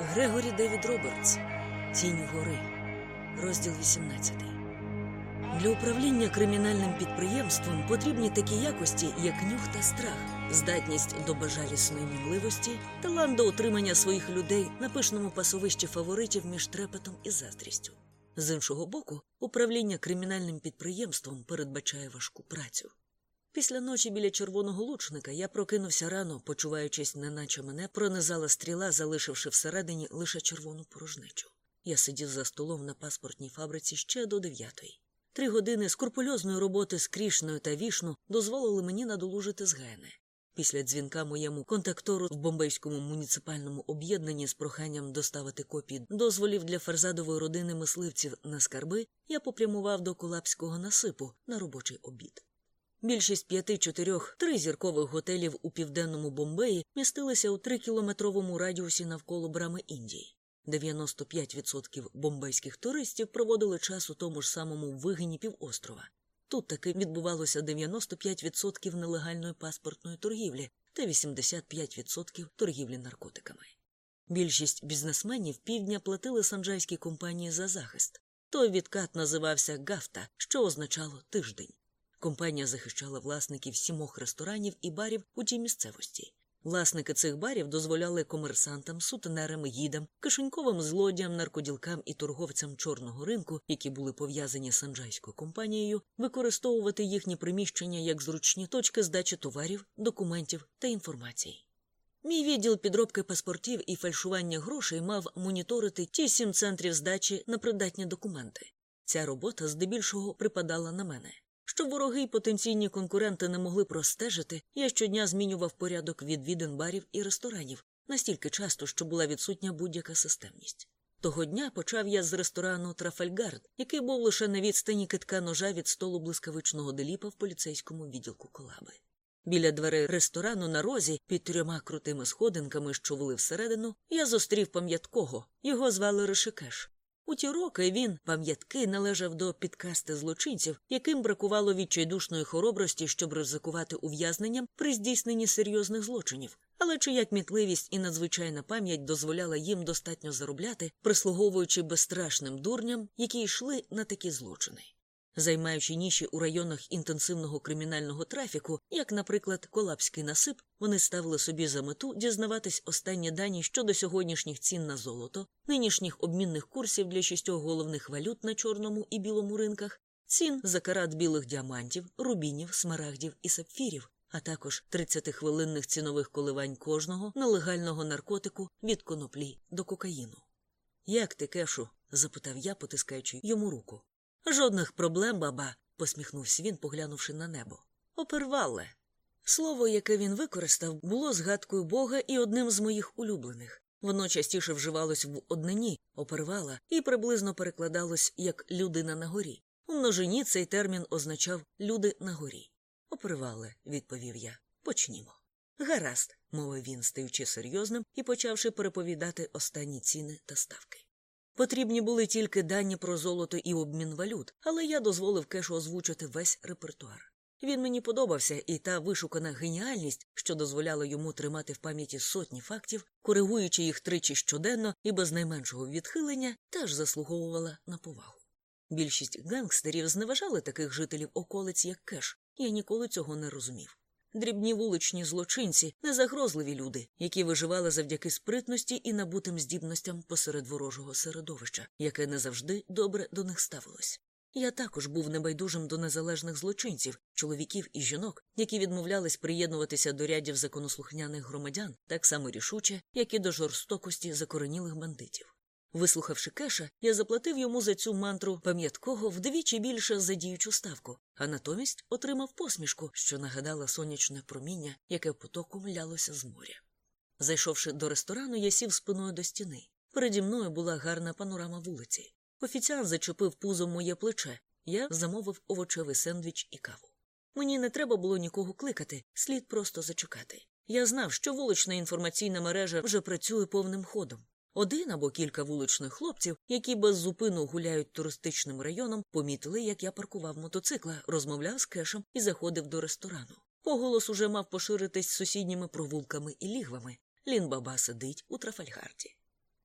Грегорі Девід Робертс Тінь гори. Розділ 18. Для управління кримінальним підприємством потрібні такі якості, як нюх та страх, здатність до бажалісної мінливості, талант до утримання своїх людей на пишному пасовищі фаворитів між трепетом і заздрістю. З іншого боку, управління кримінальним підприємством передбачає важку працю. Після ночі біля червоного лучника я прокинувся рано, почуваючись, неначе мене пронизала стріла, залишивши всередині лише червону порожнечу. Я сидів за столом на паспортній фабриці ще до дев'ятої. Три години скрупульозної роботи з крішною та вішну дозволили мені надолужити згайне. Після дзвінка моєму контактору в бомбейському муніципальному об'єднанні з проханням доставити копії дозволів для ферзадової родини мисливців на скарби я попрямував до Колапського насипу на робочий обід. Більшість п'яти-чотирьох тризіркових готелів у південному Бомбеї містилися у трикілометровому радіусі навколо брами Індії. 95% бомбейських туристів проводили час у тому ж самому вигині півострова. Тут таки відбувалося 95% нелегальної паспортної торгівлі та 85% торгівлі наркотиками. Більшість бізнесменів півдня платили санджайській компанії за захист. Той відкат називався Гафта, що означало тиждень. Компанія захищала власників сімох ресторанів і барів у тій місцевості. Власники цих барів дозволяли комерсантам, сутенерам, гідам, кишеньковим злодіям, наркоділкам і торговцям чорного ринку, які були пов'язані з санджайською компанією, використовувати їхні приміщення як зручні точки здачі товарів, документів та інформації. Мій відділ підробки паспортів і фальшування грошей мав моніторити ті сім центрів здачі на придатні документи. Ця робота здебільшого припадала на мене. Щоб вороги й потенційні конкуренти не могли простежити, я щодня змінював порядок відвідин барів і ресторанів настільки часто, що була відсутня будь-яка системність. Того дня почав я з ресторану Трафальгард, який був лише на відстані китка ножа від столу блискавичного деліпа в поліцейському відділку колаби. Біля дверей ресторану на розі під трьома крутими сходинками, що вели всередину, я зустрів пам'яткого. Його звали Ришикеш. У ті роки він, пам'ятки, належав до підкасти злочинців, яким бракувало відчайдушної хоробрості, щоб ризикувати ув'язненням при здійсненні серйозних злочинів, але чия кмітливість і надзвичайна пам'ять дозволяла їм достатньо заробляти, прислуговуючи безстрашним дурням, які йшли на такі злочини. Займаючи ніші у районах інтенсивного кримінального трафіку, як, наприклад, Колапський насип, вони ставили собі за мету дізнаватись останні дані щодо сьогоднішніх цін на золото, нинішніх обмінних курсів для шістьох головних валют на чорному і білому ринках, цін за карат білих діамантів, рубінів, смарагдів і сапфірів, а також 30-хвилинних цінових коливань кожного нелегального наркотику від коноплі до кокаїну. Як ти, кешу? запитав я, потискаючи йому руку. Жодних проблем, баба, посміхнувся він, поглянувши на небо. Опервалле. Слово, яке він використав, було згадкою Бога і одним з моїх улюблених. Воно частіше вживалось в однині, опервала, і приблизно перекладалось як людина на горі. У множині цей термін означав люди на горі. Опервале, відповів я. Почнімо. Гаразд, мовив він, стаючи серйозним і почавши переповідати останні ціни та ставки. Потрібні були тільки дані про золото і обмін валют, але я дозволив кешу озвучити весь репертуар. Він мені подобався, і та вишукана геніальність, що дозволяла йому тримати в пам'яті сотні фактів, коригуючи їх тричі щоденно і без найменшого відхилення, теж заслуговувала на повагу. Більшість гангстерів зневажали таких жителів околиць, як кеш, я ніколи цього не розумів. Дрібні вуличні злочинці, незагрозливі люди, які виживали завдяки спритності і набутим здібностям посеред ворожого середовища, яке не завжди добре до них ставилось. Я також був небайдужим до незалежних злочинців, чоловіків і жінок, які відмовлялись приєднуватися до рядів законослухняних громадян, так само рішуче, як і до жорстокості закоренілих бандитів. Вислухавши кеша, я заплатив йому за цю мантру пам'яткого вдвічі більше за діючу ставку, а натомість отримав посмішку, що нагадала сонячне проміння, яке потоком лялося з моря. Зайшовши до ресторану, я сів спиною до стіни. Переді мною була гарна панорама вулиці. Офіціант зачепив пузом моє плече. Я замовив овочевий сендвіч і каву. Мені не треба було нікого кликати, слід просто зачекати. Я знав, що вулична інформаційна мережа вже працює повним ходом. Один або кілька вуличних хлопців, які без зупину гуляють туристичним районом, помітили, як я паркував мотоцикла, розмовляв з кешем і заходив до ресторану. Поголос уже мав поширитись сусідніми провулками і лігвами. Лінбаба сидить у Трафальгарді.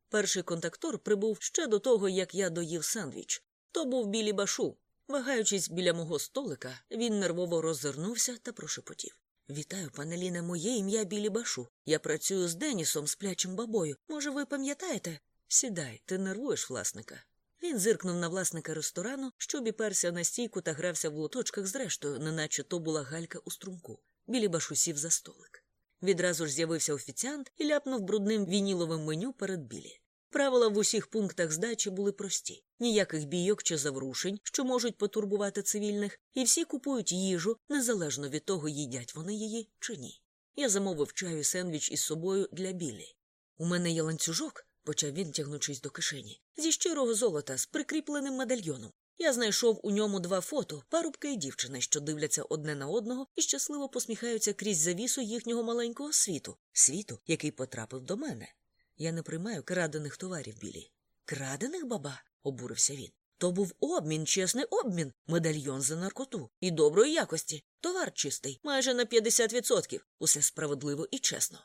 Перший контактор прибув ще до того, як я доїв сендвіч. То був білі башу. Вагаючись біля мого столика, він нервово роззирнувся та прошепотів. Вітаю, пане Ліне, моє ім'я Білі Башу. Я працюю з Денісом, сплячим бабою. Може, ви пам'ятаєте? Сідай, ти нервуєш власника. Він зиркнув на власника ресторану, що обіперся на стійку та грався в лоточках з рештою, неначе то була галька у струмку. Білі Башу сів за столик. Відразу ж з'явився офіціант і ляпнув брудним вініловим меню перед білі. Правила в усіх пунктах здачі були прості ніяких бійок чи заврушень, що можуть потурбувати цивільних, і всі купують їжу незалежно від того, їдять вони її чи ні. Я замовив чаю сендвіч із собою для білі. У мене є ланцюжок, почав він, тягнучись до кишені, зі щирого золота з прикріпленим медальйоном. Я знайшов у ньому два фото парубка і дівчини, що дивляться одне на одного і щасливо посміхаються крізь завісу їхнього маленького світу, світу, який потрапив до мене. Я не приймаю крадених товарів білі. Крадених, баба? обурився він. То був обмін, чесний обмін, медальйон за наркоту і доброї якості. Товар чистий, майже на 50%. Усе справедливо і чесно.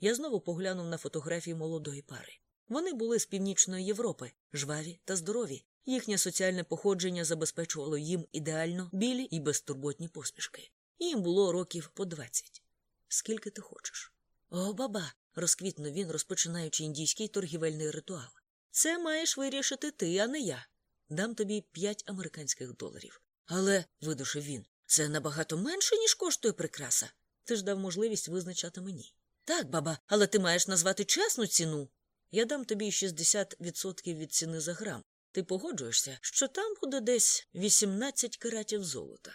Я знову поглянув на фотографії молодої пари. Вони були з північної Європи, жваві та здорові. Їхнє соціальне походження забезпечувало їм ідеально білі і безтурботні посмішки. Їм було років по двадцять. Скільки ти хочеш? О, баба. Розквітнув він, розпочинаючи індійський торгівельний ритуал. Це маєш вирішити ти, а не я. Дам тобі п'ять американських доларів. Але, видушив він, це набагато менше, ніж коштує прикраса. Ти ж дав можливість визначати мені. Так, баба, але ти маєш назвати чесну ціну. Я дам тобі 60% від ціни за грам. Ти погоджуєшся, що там буде десь 18 каратів золота.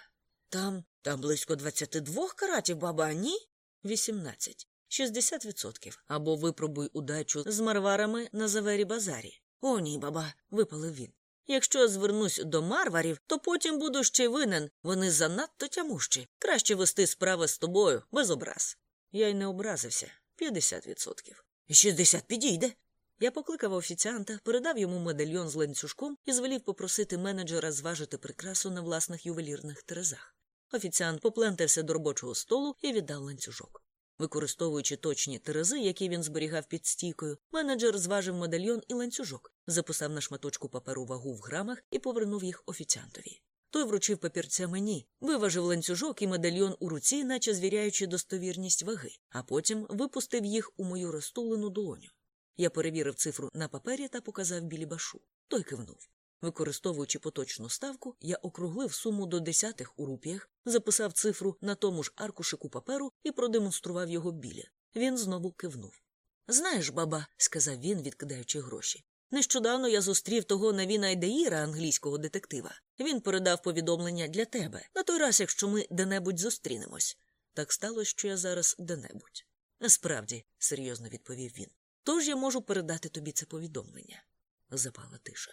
Там там близько 22 каратів, баба, а ні? 18. 60%. Або випробуй удачу з марварами на завері базарі. О, ні, баба, випалив він. Якщо звернусь до марварів, то потім буду ще винен. Вони занадто тямущі. Краще вести справи з тобою, без образ. Я й не образився. 50%. 60 підійде. Я покликав офіціанта, передав йому медальйон з ланцюжком і звелів попросити менеджера зважити прикрасу на власних ювелірних терезах. Офіціант поплентався до робочого столу і віддав ланцюжок. Використовуючи точні терези, які він зберігав під стійкою, менеджер зважив медальйон і ланцюжок, записав на шматочку паперу вагу в грамах і повернув їх офіціантові. Той вручив папірця мені, виважив ланцюжок і медальйон у руці, наче звіряючи достовірність ваги, а потім випустив їх у мою розтулену долоню. Я перевірив цифру на папері та показав білі башу. Той кивнув. Використовуючи поточну ставку, я округлив суму до десятих у рупіях, записав цифру на тому ж аркушику паперу і продемонстрував його біля. Він знову кивнув. Знаєш, баба, сказав він, відкидаючи гроші. Нещодавно я зустрів того Навіна Айдаїра, англійського детектива. Він передав повідомлення для тебе на той раз, якщо ми де-небудь зустрінемось. Так сталося, що я зараз де-небудь. Насправді, серйозно відповів він. Тож я можу передати тобі це повідомлення. Запала тиша.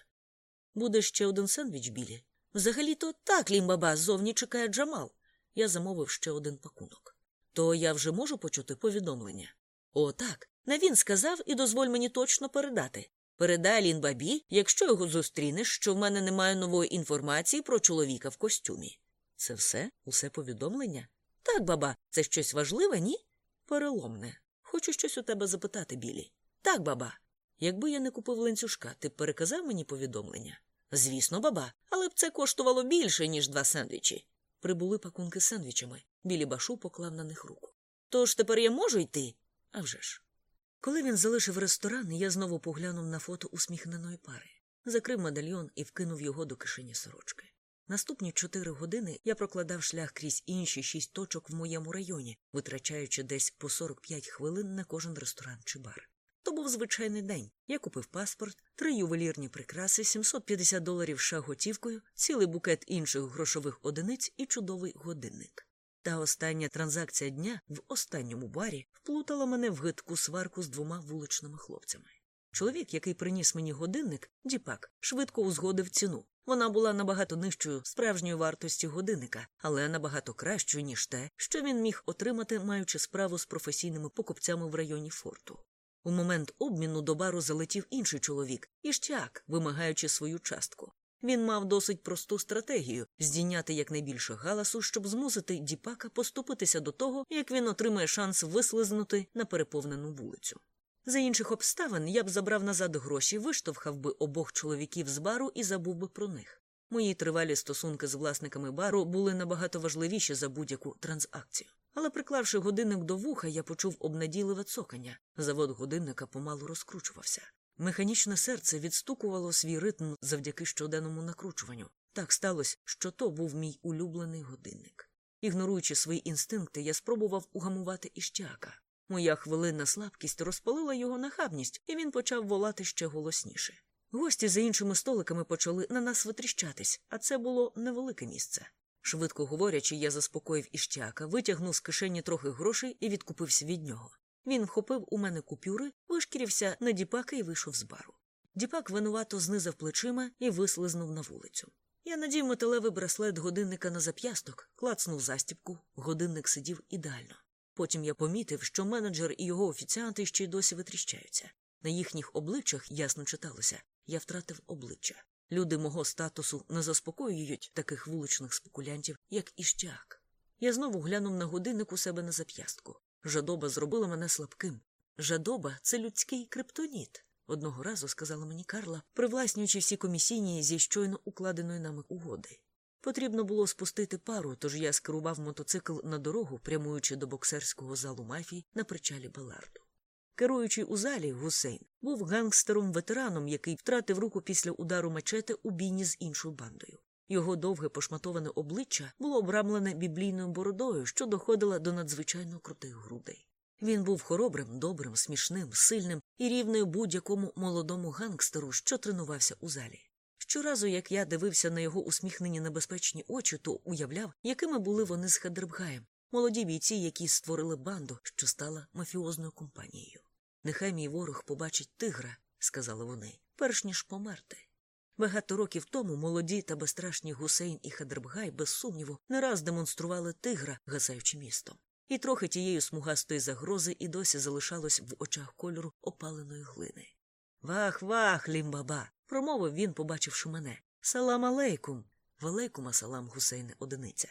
Буде ще один сендвіч білі. Взагалі-то так, лімбаба, ззовні чекає Джамал. Я замовив ще один пакунок. То я вже можу почути повідомлення? О, так. Навін сказав і дозволь мені точно передати. Передай Лінбабі, якщо його зустрінеш, що в мене немає нової інформації про чоловіка в костюмі. Це все? Усе повідомлення? Так, баба, це щось важливе, ні? Переломне. Хочу щось у тебе запитати, Білі. Так, баба. Якби я не купив ланцюжка, ти б переказав мені повідомлення? Звісно, баба, але б це коштувало більше, ніж два сендвічі. Прибули пакунки з сендвічами. Білі башу поклав на них руку. Тож тепер я можу йти? А вже ж. Коли він залишив ресторан, я знову поглянув на фото усміхненої пари, закрив медальйон і вкинув його до кишені сорочки. Наступні чотири години я прокладав шлях крізь інші шість точок в моєму районі, витрачаючи десь по 45 хвилин на кожен ресторан чи бар. То був звичайний день. Я купив паспорт, три ювелірні прикраси, 750 доларів ша готівкою, цілий букет інших грошових одиниць і чудовий годинник. Та остання транзакція дня в останньому барі вплутала мене в гидку сварку з двома вуличними хлопцями. Чоловік, який приніс мені годинник, діпак, швидко узгодив ціну. Вона була набагато нижчою справжньої вартості годинника, але набагато кращою, ніж те, що він міг отримати, маючи справу з професійними покупцями в районі форту. У момент обміну до бару залетів інший чоловік, іщак, вимагаючи свою частку. Він мав досить просту стратегію здійняти якнайбільше галасу, щоб змусити діпака поступитися до того, як він отримає шанс вислизнути на переповнену вулицю. За інших обставин я б забрав назад гроші, виштовхав би обох чоловіків з бару і забув би про них. Мої тривалі стосунки з власниками бару були набагато важливіші за будь-яку транзакцію. Але, приклавши годинник до вуха, я почув обнадійливе цокання. Завод годинника помалу розкручувався. Механічне серце відстукувало свій ритм завдяки щоденному накручуванню. Так сталося, що то був мій улюблений годинник. Ігноруючи свої інстинкти, я спробував угамувати іщака. Моя хвилинна слабкість розпалила його нахабність, і він почав волати ще голосніше. Гості за іншими столиками почали на нас витріщатись, а це було невелике місце. Швидко говорячи, я заспокоїв іщака, витягнув з кишені трохи грошей і відкупився від нього. Він вхопив у мене купюри, вишкірився на діпака і вийшов з бару. Діпак винувато знизав плечима і вислизнув на вулицю. Я надів металевий браслет годинника на зап'ясток, клацнув застібку, годинник сидів ідеально. Потім я помітив, що менеджер і його офіціанти ще й досі витріщаються. На їхніх обличчях ясно читалося я втратив обличчя. Люди мого статусу не заспокоюють таких вуличних спекулянтів, як іщак. Я знову глянув на годинник у себе на зап'ястку. Жадоба зробила мене слабким. Жадоба це людський криптоніт. Одного разу сказала мені Карла, привласнюючи всі комісійні зі щойно укладеної нами угоди. Потрібно було спустити пару, тож я скерував мотоцикл на дорогу, прямуючи до боксерського залу мафії на причалі Баларду. Керуючий у залі Гусейн був гангстером-ветераном, який втратив руку після удару мечети у бійні з іншою бандою. Його довге пошматоване обличчя було обрамлене біблійною бородою, що доходила до надзвичайно крутих грудей. Він був хоробрим, добрим, смішним, сильним і рівною будь-якому молодому гангстеру, що тренувався у залі. Щоразу, як я дивився на його усміхнені небезпечні очі, то уявляв, якими були вони з Хедербгаєм, молоді бійці, які створили банду, що стала мафіозною компанією. Нехай мій ворог побачить тигра, сказали вони, перш ніж померти. Багато років тому молоді та безстрашні Гусейн і Хадербгай, без сумніву, не раз демонстрували тигра, гасаючи містом. І трохи тієї смугастої загрози і досі залишалось в очах кольору опаленої глини. Вах, вах, Лінбаба, промовив він, побачивши мене. Салам алейкум. Ва-алейкум ассалам, Гусейне одиниця.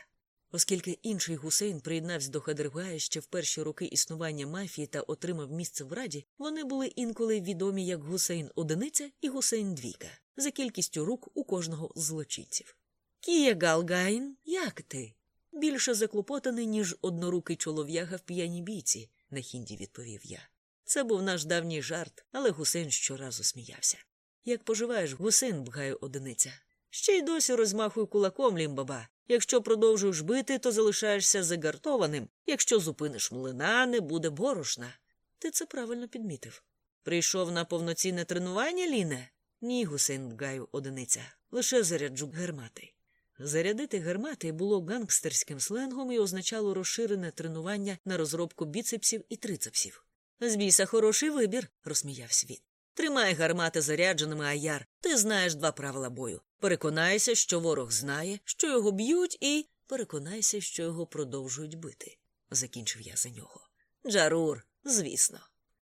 Оскільки інший гусейн приєднався до Кадербгая ще в перші роки існування мафії та отримав місце в раді, вони були інколи відомі як гусейн одиниця і гусейн двійка, за кількістю рук у кожного з злочинців. Кія гал гайн, як ти? Більше заклопотаний, ніж однорукий чолов'яга в п'яній бійці, на хінді відповів я. Це був наш давній жарт, але гусейн щоразу сміявся. Як поживаєш, гусейн, бгаю одиниця. Ще й досі розмахуй кулаком, лімбаба. Якщо продовжуєш бити, то залишаєшся загартованим. Якщо зупиниш млина, не буде борошна. Ти це правильно підмітив. Прийшов на повноцінне тренування, Ліне? Ні, гусейн бгаю одиниця. Лише заряджу гармати. Зарядити гармати було гангстерським сленгом і означало розширене тренування на розробку біцепсів і трицепсів. Збійся хороший вибір, розсміявся він. Тримай гармати зарядженими, аяр. Ти знаєш два правила бою. Переконайся, що ворог знає, що його б'ють, і переконайся, що його продовжують бити. Закінчив я за нього. Джарур, звісно.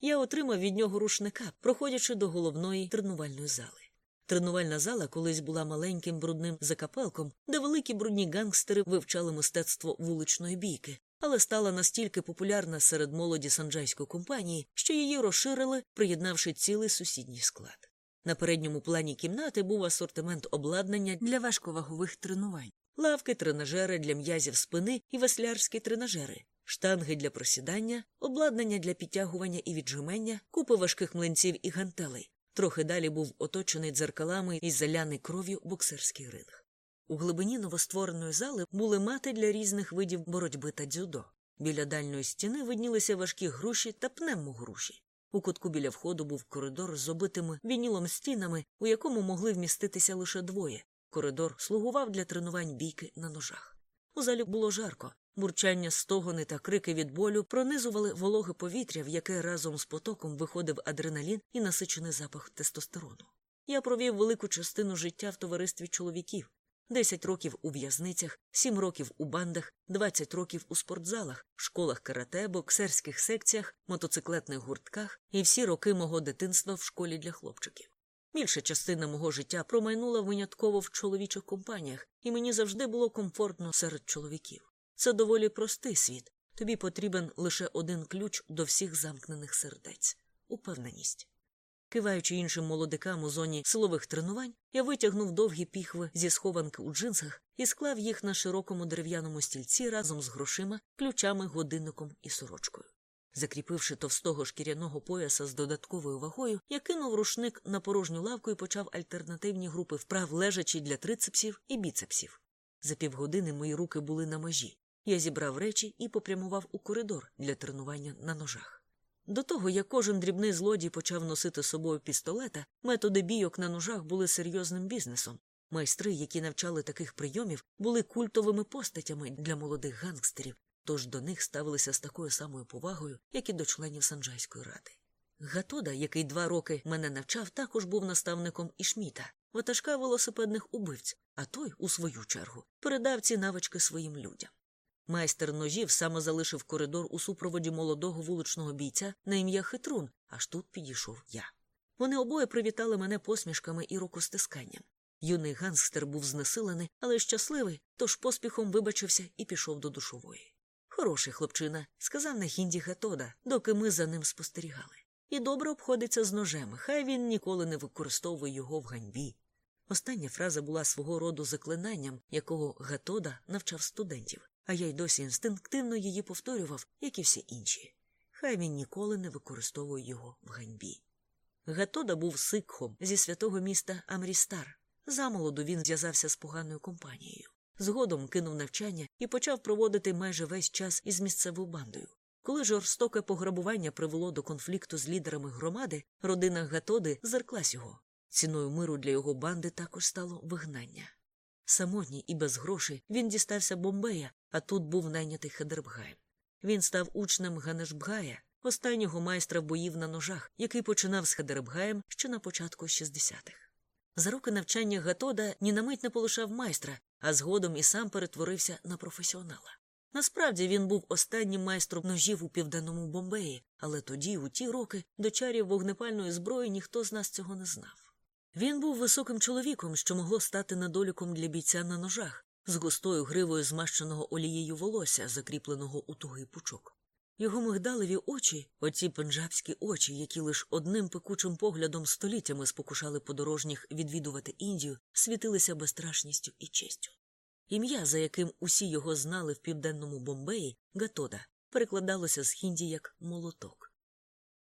Я отримав від нього рушника, проходячи до головної тренувальної зали. Тренувальна зала колись була маленьким брудним закапелком, де великі брудні гангстери вивчали мистецтво вуличної бійки, але стала настільки популярна серед молоді санджайської компанії, що її розширили, приєднавши цілий сусідній склад. На передньому плані кімнати був асортимент обладнання для важковагових тренувань, лавки, тренажери для м'язів спини і веслярські тренажери, штанги для просідання, обладнання для підтягування і віджимання, купи важких млинців і гантелей. Трохи далі був оточений дзеркалами і заляний кров'ю боксерський ринг. У глибині новоствореної зали були мати для різних видів боротьби та дзюдо. Біля дальньої стіни виднілися важкі груші та пневмогруші. У кутку біля входу був коридор з обитими вінілом стінами, у якому могли вміститися лише двоє. Коридор слугував для тренувань бійки на ножах. У залі було жарко. Бурчання, стогони та крики від болю пронизували вологе повітря, в яке разом з потоком виходив адреналін і насичений запах тестостерону. Я провів велику частину життя в товаристві чоловіків, десять років у в'язницях, сім років у бандах, двадцять років у спортзалах, школах карате, боксерських секціях, мотоциклетних гуртках і всі роки мого дитинства в школі для хлопчиків. Більша частина мого життя промайнула винятково в чоловічих компаніях, і мені завжди було комфортно серед чоловіків. Це доволі простий світ. Тобі потрібен лише один ключ до всіх замкнених сердець. упевненість. Киваючи іншим молодикам у зоні силових тренувань, я витягнув довгі піхви зі схованки у джинсах і склав їх на широкому дерев'яному стільці разом з грошима, ключами, годинником і сорочкою. Закріпивши товстого шкіряного пояса з додатковою вагою, я кинув рушник на порожню лавку і почав альтернативні групи вправ лежачі для трицепсів і біцепсів. За півгодини мої руки були на межі. Я зібрав речі і попрямував у коридор для тренування на ножах. До того, як кожен дрібний злодій почав носити з собою пістолета, методи бійок на ножах були серйозним бізнесом. Майстри, які навчали таких прийомів, були культовими постатями для молодих гангстерів, тож до них ставилися з такою самою повагою, як і до членів Санджайської ради. Гатода, який два роки мене навчав, також був наставником Ішміта, ватажка велосипедних убивць, а той, у свою чергу, передав ці навички своїм людям. Майстер ножів саме залишив коридор у супроводі молодого вуличного бійця на ім'я Хитрун, аж тут підійшов я. Вони обоє привітали мене посмішками і рукостисканням. Юний гангстер був знесилений, але щасливий, тож поспіхом вибачився і пішов до душової. Хороший хлопчина, сказав на хінді Гатода, доки ми за ним спостерігали. І добре обходиться з ножем, хай він ніколи не використовує його в ганьбі. Остання фраза була свого роду заклинанням, якого Гатода навчав студентів, а я й досі інстинктивно її повторював, як і всі інші. Хай він ніколи не використовує його в ганьбі. Гатода був сикхом зі святого міста Амрістар. Замолоду він зв'язався з поганою компанією. Згодом кинув навчання і почав проводити майже весь час із місцевою бандою. Коли жорстоке пограбування привело до конфлікту з лідерами громади, родина Гатоди зерклась його. Ціною миру для його банди також стало вигнання. Самотній і без грошей він дістався Бомбея, а тут був найнятий Хедербгаєм. Він став учнем Ганешбгая, останнього майстра боїв на ножах, який починав з Хедербгаєм ще на початку 60-х. За роки навчання Гатода ні на мить не полишав майстра, а згодом і сам перетворився на професіонала. Насправді він був останнім майстром ножів у південному Бомбеї, але тоді, у ті роки, до чарів вогнепальної зброї ніхто з нас цього не знав. Він був високим чоловіком, що могло стати недоліком для бійця на ножах, з густою гривою змащеного олією волосся, закріпленого у тугий пучок. Його мигдалеві очі, оці пенджабські очі, які лише одним пекучим поглядом століттями спокушали подорожніх відвідувати Індію, світилися безстрашністю і честю. Ім'я, за яким усі його знали в південному Бомбеї, Гатода, перекладалося з хінді як молоток.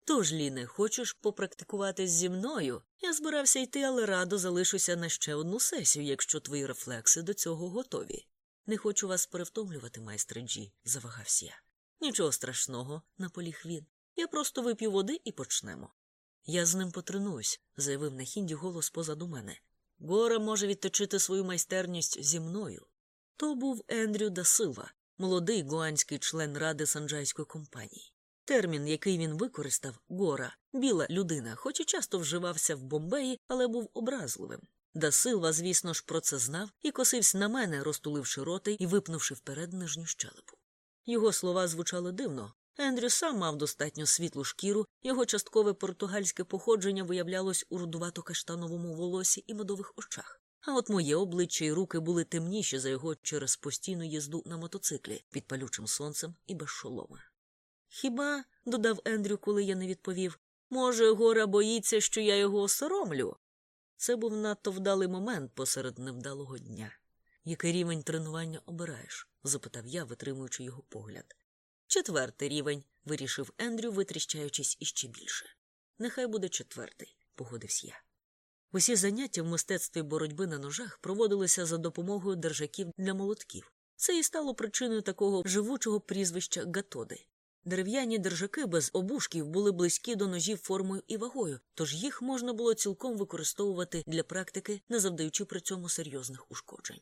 Тож, Ліне, хочеш попрактикуватись зі мною? Я збирався йти, але радо залишуся на ще одну сесію, якщо твої рефлекси до цього готові. Не хочу вас перевтомлювати, майстре Джі, завагався я. Нічого страшного, наполіг він. Я просто вип'ю води і почнемо. Я з ним потренуюсь, заявив на хінді голос позаду мене. Гора може відточити свою майстерність зі мною. То був Ендрю да Силва, молодий гуанський член ради санджайської компанії. Термін, який він використав, гора, біла людина, хоч і часто вживався в Бомбеї, але був образливим. Да Силва, звісно ж, про це знав і косився на мене, розтуливши роти і випнувши вперед нижню щелепу. Його слова звучали дивно. Ендрю сам мав достатньо світлу шкіру, його часткове португальське походження виявлялось у рудувато каштановому волосі і медових очах. А от моє обличчя і руки були темніші за його через постійну їзду на мотоциклі під палючим сонцем і без шолома. Хіба, додав Ендрю, коли я не відповів, може, гора боїться, що я його осоромлю? Це був надто вдалий момент посеред невдалого дня. Який рівень тренування обираєш? запитав я, витримуючи його погляд. Четвертий рівень, вирішив Ендрю, витріщаючись іще більше. Нехай буде четвертий, погодився я. Усі заняття в мистецтві боротьби на ножах проводилися за допомогою держаків для молотків. Це і стало причиною такого живучого прізвища Гатоди. Дерев'яні держаки без обушків були близькі до ножів формою і вагою, тож їх можна було цілком використовувати для практики, не завдаючи при цьому серйозних ушкоджень.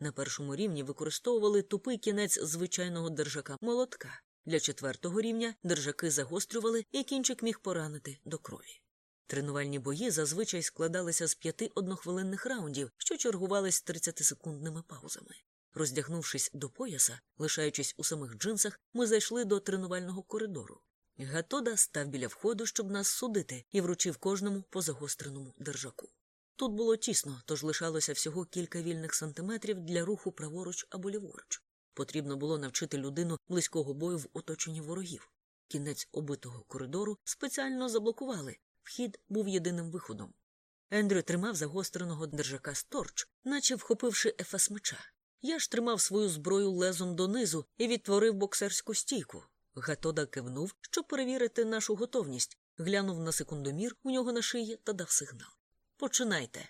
На першому рівні використовували тупий кінець звичайного держака молотка. Для четвертого рівня держаки загострювали і кінчик міг поранити до крові. Тренувальні бої зазвичай складалися з п'яти однохвилинних раундів, що чергувались 30-секундними паузами. Роздягнувшись до пояса, лишаючись у самих джинсах, ми зайшли до тренувального коридору. Гатода став біля входу, щоб нас судити, і вручив кожному по загостреному держаку. Тут було тісно, тож лишалося всього кілька вільних сантиметрів для руху праворуч або ліворуч. Потрібно було навчити людину близького бою в оточенні ворогів. Кінець обитого коридору спеціально заблокували. Вхід був єдиним виходом. Ендрю тримав загостреного держака сторч, наче вхопивши ефес меча. Я ж тримав свою зброю лезом донизу і відтворив боксерську стійку. Гатода кивнув, щоб перевірити нашу готовність, глянув на секундомір у нього на шиї та дав сигнал. Починайте.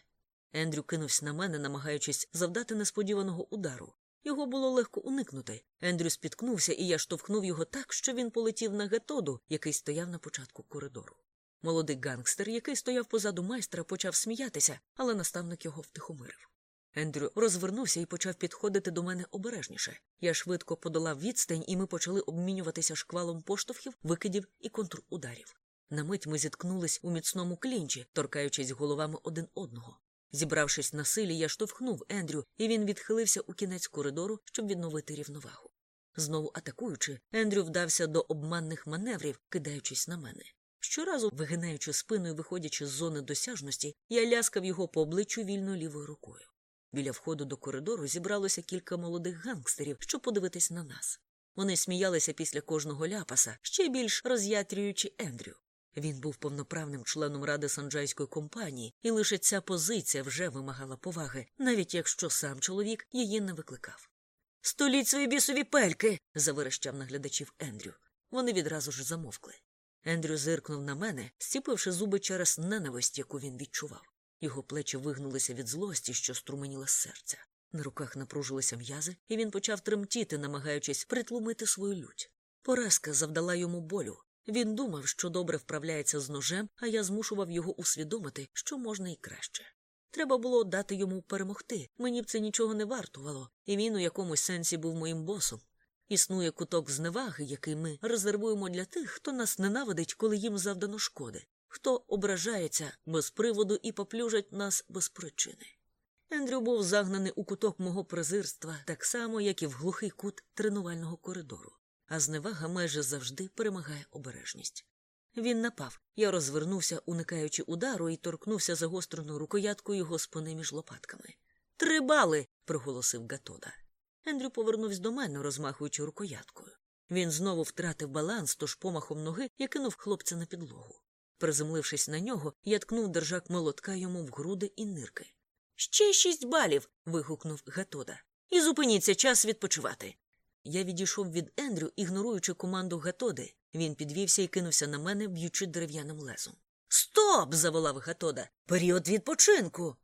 Ендрю кинувся на мене, намагаючись завдати несподіваного удару. Його було легко уникнути. Ендрю спіткнувся, і я штовхнув його так, що він полетів на гетоду, який стояв на початку коридору. Молодий гангстер, який стояв позаду майстра, почав сміятися, але наставник його втихомирив. Ендрю розвернувся і почав підходити до мене обережніше. Я швидко подолав відстань, і ми почали обмінюватися шквалом поштовхів, викидів і контрударів. На мить ми зіткнулись у міцному клінчі, торкаючись головами один одного. Зібравшись на силі, я штовхнув Ендрю, і він відхилився у кінець коридору, щоб відновити рівновагу. Знову атакуючи, Ендрю вдався до обманних маневрів, кидаючись на мене. Щоразу, вигинаючи спину і виходячи з зони досяжності, я ляскав його по обличчю вільно лівою рукою. Біля входу до коридору зібралося кілька молодих гангстерів, щоб подивитись на нас. Вони сміялися після кожного ляпаса, ще більш роз'ятрюючи Ендрю. Він був повноправним членом ради санджайської компанії, і лише ця позиція вже вимагала поваги, навіть якщо сам чоловік її не викликав. Століть свої бісові пельки. заверещав наглядачів Ендрю. Вони відразу ж замовкли. Ендрю зиркнув на мене, стіпивши зуби через ненависть, яку він відчував. Його плечі вигнулися від злості, що струменіла серця. На руках напружилися м'язи, і він почав тремтіти, намагаючись притлумити свою лють. Поразка завдала йому болю. Він думав, що добре вправляється з ножем, а я змушував його усвідомити, що можна і краще. Треба було дати йому перемогти. Мені б це нічого не вартувало, і він у якомусь сенсі був моїм босом. Існує куток зневаги, який ми резервуємо для тих, хто нас ненавидить, коли їм завдано шкоди, хто ображається без приводу і поплюжать нас без причини. Ендрю був загнаний у куток мого презирства так само, як і в глухий кут тренувального коридору, а зневага майже завжди перемагає обережність. Він напав. Я розвернувся, уникаючи удару, і торкнувся загостреною рукояткою його спини між лопатками. Три бали. приголосив Гатода. Ендрю повернувся до мене, розмахуючи рукояткою. Він знову втратив баланс, тож помахом ноги я кинув хлопця на підлогу. Приземлившись на нього, я ткнув держак молотка йому в груди і нирки. Ще шість балів. вигукнув Гатода. І зупиніться час відпочивати. Я відійшов від Ендрю, ігноруючи команду Гатоди. Він підвівся і кинувся на мене, б'ючи дерев'яним лезом. Стоп! заволав Гатода. Період відпочинку.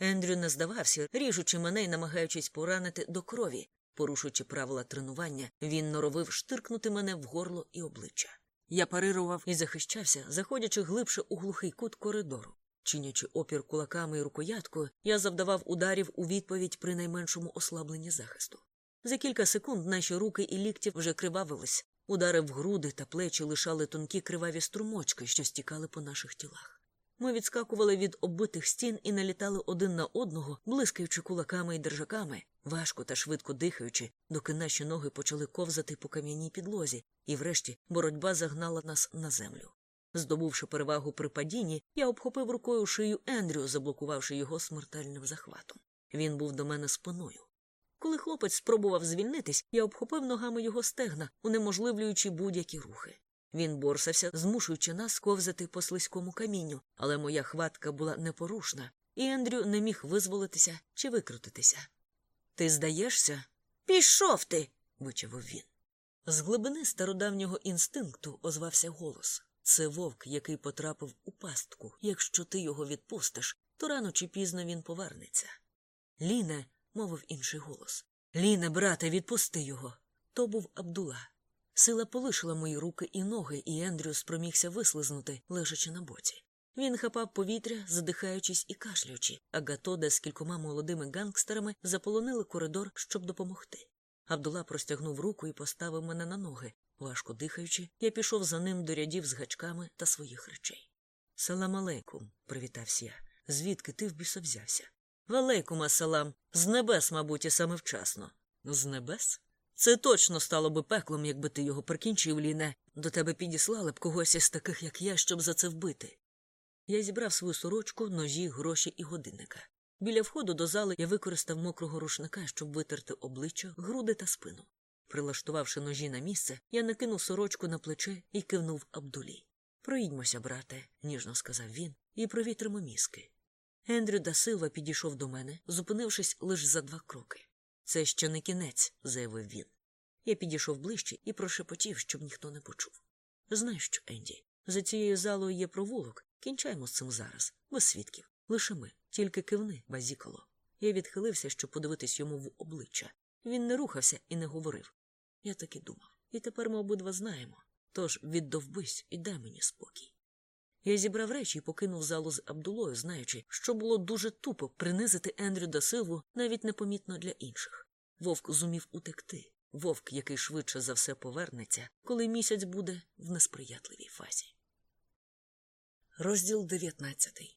Ендрю не здавався, ріжучи мене і намагаючись поранити до крові. Порушуючи правила тренування, він норовив штиркнути мене в горло і обличчя. Я парирував і захищався, заходячи глибше у глухий кут коридору. Чинячи опір кулаками і рукояткою, я завдавав ударів у відповідь при найменшому ослабленні захисту. За кілька секунд наші руки і лікті вже кривавились. Удари в груди та плечі лишали тонкі криваві струмочки, що стікали по наших тілах. Ми відскакували від оббитих стін і налітали один на одного, блискаючи кулаками і держаками, важко та швидко дихаючи, доки наші ноги почали ковзати по кам'яній підлозі, і врешті боротьба загнала нас на землю. Здобувши перевагу при падінні, я обхопив рукою шию Ендрю, заблокувавши його смертельним захватом. Він був до мене спиною. Коли хлопець спробував звільнитись, я обхопив ногами його стегна, унеможливлюючи будь-які рухи. Він борсався, змушуючи нас ковзати по слизькому камінню, але моя хватка була непорушна, і Ендрю не міг визволитися чи викрутитися. Ти здаєшся? Пішов ти. вичавив він. З глибини стародавнього інстинкту озвався голос. Це вовк, який потрапив у пастку. Якщо ти його відпустиш, то рано чи пізно він повернеться. Ліне, мовив інший голос. Ліне, брате, відпусти його. То був Абдула. Сила полишила мої руки і ноги, і Ендрю спромігся вислизнути, лежачи на боці. Він хапав повітря, задихаючись і кашлюючи, а Гатода з кількома молодими гангстерами заполонили коридор, щоб допомогти. Абдула простягнув руку і поставив мене на ноги. Важко дихаючи, я пішов за ним до рядів з гачками та своїх речей. Салам алейкум, привітався я. Звідки ти в біса взявся? Валейкум асалам. З небес, мабуть, і саме вчасно. З небес? Це точно стало би пеклом, якби ти його прикінчив, Ліне. До тебе підіслали б когось із таких, як я, щоб за це вбити. Я зібрав свою сорочку, ножі, гроші і годинника. Біля входу до зали я використав мокрого рушника, щоб витерти обличчя, груди та спину. Прилаштувавши ножі на місце, я накинув сорочку на плече і кивнув Абдулі. Проїдьмося, брате, ніжно сказав він, і провітримо мізки. Ендрю да Силва підійшов до мене, зупинившись лише за два кроки. Це ще не кінець, заявив він. Я підійшов ближче і прошепотів, щоб ніхто не почув. Знаєш що, Енді, за цією залою є провулок. Кінчаємо з цим зараз, без свідків. Лише ми, тільки кивни, базікало. Я відхилився, щоб подивитись йому в обличчя. Він не рухався і не говорив. Я так і думав. І тепер ми обидва знаємо. Тож віддовбись і дай мені спокій. Я зібрав речі і покинув залу з Абдулою, знаючи, що було дуже тупо принизити Ендрю да Силву навіть непомітно для інших. Вовк зумів утекти, вовк, який швидше за все повернеться, коли місяць буде в несприятливій фазі. Розділ 19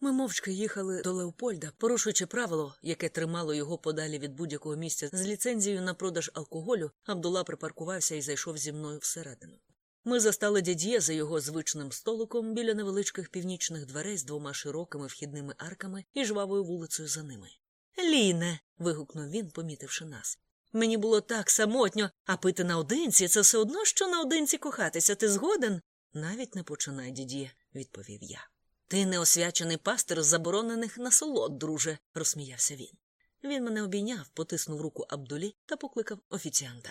Ми мовчки їхали до Леопольда, порушуючи правило, яке тримало його подалі від будь-якого місця з ліцензією на продаж алкоголю, Абдула припаркувався і зайшов зі мною всередину. Ми застали дядьє за його звичним столиком біля невеличких північних дверей з двома широкими вхідними арками і жвавою вулицею за ними. Ліне. вигукнув він, помітивши нас. Мені було так самотньо, а пити наодинці це все одно, що наодинці кохатися. Ти згоден? Навіть не починай, дід'є, відповів я. Ти неосвячений пастир з заборонених насолод, друже, розсміявся він. Він мене обійняв, потиснув руку Абдулі та покликав офіціанта.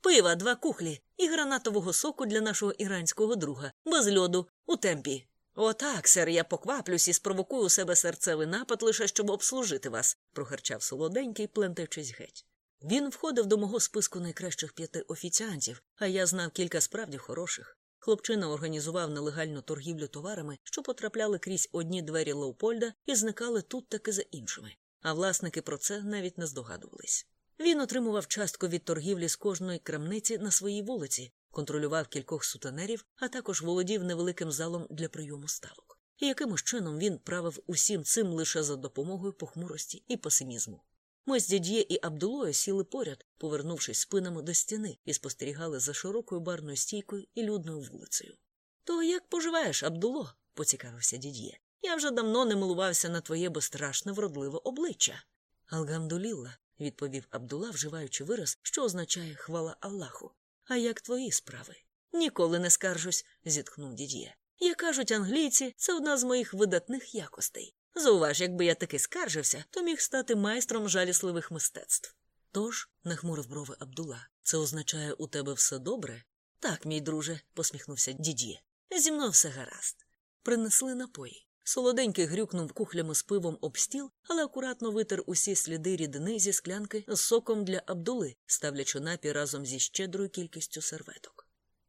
Пива, два кухлі і гранатового соку для нашого іранського друга, без льоду, у темпі. Отак, сер, я покваплюсь і спровокую у себе серцевий напад лише щоб обслужити вас, прогарчав солоденький, плентаючись геть. Він входив до мого списку найкращих п'яти офіціантів, а я знав кілька справді хороших. Хлопчина організував нелегальну торгівлю товарами, що потрапляли крізь одні двері Леопольда і зникали тут таки за іншими, а власники про це навіть не здогадувались. Він отримував частку від торгівлі з кожної крамниці на своїй вулиці, контролював кількох сутенерів, а також володів невеликим залом для прийому ставок. І якимось чином він правив усім цим лише за допомогою похмурості і песимізму. Ми з дід'є і Абдулою сіли поряд, повернувшись спинами до стіни, і спостерігали за широкою барною стійкою і людною вулицею. То як поживаєш, Абдуло? поцікавився дід'є. Я вже давно не милувався на твоє безстрашне вродливе обличчя. Алгамдулілла, відповів Абдула, вживаючи вираз, що означає хвала Аллаху. А як твої справи? Ніколи не скаржусь, зітхнув дід'є. Як кажуть англійці, це одна з моїх видатних якостей. Зауваж, якби я таки скаржився, то міг стати майстром жалісливих мистецтв. Тож, нахмурив брови Абдула, це означає у тебе все добре? Так, мій друже, посміхнувся дід'є. Зі мною все гаразд. Принесли напої. Солоденький грюкнув кухлями з пивом об стіл, але акуратно витер усі сліди рідини зі склянки з соком для Абдули, ставлячи напій разом зі щедрою кількістю серветок.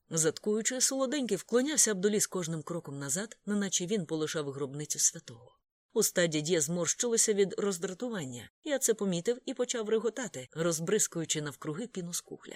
Заткуючи, солоденький вклонявся Абдулі з кожним кроком назад, неначе він полишав гробницю святого. Уста дідє зморщилися від роздратування. Я це помітив і почав реготати, розбризкуючи навкруги піну з кухля.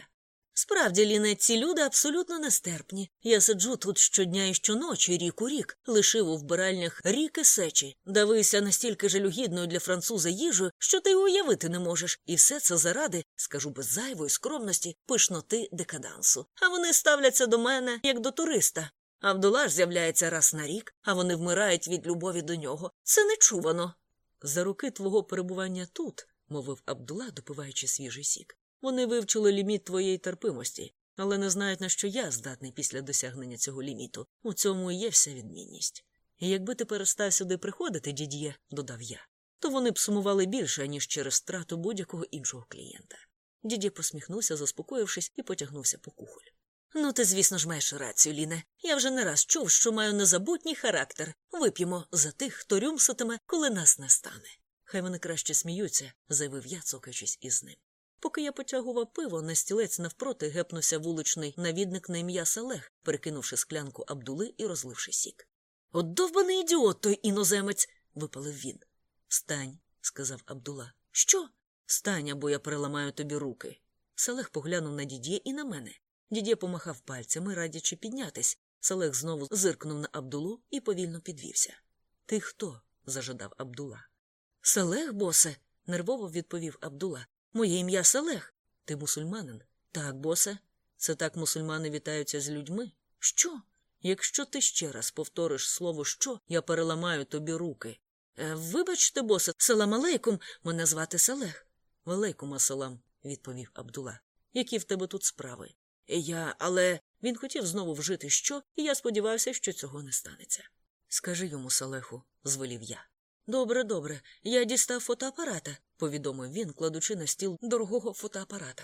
Справді, Ліне, ці люди абсолютно нестерпні. Я сиджу тут щодня і щоночі, рік у рік, лишив у вбиральнях ріки сечі, давився настільки жалюгідною для француза їжею, що ти уявити не можеш, і все це заради, скажу без зайвої скромності, пишноти декадансу. А вони ставляться до мене як до туриста. Авдула ж з'являється раз на рік, а вони вмирають від любові до нього. Це нечувано. За роки твого перебування тут, мовив Абдула, допиваючи свіжий сік. Вони вивчили ліміт твоєї терпимості, але не знають, на що я здатний після досягнення цього ліміту. У цьому і є вся відмінність. І якби ти перестав сюди приходити, дід'є, додав я, то вони б сумували більше, ніж через страту будь-якого іншого клієнта. Дід'є посміхнувся, заспокоївшись, і потягнувся по кухоль. Ну, ти, звісно ж, маєш рацію, Ліне. Я вже не раз чув, що маю незабутній характер. Вип'ємо за тих, хто рюмсатиме, коли нас не стане. Хай вони краще сміються, заявив я, цокаючись із ним. Поки я потягував пиво, на стілець навпроти гепнувся вуличний навідник на ім'я Салех, перекинувши склянку Абдули і розливши сік. От довбаний ідіот той іноземець. випалив він. Стань, сказав Абдула. Що? Стань, або я переламаю тобі руки. Салех поглянув на дідє і на мене. Дідє помахав пальцями, радячи піднятись. Салех знову зиркнув на Абдулу і повільно підвівся. Ти хто? зажадав Абдула. Салех, босе, нервово відповів Абдула. Моє ім'я Салех. Ти мусульманин? Так, босе. Це так мусульмани вітаються з людьми? Що? Якщо ти ще раз повториш слово що, я переламаю тобі руки. Е, вибачте, босе, салам алейкум, мене звати Салех. Валейкум асалам, відповів Абдула. які в тебе тут справи. Я, але він хотів знову вжити що, і я сподівався, що цього не станеться. Скажи йому, Салеху, звелів я. Добре, добре, я дістав фотоапарата, повідомив він, кладучи на стіл дорогого фотоапарата.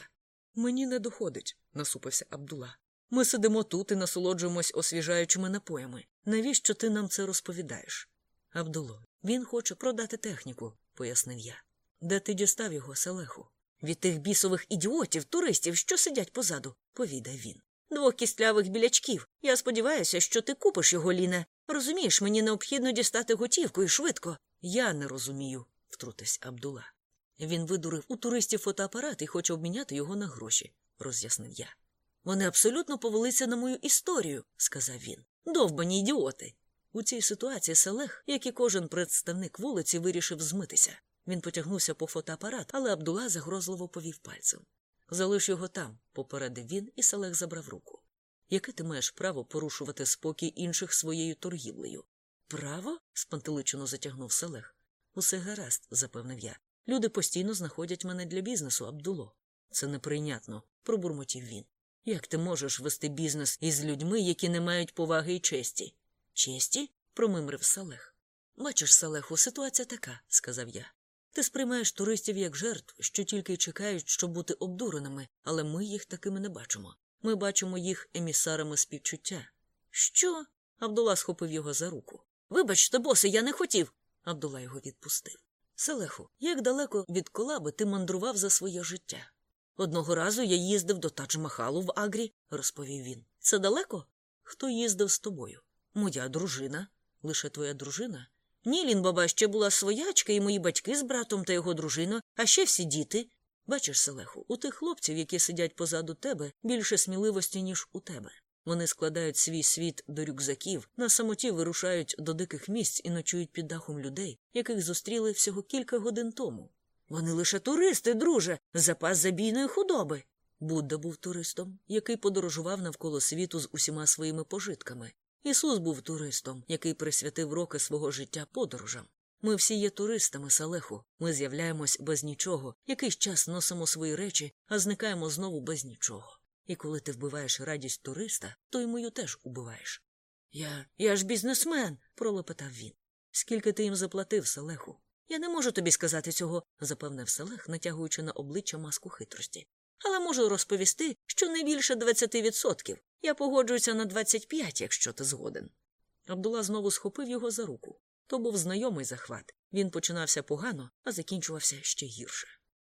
Мені не доходить, насупився Абдула. Ми сидимо тут і насолоджуємось освіжаючими напоями. Навіщо ти нам це розповідаєш? Абдуло, він хоче продати техніку, пояснив я. Де ти дістав його, Селеху? Від тих бісових ідіотів, туристів, що сидять позаду, повідав він. Двох кістлявих білячків. Я сподіваюся, що ти купиш його, Ліне. Розумієш, мені необхідно дістати готівку і швидко. Я не розумію, втрутився Абдула. Він видурив у туристів фотоапарат і хоче обміняти його на гроші, роз'яснив я. Вони абсолютно повелися на мою історію, сказав він. Довбані ідіоти. У цій ситуації Салех, як і кожен представник вулиці, вирішив змитися. Він потягнувся по фотоапарат, але Абдула загрозливо повів пальцем. Залиш його там, попередив він, і Салех забрав руку. Яке ти маєш право порушувати спокій інших своєю торгівлею? Право? спантеличено затягнув Салех. Усе гаразд, запевнив я. Люди постійно знаходять мене для бізнесу, Абдуло. Це неприйнятно, пробурмотів він. Як ти можеш вести бізнес із людьми, які не мають поваги і честі? Честі? промимрив Салех. Бачиш, Салеху, ситуація така, сказав я. Ти сприймаєш туристів як жертв, що тільки й чекають, щоб бути обдуреними, але ми їх такими не бачимо. Ми бачимо їх емісарами співчуття. Що? Абдула схопив його за руку. Вибачте, босе, я не хотів. Абдула його відпустив. Селеху, як далеко від колаби ти мандрував за своє життя? Одного разу я їздив до Тадж-Махалу в Агрі, розповів він. Це далеко? Хто їздив з тобою? Моя дружина. Лише твоя дружина? Ні, Лінбаба ще була своячка, і мої батьки з братом та його дружиною, а ще всі діти. Бачиш, Селеху, у тих хлопців, які сидять позаду тебе, більше сміливості, ніж у тебе. Вони складають свій світ до рюкзаків, на самоті вирушають до диких місць і ночують під дахом людей, яких зустріли всього кілька годин тому. Вони лише туристи, друже, запас забійної худоби. Будда був туристом, який подорожував навколо світу з усіма своїми пожитками. Ісус був туристом, який присвятив роки свого життя подорожам. Ми всі є туристами, Салеху. Ми з'являємось без нічого, якийсь час носимо свої речі, а зникаємо знову без нічого. І коли ти вбиваєш радість туриста, то й мою теж убиваєш. Я я ж бізнесмен, пролепетав він. Скільки ти їм заплатив, Салеху? Я не можу тобі сказати цього, запевнив Салех, натягуючи на обличчя маску хитрості. Але можу розповісти, що не більше 20%. Я погоджуюся на 25%, якщо ти згоден. Абдула знову схопив його за руку. То був знайомий захват. Він починався погано, а закінчувався ще гірше.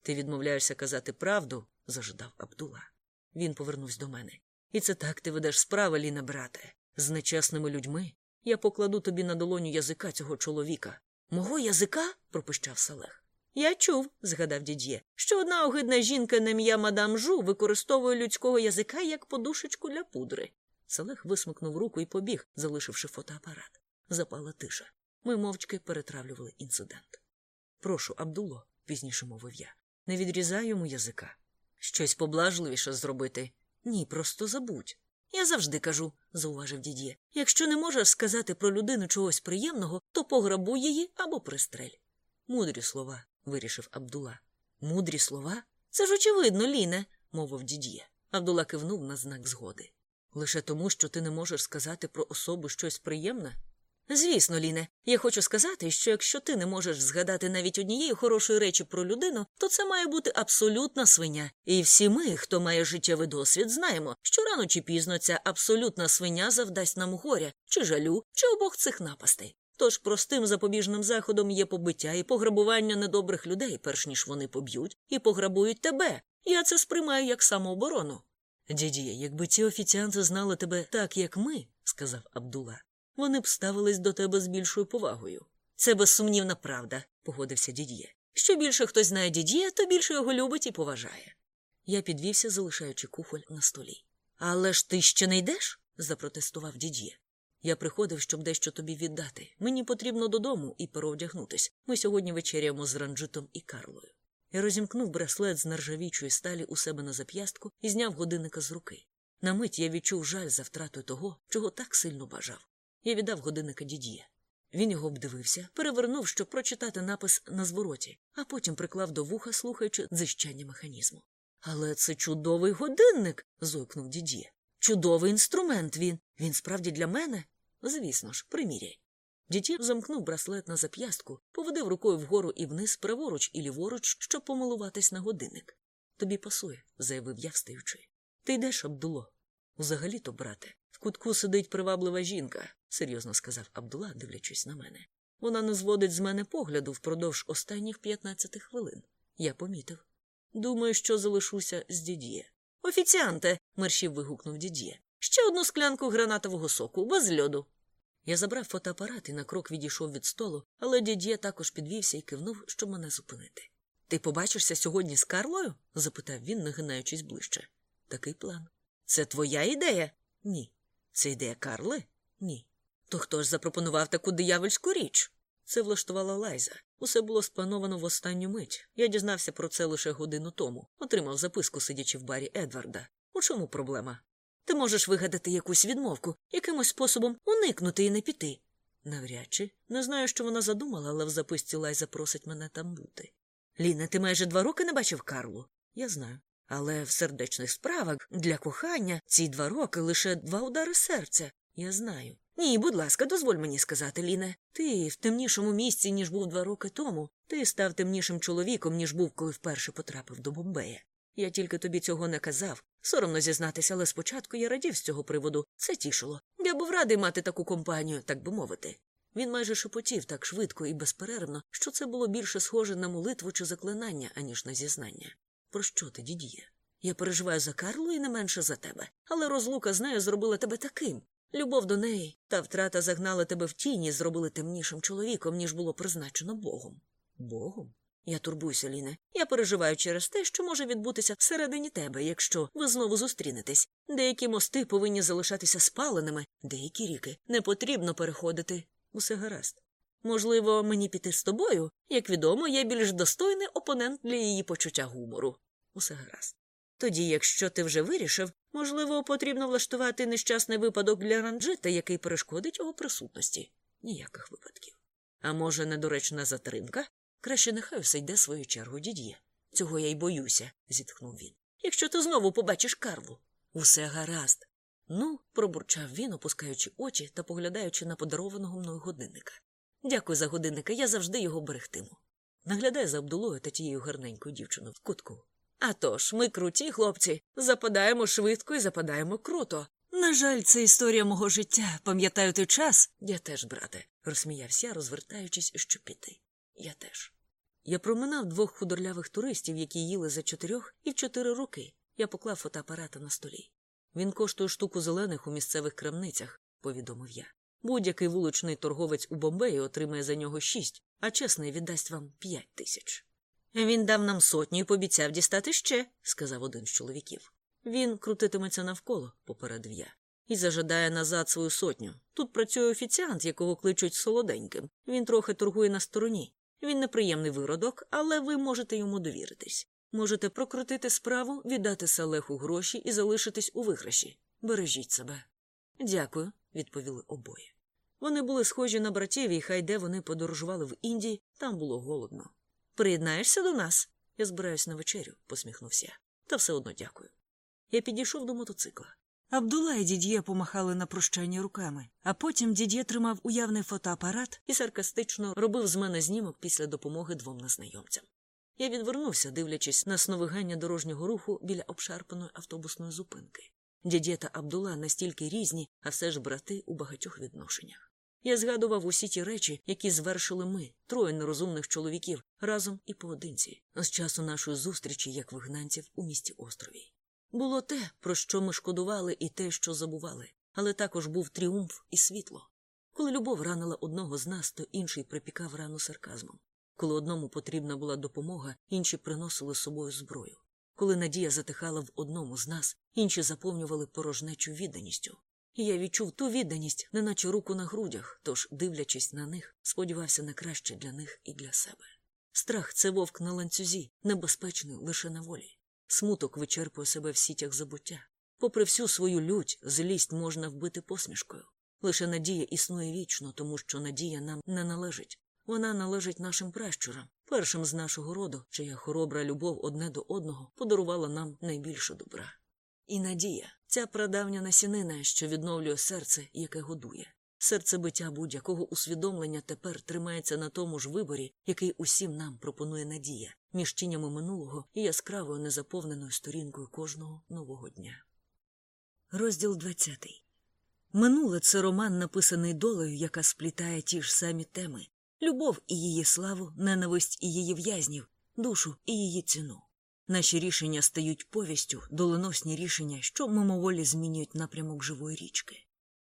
Ти відмовляєшся казати правду, зажидав Абдула. Він повернувся до мене. І це так ти ведеш справи, Ліна, брате. З нечесними людьми я покладу тобі на долоню язика цього чоловіка. Мого язика? пропищав Салех. Я чув, згадав дід'є, що одна огидна жінка на ім'я мадам Жу використовує людського язика як подушечку для пудри. Салех висмикнув руку і побіг, залишивши фотоапарат. Запала тиша. Ми мовчки перетравлювали інцидент. Прошу, Абдуло, пізніше мовив я, не відрізай йому язика. Щось поблажливіше зробити. Ні, просто забудь. Я завжди кажу, зауважив дід'є. Якщо не можеш сказати про людину чогось приємного, то пограбуй її або пристрель. Мудрі слова, вирішив Абдула. Мудрі слова? Це ж очевидно, Ліне, мовив дід'є. Абдула кивнув на знак згоди. Лише тому, що ти не можеш сказати про особу щось приємне? Звісно, Ліне, я хочу сказати, що якщо ти не можеш згадати навіть однієї хорошої речі про людину, то це має бути абсолютна свиня. І всі ми, хто має життєвий досвід, знаємо, що рано чи пізно ця абсолютна свиня завдасть нам горя, чи жалю, чи обох цих напастей. Тож простим запобіжним заходом є побиття і пограбування недобрих людей, перш ніж вони поб'ють, і пограбують тебе. Я це сприймаю як самооборону. Дідіє, якби ці офіціанти знали тебе так, як ми, сказав Абдула, вони б ставились до тебе з більшою повагою. Це безсумнівна правда, погодився дід'є. Що більше хтось знає дід'є, то більше його любить і поважає. Я підвівся, залишаючи кухоль на столі. Але ж ти ще не йдеш? запротестував дід'є. Я приходив, щоб дещо тобі віддати. Мені потрібно додому і переодягнутись. Ми сьогодні вечеряємо з ранджитом і Карлою. Я розімкнув браслет з нержавічої сталі у себе на зап'ястку і зняв годинника з руки. На мить я відчув жаль за втратою того, чого так сильно бажав. Я віддав годинника дід'є. Він його обдивився, перевернув, щоб прочитати напис на звороті, а потім приклав до вуха, слухаючи дзищання механізму. Але це чудовий годинник. зойкнув дідє. Чудовий інструмент він. Він справді для мене? Звісно ж, приміряй. Дідє замкнув браслет на зап'ястку, поводив рукою вгору і вниз, праворуч і ліворуч, щоб помилуватись на годинник. Тобі пасує, заявив я, встаючи. Ти йдеш, Абдуло. Взагалі то, брате, в кутку сидить приваблива жінка, серйозно сказав Абдула, дивлячись на мене. Вона не зводить з мене погляду впродовж останніх 15 хвилин. Я помітив. Думаю, що залишуся з дід'є. Офіціанте. мерщів вигукнув дід'є. Ще одну склянку гранатового соку, без льоду. Я забрав фотоапарат і на крок відійшов від столу, але дід'є також підвівся і кивнув, щоб мене зупинити. Ти побачишся сьогодні з Карлою? запитав він, нагинаючись ближче. Такий план. Це твоя ідея? Ні. Це ідея Карли? Ні. То хто ж запропонував таку диявольську річ? Це влаштувала Лайза. Усе було сплановано в останню мить. Я дізнався про це лише годину тому. Отримав записку, сидячи в барі Едварда. У чому проблема? Ти можеш вигадати якусь відмовку, якимось способом уникнути і не піти. Навряд чи не знаю, що вона задумала, але в записці Лайза просить мене там бути. Ліна, ти майже два роки не бачив Карлу? Я знаю. Але в сердечних справах для кохання ці два роки лише два удари серця. Я знаю. Ні, будь ласка, дозволь мені сказати, Ліне. Ти в темнішому місці, ніж був два роки тому. Ти став темнішим чоловіком, ніж був, коли вперше потрапив до Бомбея. Я тільки тобі цього не казав. Соромно зізнатися, але спочатку я радів з цього приводу. Це тішило. Я був радий мати таку компанію, так би мовити. Він майже шепотів так швидко і безперервно, що це було більше схоже на молитву чи заклинання, аніж на зізнання. Про що ти, дідіє? Я переживаю за Карлу і не менше за тебе, але розлука з нею зробила тебе таким. Любов до неї та втрата загнала тебе в тіні, зробили темнішим чоловіком, ніж було призначено Богом. Богом? Я турбуюся, Ліне. Я переживаю через те, що може відбутися всередині тебе, якщо ви знову зустрінетесь. Деякі мости повинні залишатися спаленими, деякі ріки не потрібно переходити. Усе гаразд. Можливо, мені піти з тобою, як відомо, я більш достойний опонент для її почуття гумору. Усе гаразд. Тоді, якщо ти вже вирішив, можливо, потрібно влаштувати нещасний випадок для ранджита, який перешкодить його присутності. Ніяких випадків. А може, недоречна затримка? Краще нехай все йде свою чергу, дід'є. Цього я й боюся, зітхнув він. Якщо ти знову побачиш Карлу. Усе гаразд. Ну, пробурчав він, опускаючи очі та поглядаючи на подарованого мною годинника. Дякую за годинника, я завжди його берегтиму. Наглядай за Абдулою та тією гарненькою дівчиною в кутку. А тож, ми круті, хлопці, западаємо швидко і западаємо круто. На жаль, це історія мого життя. Пам'ятаю той час. Я теж, брате, розсміявся, розвертаючись, щоб піти. Я теж. Я проминав двох худорлявих туристів, які їли за чотирьох і в чотири роки. Я поклав фотоапарата на столі. Він коштує штуку зелених у місцевих крамницях, повідомив я. Будь-який вуличний торговець у Бомбеї отримає за нього шість, а чесний віддасть вам п'ять тисяч. Він дав нам сотню і пообіцяв дістати ще, сказав один з чоловіків. Він крутитиметься навколо, попередив я, і зажадає назад свою сотню. Тут працює офіціант, якого кличуть солоденьким. Він трохи торгує на стороні. Він неприємний виродок, але ви можете йому довіритись. Можете прокрутити справу, віддати Салеху гроші і залишитись у виграші. Бережіть себе. Дякую, відповіли обоє. Вони були схожі на братів, і хай де вони подорожували в Індії, там було голодно. Приєднаєшся до нас? Я збираюсь на вечерю, посміхнувся. Та все одно дякую. Я підійшов до мотоцикла. Абдула і дід'є помахали на прощання руками, а потім дід'є тримав уявний фотоапарат і саркастично робив з мене знімок після допомоги двом незнайомцям. Я відвернувся, дивлячись на сновигання дорожнього руху біля обшарпаної автобусної зупинки. Дід'є та Абдула настільки різні, а все ж брати у багатьох відношеннях. Я згадував усі ті речі, які звершили ми, троє нерозумних чоловіків, разом і поодинці, з часу нашої зустрічі як вигнанців у місті острові. Було те, про що ми шкодували, і те, що забували, але також був тріумф і світло. Коли любов ранила одного з нас, то інший припікав рану сарказмом. Коли одному потрібна була допомога, інші приносили з собою зброю. Коли надія затихала в одному з нас, інші заповнювали порожнечу відданістю. Я відчув ту відданість, неначе руку на грудях, тож, дивлячись на них, сподівався на краще для них і для себе. Страх це вовк на ланцюзі, небезпечний лише на волі. Смуток вичерпує себе в сітях забуття. Попри всю свою лють, злість можна вбити посмішкою. Лише надія існує вічно, тому що надія нам не належить. Вона належить нашим пращурам, першим з нашого роду, чия хоробра любов одне до одного подарувала нам найбільше добра. І надія ця прадавня насінина, що відновлює серце, яке годує. Серцебиття будь-якого усвідомлення тепер тримається на тому ж виборі, який усім нам пропонує надія, між тінями минулого і яскравою незаповненою сторінкою кожного нового дня. Розділ 20. Минуле це роман, написаний долею, яка сплітає ті ж самі теми любов і її славу, ненависть і її в'язнів, душу і її ціну. Наші рішення стають повістю, доленосні рішення, що мимоволі змінюють напрямок живої річки.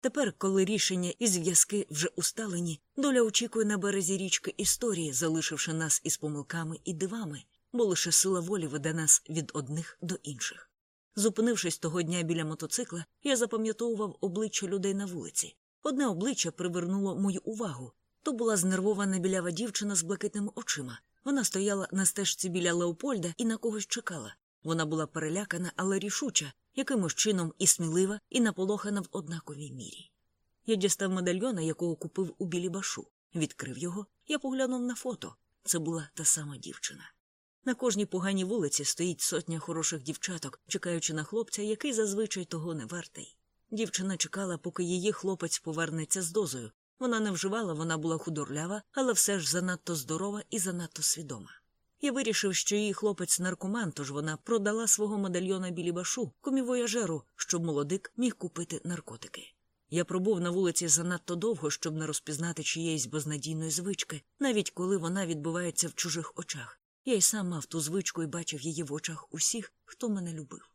Тепер, коли рішення і зв'язки вже усталені, доля очікує на березі річки історії, залишивши нас із помилками і дивами, бо лише сила волі веде нас від одних до інших. Зупинившись того дня біля мотоцикла, я запам'ятовував обличчя людей на вулиці. Одне обличчя привернуло мою увагу. То була знервована білява дівчина з блакитними очима. Вона стояла на стежці біля Леопольда і на когось чекала. Вона була перелякана, але рішуча, якимось чином і смілива, і наполохана в однаковій мірі. Я дістав медальйона, якого купив у білі башу, відкрив його, я поглянув на фото. Це була та сама дівчина. На кожній поганій вулиці стоїть сотня хороших дівчаток, чекаючи на хлопця, який зазвичай того не вартий. Дівчина чекала, поки її хлопець повернеться з дозою. Вона не вживала, вона була худорлява, але все ж занадто здорова і занадто свідома. Я вирішив, що її хлопець наркоман, тож вона продала свого медальйона білібашу, комівояжеру, щоб молодик міг купити наркотики. Я пробув на вулиці занадто довго, щоб не розпізнати чиєїсь безнадійної звички, навіть коли вона відбувається в чужих очах. Я й сам мав ту звичку і бачив її в очах усіх, хто мене любив.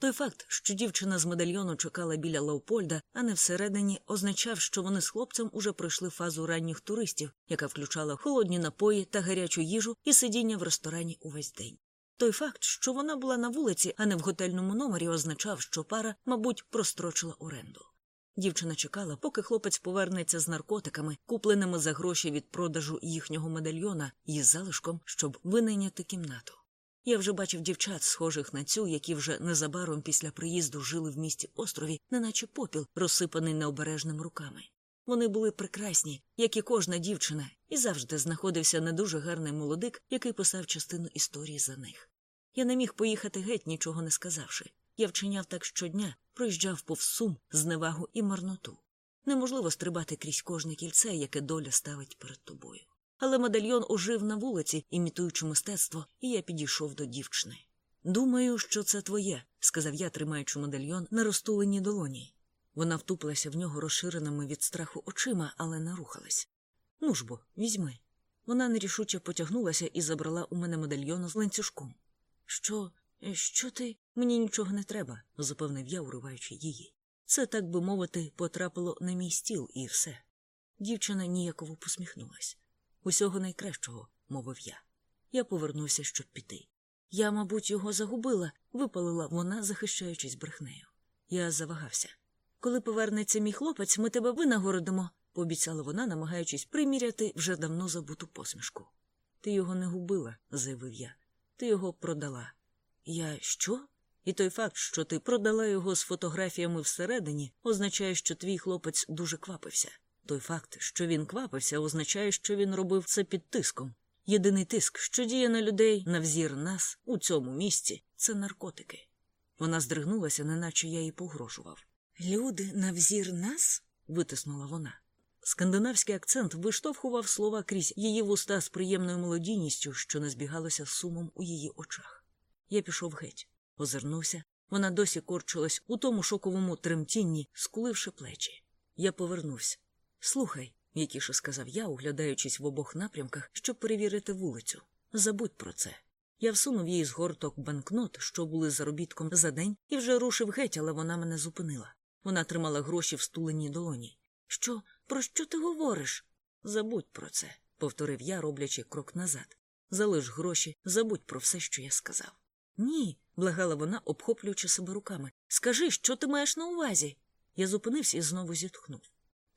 Той факт, що дівчина з медальйону чекала біля Леопольда, а не всередині, означав, що вони з хлопцем уже пройшли фазу ранніх туристів, яка включала холодні напої та гарячу їжу і сидіння в ресторані увесь день. Той факт, що вона була на вулиці, а не в готельному номері, означав, що пара, мабуть, прострочила оренду. Дівчина чекала, поки хлопець повернеться з наркотиками, купленими за гроші від продажу їхнього медальйона, із залишком, щоб винайняти кімнату. Я вже бачив дівчат, схожих на цю, які вже незабаром після приїзду жили в місті острові, неначе попіл, розсипаний необережними руками. Вони були прекрасні, як і кожна дівчина, і завжди знаходився не дуже гарний молодик, який писав частину історії за них. Я не міг поїхати геть, нічого не сказавши. Я вчиняв так щодня, проїжджав повз сум, зневагу і марноту. Неможливо стрибати крізь кожне кільце, яке доля ставить перед тобою. Але медальйон ожив на вулиці, імітуючи мистецтво, і я підійшов до дівчини. Думаю, що це твоє, сказав я, тримаючи медальйон на розтуленій долоні. Вона втупилася в нього розширеними від страху очима, але не рухалась. Ну ж бо, візьми. Вона нерішуче потягнулася і забрала у мене медальйон з ланцюжком. Що, що ти? Мені нічого не треба, запевнив я, уриваючи її. Це, так би мовити, потрапило на мій стіл і все. Дівчина ніяково посміхнулась. Усього найкращого, мовив я. Я повернувся, щоб піти. Я, мабуть, його загубила, випалила вона, захищаючись брехнею. Я завагався. Коли повернеться мій хлопець, ми тебе винагородимо, пообіцяла вона, намагаючись приміряти вже давно забуту посмішку. Ти його не губила, заявив я. Ти його продала. Я що? І той факт, що ти продала його з фотографіями всередині, означає, що твій хлопець дуже квапився. Той факт, що він квапився, означає, що він робив це під тиском. Єдиний тиск, що діє на людей на взір нас у цьому місці, це наркотики. Вона здригнулася, неначе я їй погрожував. Люди на взір нас? витиснула вона. Скандинавський акцент виштовхував слова крізь її вуста з приємною молодійністю, що не збігалося з сумом у її очах. Я пішов геть, озирнувся. Вона досі корчилась у тому шоковому тремтінні, скуливши плечі. Я повернувся. Слухай, м'якіше сказав я, оглядаючись в обох напрямках, щоб перевірити вулицю. Забудь про це. Я всунув їй з горток банкнот, що були заробітком за день, і вже рушив геть, але вона мене зупинила. Вона тримала гроші в стуленій долоні. Що, про що ти говориш? Забудь про це, повторив я, роблячи крок назад. Залиш гроші, забудь про все, що я сказав. Ні, благала вона, обхоплюючи себе руками. Скажи, що ти маєш на увазі? Я зупинився і знову зітхнув.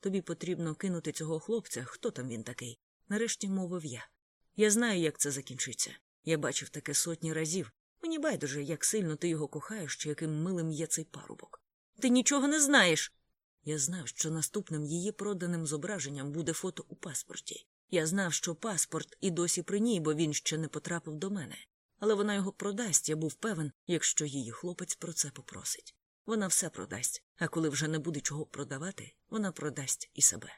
Тобі потрібно кинути цього хлопця, хто там він такий. Нарешті мовив я. Я знаю, як це закінчиться. Я бачив таке сотні разів. Мені байдуже, як сильно ти його кохаєш, чи яким милим є цей парубок. Ти нічого не знаєш. Я знав, що наступним її проданим зображенням буде фото у паспорті. Я знав, що паспорт і досі при ній, бо він ще не потрапив до мене. Але вона його продасть, я був певен, якщо її хлопець про це попросить. Вона все продасть, а коли вже не буде чого продавати, вона продасть і себе.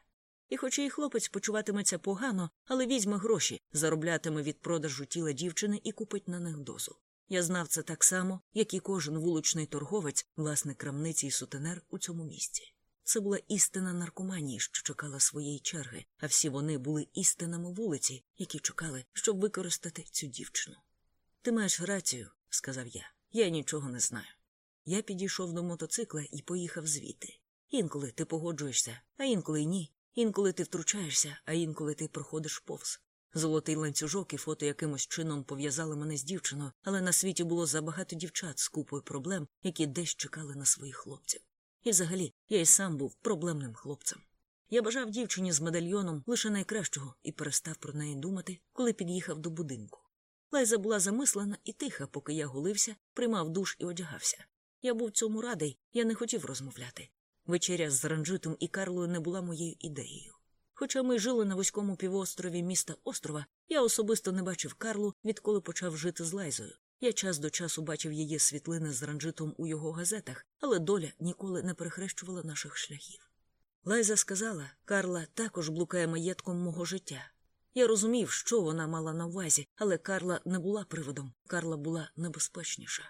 І хоч її хлопець почуватиметься погано, але візьме гроші, зароблятиме від продажу тіла дівчини і купить на них дозу. Я знав це так само, як і кожен вуличний торговець, власник крамниці і сутенер у цьому місці. Це була істина наркоманії, що чекала своєї черги, а всі вони були істинами вулиці, які чекали, щоб використати цю дівчину. Ти маєш рацію, сказав я. Я нічого не знаю. Я підійшов до мотоцикла і поїхав звідти. Інколи ти погоджуєшся, а інколи ні. Інколи ти втручаєшся, а інколи ти проходиш повз. Золотий ланцюжок і фото якимось чином пов'язали мене з дівчиною, але на світі було забагато дівчат з купою проблем, які десь чекали на своїх хлопців. І взагалі я й сам був проблемним хлопцем. Я бажав дівчині з медальйоном лише найкращого і перестав про неї думати, коли під'їхав до будинку. Лайза була замислена і тиха, поки я голився, приймав душ і одягався. Я був цьому радий, я не хотів розмовляти. Вечеря з Ранжитом і Карлою не була моєю ідеєю. Хоча ми жили на вузькому півострові міста острова, я особисто не бачив Карлу, відколи почав жити з Лайзою. Я час до часу бачив її світлини з ранжитом у його газетах, але доля ніколи не перехрещувала наших шляхів. Лайза сказала, Карла також блукає маєтком мого життя. Я розумів, що вона мала на увазі, але Карла не була приводом, Карла була небезпечніша.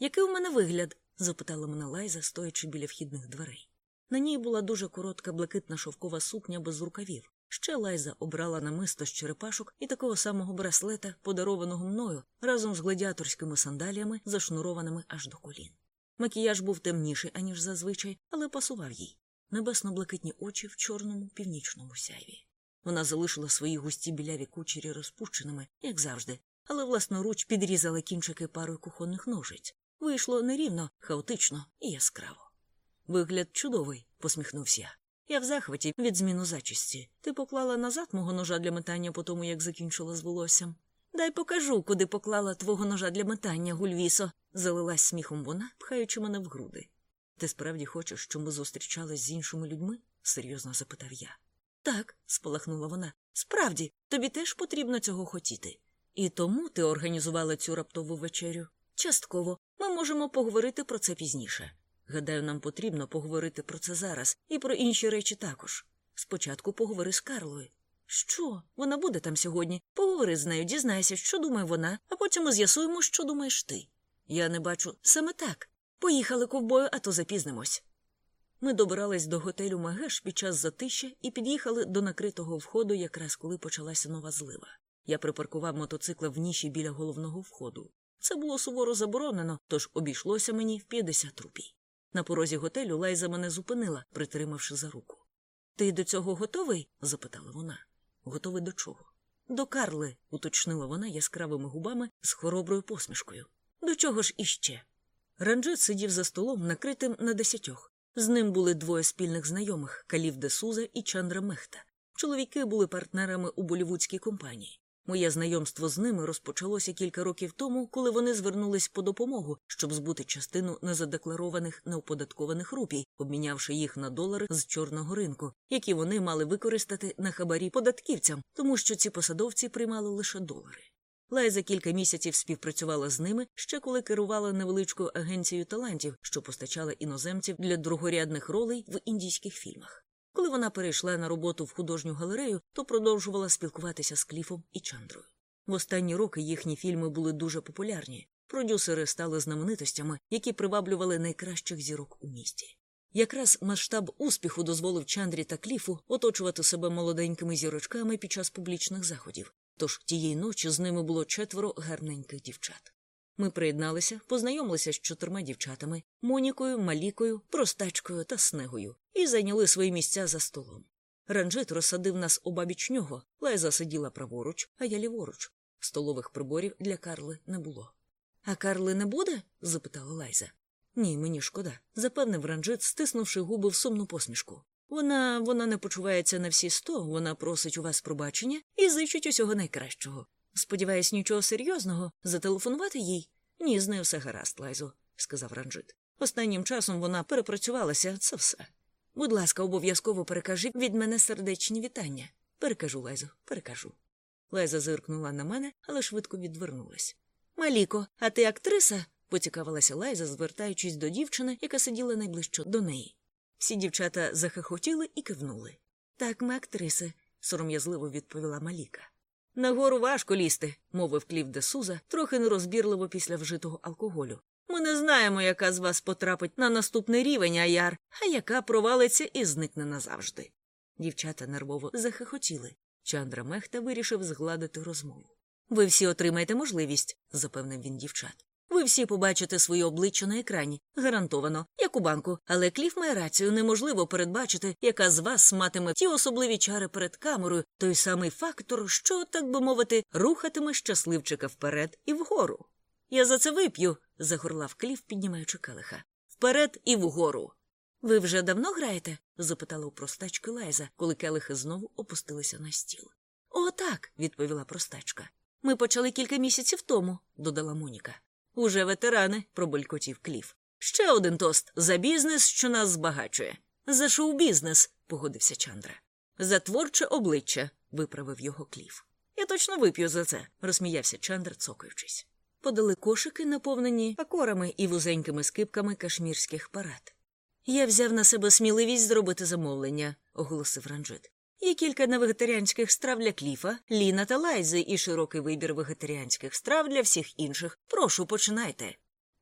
Який у мене вигляд? запитала мене Лайза, стоячи біля вхідних дверей. На ній була дуже коротка блакитна шовкова сукня без рукавів. Ще Лайза обрала намисто з черепашок і такого самого браслета, подарованого мною, разом з гладіаторськими сандаліями, зашнурованими аж до колін. Макіяж був темніший, аніж зазвичай, але пасував їй. Небесно-блакитні очі в чорному північному сяйві. Вона залишила свої густі біляві кучері розпущеними, як завжди, але власноруч підрізала кінчики парою кухонних ножиць. Вийшло нерівно, хаотично і яскраво. Вигляд чудовий, посміхнувся я. Я в захваті від зміну зачисті. Ти поклала назад мого ножа для метання по тому, як закінчила з волоссям. Дай покажу, куди поклала твого ножа для метання, Гульвісо, залилась сміхом вона, пхаючи мене в груди. Ти справді хочеш, щоб ми зустрічались з іншими людьми? серйозно запитав я. Так, спалахнула вона. Справді, тобі теж потрібно цього хотіти. І тому ти організувала цю раптову вечерю. Частково ми можемо поговорити про це пізніше. Гадаю, нам потрібно поговорити про це зараз і про інші речі також. Спочатку поговори з Карлою. Що? Вона буде там сьогодні. Поговори з нею, дізнайся, що думає вона, а потім з'ясуємо, що думаєш ти. Я не бачу саме так. Поїхали ковбою, а то запізнимось. Ми добирались до готелю Магеш під час затища і під'їхали до накритого входу, якраз коли почалася нова злива. Я припаркував мотоцикла в ніші біля головного входу. Це було суворо заборонено, тож обійшлося мені в 50 рупій. На порозі готелю Лайза мене зупинила, притримавши за руку. Ти до цього готовий? запитала вона. Готовий до чого? До Карли, уточнила вона яскравими губами з хороброю посмішкою. До чого ж іще? Ранджет сидів за столом, накритим на десятьох. З ним були двоє спільних знайомих Калів де Суза і Чандра Мехта. Чоловіки були партнерами у болівудській компанії. Моє знайомство з ними розпочалося кілька років тому, коли вони звернулись по допомогу, щоб збути частину незадекларованих неоподаткованих рупій, обмінявши їх на долари з чорного ринку, які вони мали використати на хабарі податківцям, тому що ці посадовці приймали лише долари. Лай за кілька місяців співпрацювала з ними ще коли керувала невеличкою агенцією талантів, що постачала іноземців для другорядних ролей в індійських фільмах. Коли вона перейшла на роботу в художню галерею, то продовжувала спілкуватися з Кліфом і Чандрою. В останні роки їхні фільми були дуже популярні. Продюсери стали знаменитостями, які приваблювали найкращих зірок у місті. Якраз масштаб успіху дозволив Чандрі та Кліфу оточувати себе молоденькими зірочками під час публічних заходів. Тож тієї ночі з ними було четверо гарненьких дівчат. Ми приєдналися, познайомилися з чотирма дівчатами Монікою, Малікою, Простачкою та Снегою і зайняли свої місця за столом. Ранжит розсадив нас обабіч нього, Лайза сиділа праворуч, а я ліворуч. Столових приборів для Карли не було. А Карли не буде? запитала Лайза. Ні, мені шкода, запевнив ранжит, стиснувши губи в сумну посмішку. Вона вона не почувається на всі сто, вона просить у вас пробачення і зичить усього найкращого. Сподіваюсь, нічого серйозного, зателефонувати їй? Ні, з нею все гаразд, Лайзо, сказав ранжит. Останнім часом вона перепрацювалася, це все. Будь ласка, обов'язково перекажи від мене сердечні вітання. Перекажу, Лайзо, перекажу. Лайза зиркнула на мене, але швидко відвернулась. Маліко, а ти актриса? поцікавилася Лайза, звертаючись до дівчини, яка сиділа найближче до неї. Всі дівчата захихотіли і кивнули. Так, ми актриси, сором'язливо відповіла Маліка. Нагору важко лізти, мовив Клів де Суза, трохи нерозбірливо після вжитого алкоголю. Ми не знаємо, яка з вас потрапить на наступний рівень аяр, а яка провалиться і зникне назавжди. Дівчата нервово захихотіли. Чандра Мехта вирішив згладити розмову. Ви всі отримаєте можливість, запевнив він дівчат. Ви всі побачите свої обличчя на екрані, гарантовано, як у банку, але Кліф має рацію, неможливо передбачити, яка з вас матиме ті особливі чари перед камерою, той самий фактор, що, так би мовити, рухатиме щасливчика вперед і вгору. Я за це вип'ю, загорлав Кліф, піднімаючи келиха. Вперед і вгору. Ви вже давно граєте? запитала у простачки Лайза, коли келихи знову опустилися на стіл. О, так, відповіла простачка. Ми почали кілька місяців тому, додала Моніка. Уже ветерани, пробулькотів Кліф. Ще один тост за бізнес, що нас збагачує. За шоу-бізнес, погодився Чандра. За творче обличчя, виправив його Кліф. Я точно вип'ю за це, розсміявся Чандр, цокаючись. Подали кошики, наповнені пакорами і вузенькими скипками кашмірських парад. Я взяв на себе сміливість зробити замовлення, оголосив Ранжит. Є кілька невегетаріанських страв для кліфа, ліна та лайзи і широкий вибір вегетаріанських страв для всіх інших. Прошу, починайте.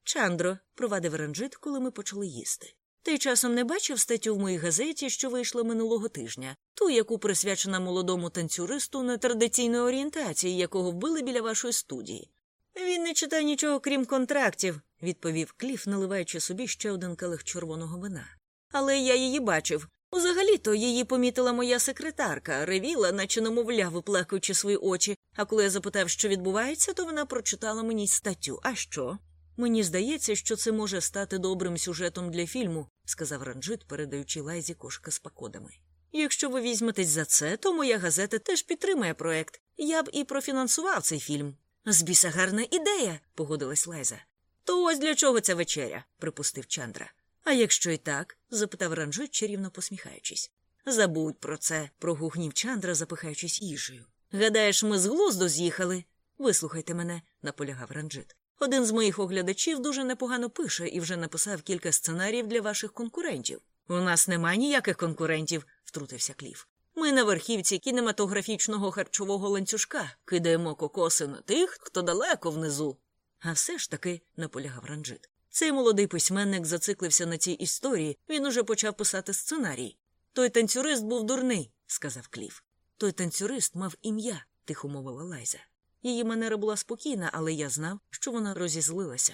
Чандро, провадив Ранжит, коли ми почали їсти. Ти часом не бачив статтю в моїй газеті, що вийшла минулого тижня, ту, яку присвячена молодому танцюристу нетрадиційної орієнтації, якого вбили біля вашої студії. Він не читає нічого, крім контрактів, відповів Кліф, наливаючи собі ще один келих червоного вина. Але я її бачив. Взагалі-то її помітила моя секретарка, ревіла, наче немовля, виплакуючи свої очі, а коли я запитав, що відбувається, то вона прочитала мені статтю. А що? Мені здається, що це може стати добрим сюжетом для фільму, сказав Ранджит, передаючи лайзі кошика з пакодами. Якщо ви візьметесь за це, то моя газета теж підтримує проект. Я б і профінансував цей фільм. З біса гарна ідея, погодилась Лайза. То ось для чого ця вечеря, припустив Чандра. А якщо і так? запитав Ранджит, чарівно посміхаючись. Забудь про це, прогухнів Чандра, запихаючись їжею. Гадаєш, ми з глузду з'їхали? Вислухайте мене, наполягав Ранджит. Один з моїх оглядачів дуже непогано пише і вже написав кілька сценаріїв для ваших конкурентів. У нас немає ніяких конкурентів, втрутився Кліф. Ми на верхівці кінематографічного харчового ланцюжка кидаємо кокоси на тих, хто далеко внизу. А все ж таки, наполягав Ранджит. Цей молодий письменник зациклився на цій історії, він уже почав писати сценарій. Той танцюрист був дурний, сказав Кліф. Той танцюрист мав ім'я, тихо мовила Лайза. Її манера була спокійна, але я знав, що вона розізлилася.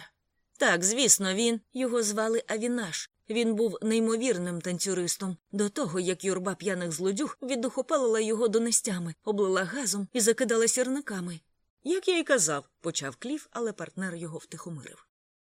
Так, звісно, він його звали Авінаш. Він був неймовірним танцюристом до того, як юрба п'яних злодюг віддухопалила його донестями, облила газом і закидала сірниками. Як я й казав, почав кліф, але партнер його втихомирив.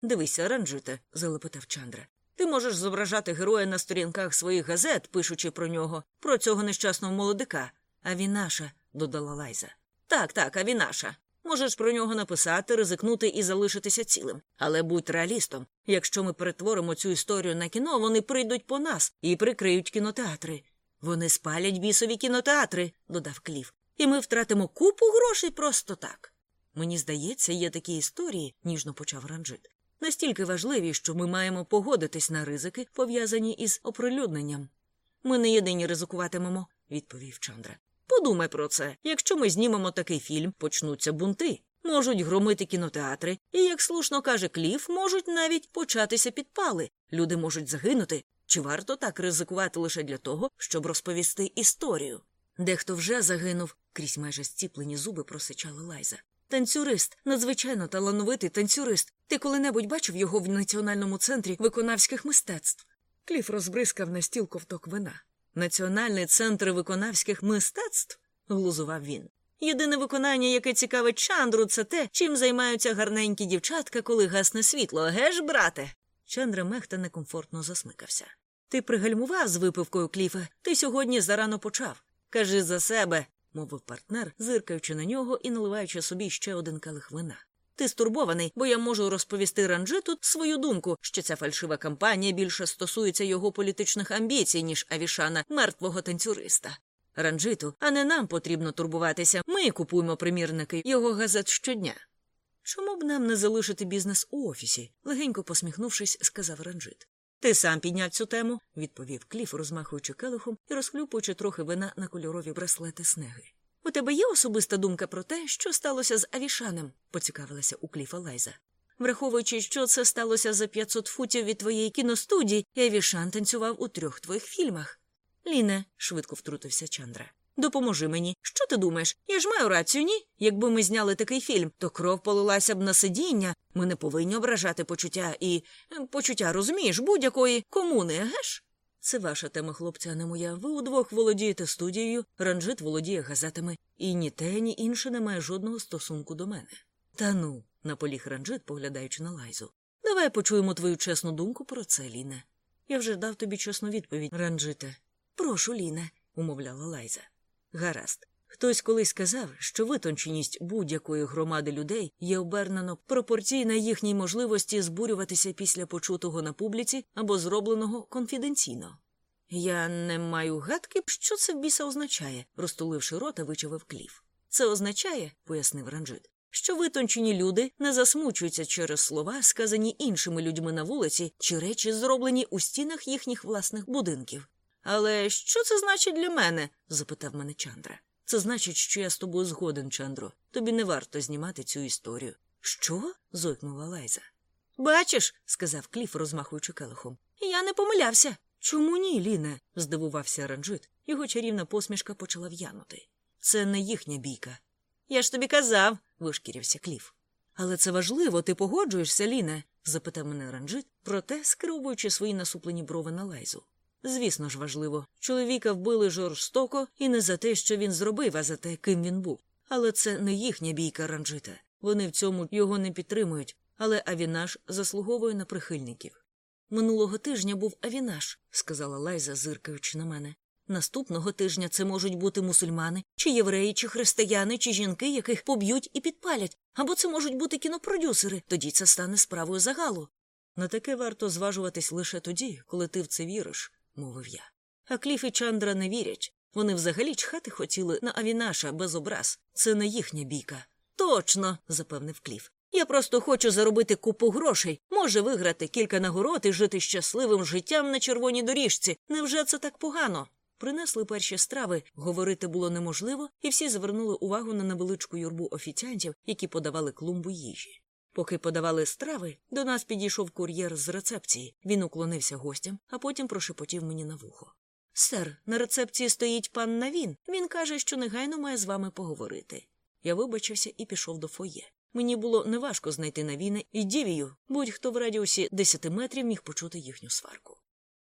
Дивися, ранжите, залепетав Чандра. Ти можеш зображати героя на сторінках своїх газет, пишучи про нього, про цього нещасного молодика. А він наша, додала Лайза. Так, так, а він наша. Можеш про нього написати, ризикнути і залишитися цілим. Але будь реалістом. Якщо ми перетворимо цю історію на кіно, вони прийдуть по нас і прикриють кінотеатри. Вони спалять бісові кінотеатри, додав Кліф, і ми втратимо купу грошей просто так. Мені здається, є такі історії, ніжно почав Ранджит. Настільки важливі, що ми маємо погодитись на ризики, пов'язані із оприлюдненням. Ми не єдині ризикуватимемо, відповів Чандра. Подумай про це. Якщо ми знімемо такий фільм, почнуться бунти. Можуть громити кінотеатри, і, як слушно каже Кліф, можуть навіть початися підпали. Люди можуть загинути. Чи варто так ризикувати лише для того, щоб розповісти історію? Дехто вже загинув, крізь майже зціплені зуби просичала Лайза. Танцюрист, надзвичайно талановитий танцюрист. Ти коли-небудь бачив його в національному центрі виконавських мистецтв? Кліф розбризкав на стіл ковток вина. Національний центр виконавських мистецтв? глузував він. Єдине виконання, яке цікавить Чандру, це те, чим займаються гарненькі дівчатка, коли гасне світло, геш, брате? Чандра мехта некомфортно засмикався. Ти пригальмував з випивкою, Кліфе, ти сьогодні зарано почав. Кажи за себе, мовив партнер, зиркаючи на нього і наливаючи собі ще один калих вина. Ти стурбований, бо я можу розповісти ранжиту свою думку, що ця фальшива кампанія більше стосується його політичних амбіцій, ніж Авішана, мертвого танцюриста. Ранжиту, а не нам потрібно турбуватися. Ми купуємо примірники його газет щодня. Чому б нам не залишити бізнес у офісі? легенько посміхнувшись, сказав Ранжит. Ти сам підняв цю тему, відповів Кліф, розмахуючи келихом і розхлюпуючи трохи вина на кольорові браслети снеги. У тебе є особиста думка про те, що сталося з Авішаном? поцікавилася у Кліфа Лайза. Враховуючи, що це сталося за 500 футів від твоєї кіностудії, і Авішан танцював у трьох твоїх фільмах. Ліне, швидко втрутився Чандра. Допоможи мені. Що ти думаєш? Я ж маю рацію, ні? Якби ми зняли такий фільм, то кров полилася б на сидіння. Ми не повинні ображати почуття і почуття, розумієш, будь-якої комуни, геш? Це ваша тема, хлопця, не моя. Ви удвох володієте студією, ранжит володіє газетами, і ні те, ні інше не має жодного стосунку до мене. Та ну, наполіг ранжит, поглядаючи на лайзу. Давай почуємо твою чесну думку про це, Ліне. Я вже дав тобі чесну відповідь, ранжите. Прошу, Ліне, умовляла Лайза. Гаразд. Хтось колись сказав, що витонченість будь-якої громади людей є обернено пропорційна їхній можливості збурюватися після почутого на публіці або зробленого конфіденційно. Я не маю гадки, що це в біса означає, розтуливши рота, вичавив кліф. Це означає, пояснив Ранжит, що витончені люди не засмучуються через слова, сказані іншими людьми на вулиці, чи речі, зроблені у стінах їхніх власних будинків. Але що це значить для мене? запитав мене Чандра. Це значить, що я з тобою згоден, Чандро. Тобі не варто знімати цю історію. Що? зойкнула Лайза. Бачиш, сказав Кліф, розмахуючи келихом. Я не помилявся. Чому ні, Ліне? здивувався Ранжит. Його чарівна посмішка почала в'янути. Це не їхня бійка. Я ж тобі казав, вишкірився Кліф. Але це важливо, ти погоджуєшся, Ліне? запитав мене Ранжит, проте скеровуючи свої насуплені брови на лайзу. Звісно ж, важливо. Чоловіка вбили жорстоко і не за те, що він зробив, а за те, ким він був. Але це не їхня бійка ранжита. Вони в цьому його не підтримують, але Авінаш заслуговує на прихильників. Минулого тижня був Авінаш, сказала Лайза, зиркаючи на мене. Наступного тижня це можуть бути мусульмани, чи євреї, чи християни, чи жінки, яких поб'ють і підпалять, або це можуть бути кінопродюсери, тоді це стане справою загалу. На таке варто зважуватись лише тоді, коли ти в це віриш мовив я. А Кліф і Чандра не вірять. Вони взагалі чхати хотіли на Авінаша без образ. Це не їхня бійка. Точно, запевнив Кліф. Я просто хочу заробити купу грошей, може виграти кілька нагород і жити щасливим життям на червоній доріжці. Невже це так погано? Принесли перші страви, говорити було неможливо, і всі звернули увагу на невеличку юрбу офіціантів, які подавали клумбу їжі. Поки подавали страви, до нас підійшов кур'єр з рецепції. Він уклонився гостям, а потім прошепотів мені на вухо. Сер, на рецепції стоїть пан Навін. Він каже, що негайно має з вами поговорити. Я вибачився і пішов до фоє. Мені було неважко знайти Навіна і дівію, будь-хто в радіусі десяти метрів міг почути їхню сварку.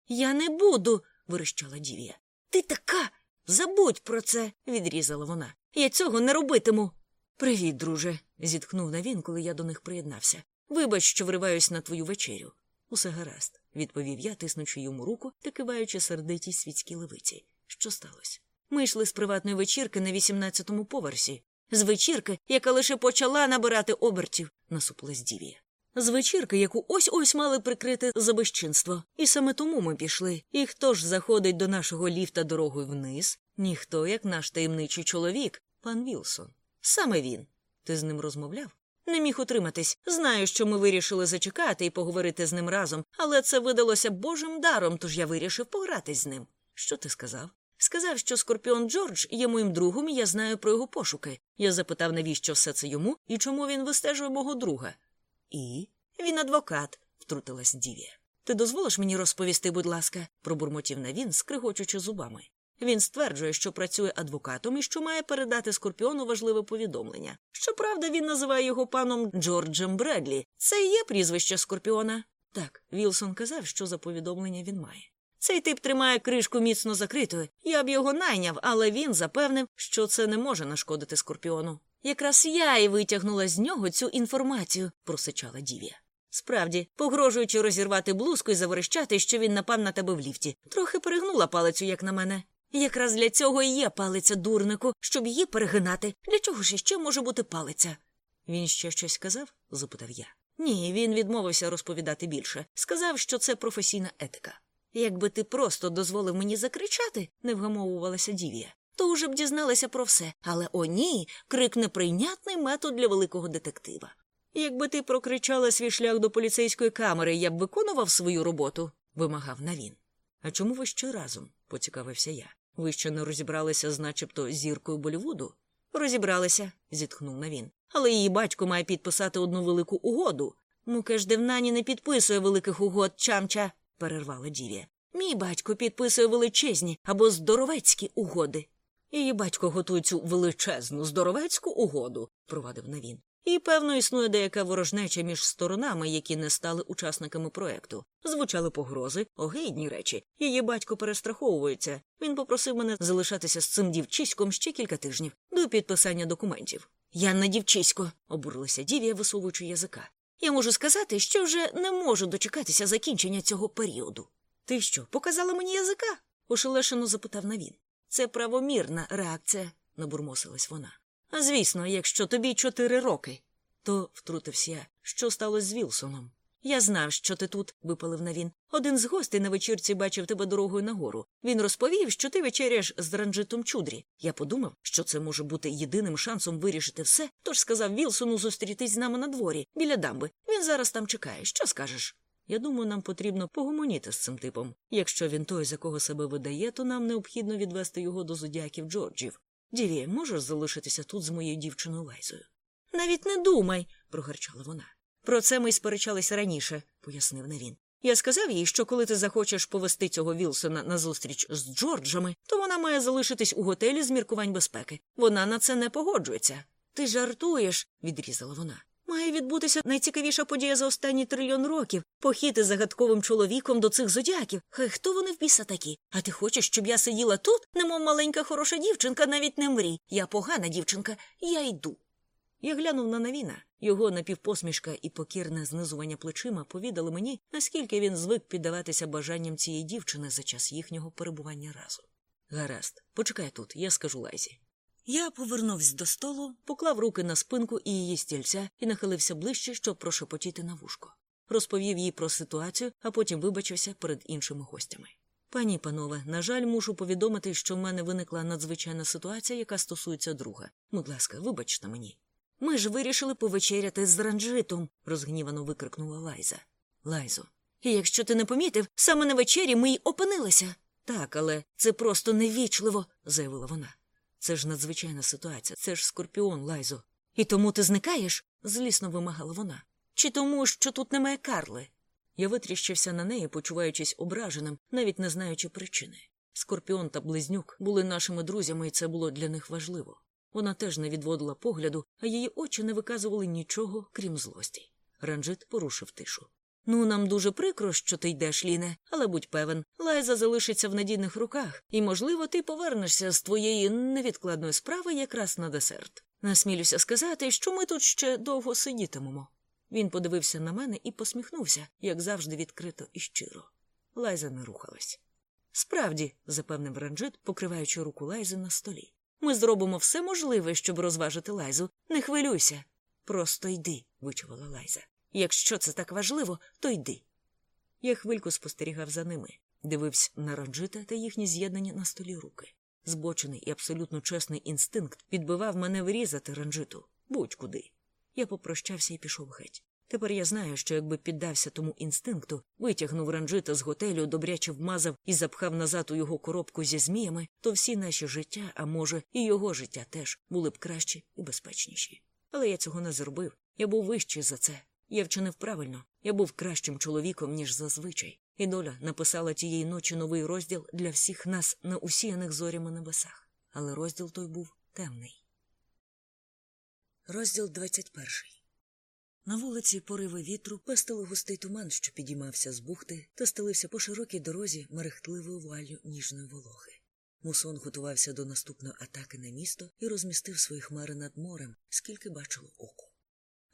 Я не буду. вирощала дівія. Ти така. Забудь про це, відрізала вона. Я цього не робитиму. Привіт, друже, зітхнув на він, коли я до них приєднався. Вибач, що вриваюсь на твою вечерю. Усе гаразд, відповів я, тиснучи йому руку та киваючи сердитій світській левиці. Що сталося? Ми йшли з приватної вечірки на 18-му поверсі, з вечірки, яка лише почала набирати обертів, насупилась дівія. З вечірки, яку ось ось мали прикрити за безчинство. І саме тому ми пішли. І хто ж заходить до нашого ліфта дорогою вниз? Ніхто, як наш таємничий чоловік, пан Вілсон. Саме він. Ти з ним розмовляв? Не міг утриматись. Знаю, що ми вирішили зачекати і поговорити з ним разом, але це видалося божим даром, тож я вирішив погратись з ним. Що ти сказав? Сказав, що Скорпіон Джордж є моїм другом, і я знаю про його пошуки. Я запитав, навіщо все це йому і чому він вистежує мого друга. І він адвокат, втрутилась Дівія. Ти дозволиш мені розповісти, будь ласка, пробурмотів на він, скригочучи зубами. Він стверджує, що працює адвокатом і що має передати Скорпіону важливе повідомлення. Щоправда, він називає його паном Джорджем Бредлі. Це і є прізвище Скорпіона. Так, Вілсон казав, що за повідомлення він має. Цей тип тримає кришку міцно закритою. Я б його найняв, але він запевнив, що це не може нашкодити Скорпіону. Якраз я і витягнула з нього цю інформацію, просичала Дівія. Справді, погрожуючи розірвати блузку і заверещати, що він напав на тебе в ліфті, трохи перегнула палицю, як на мене. Якраз для цього і є палиця дурнику, щоб її перегинати. Для чого ж іще може бути палиця? Він ще щось сказав? запитав я. Ні, він відмовився розповідати більше. Сказав, що це професійна етика. Якби ти просто дозволив мені закричати, не вгамовувалася Дівія, то уже б дізналася про все. Але о ні, крик неприйнятний метод для великого детектива. Якби ти прокричала свій шлях до поліцейської камери, я б виконував свою роботу, вимагав Навін. А чому ви ще разом? поцікавився я. Ви ще не розібралися з начебто зіркою Болівуду? Розібралися, зітхнув Навін. Але її батько має підписати одну велику угоду. Мукеш Девнані не підписує великих угод, чамча, перервала Дівія. Мій батько підписує величезні або здоровецькі угоди. Її батько готує цю величезну здоровецьку угоду, провадив Навін. І, певно, існує деяка ворожнеча між сторонами, які не стали учасниками проекту. Звучали погрози, огидні речі. Її батько перестраховується. Він попросив мене залишатися з цим дівчиськом ще кілька тижнів до підписання документів. Я не дівчисько, обурилася дівія, висовуючи язика. Я можу сказати, що вже не можу дочекатися закінчення цього періоду. Ти що, показала мені язика? ошелешено запитав Навін. Це правомірна реакція, набурмосилась вона. Звісно, якщо тобі чотири роки. То втрутився я, що сталося з Вілсоном. Я знав, що ти тут, випалив Навін. Один з гостей на вечірці бачив тебе дорогою нагору. Він розповів, що ти вечеряєш з ранжитом чудрі. Я подумав, що це може бути єдиним шансом вирішити все, тож сказав Вілсону зустрітись з нами на дворі, біля дамби. Він зараз там чекає. Що скажеш? Я думаю, нам потрібно погомоніти з цим типом. Якщо він той, за кого себе видає, то нам необхідно відвести його до зодіаків Джорджів. Діві, можеш залишитися тут з моєю дівчиною Лайзою? Навіть не думай, прогарчала вона. Про це ми й сперечалися раніше, пояснив Невін. Я сказав їй, що коли ти захочеш повести цього Вілсона на зустріч з Джорджами, то вона має залишитись у готелі з міркувань безпеки. Вона на це не погоджується. Ти жартуєш, відрізала вона. Має відбутися найцікавіша подія за останні трильйон років похід із загадковим чоловіком до цих зодіаків. Хай хто вони в біса такі? А ти хочеш, щоб я сиділа тут, немов маленька хороша дівчинка, навіть не мрій. Я погана дівчинка, я йду. Я глянув на Навіна. Його напівпосмішка і покірне знизування плечима повідали мені, наскільки він звик піддаватися бажанням цієї дівчини за час їхнього перебування разом. Гаразд, почекай тут, я скажу Лайзі. Я повернувся до столу, поклав руки на спинку і її стільця і нахилився ближче, щоб прошепотіти на вушко. Розповів їй про ситуацію, а потім вибачився перед іншими гостями. Пані і панове, на жаль, мушу повідомити, що в мене виникла надзвичайна ситуація, яка стосується друга. Будь ласка, вибачте мені. Ми ж вирішили повечеряти з ранжитом, розгнівано викрикнула Лайза. Лайзо, і якщо ти не помітив, саме на вечері ми й опинилися. Так, але це просто невічливо, заявила вона. Це ж надзвичайна ситуація, це ж скорпіон, Лайзо. І тому ти зникаєш? злісно вимагала вона. Чи тому, що тут немає Карли? Я витріщився на неї, почуваючись ображеним, навіть не знаючи причини. Скорпіон та близнюк були нашими друзями, і це було для них важливо. Вона теж не відводила погляду, а її очі не виказували нічого, крім злості. Ранжит порушив тишу. Ну, нам дуже прикро, що ти йдеш, Ліне, але будь певен, Лайза залишиться в надійних руках, і, можливо, ти повернешся з твоєї невідкладної справи якраз на десерт. Насмілюся сказати, що ми тут ще довго сидітимемо. Він подивився на мене і посміхнувся, як завжди, відкрито і щиро. Лайза не рухалась. Справді, запевнив Ранжит, покриваючи руку Лайзи на столі. Ми зробимо все можливе, щоб розважити Лайзу. Не хвилюйся. Просто йди, вичувала Лайза. Якщо це так важливо, то йди. Я хвильку спостерігав за ними, дивився на Ранджита та їхні з'єднані на столі руки. Збочений і абсолютно чесний інстинкт підбивав мене врізати ранжиту будь-куди. Я попрощався і пішов геть. Тепер я знаю, що якби піддався тому інстинкту, витягнув ранжита з готелю, добряче вмазав і запхав назад у його коробку зі зміями, то всі наші життя, а може, і його життя теж були б кращі і безпечніші. Але я цього не зробив. Я був вищий за це. Я вчинив правильно. Я був кращим чоловіком, ніж зазвичай. І доля написала тієї ночі новий розділ для всіх нас на усіяних зорями небесах. Але розділ той був темний. Розділ 21 На вулиці пориви вітру пестили густий туман, що підіймався з бухти, та стелився по широкій дорозі мерехтливою вуаллю ніжної вологи. Мусон готувався до наступної атаки на місто і розмістив свої хмари над морем, скільки бачило око.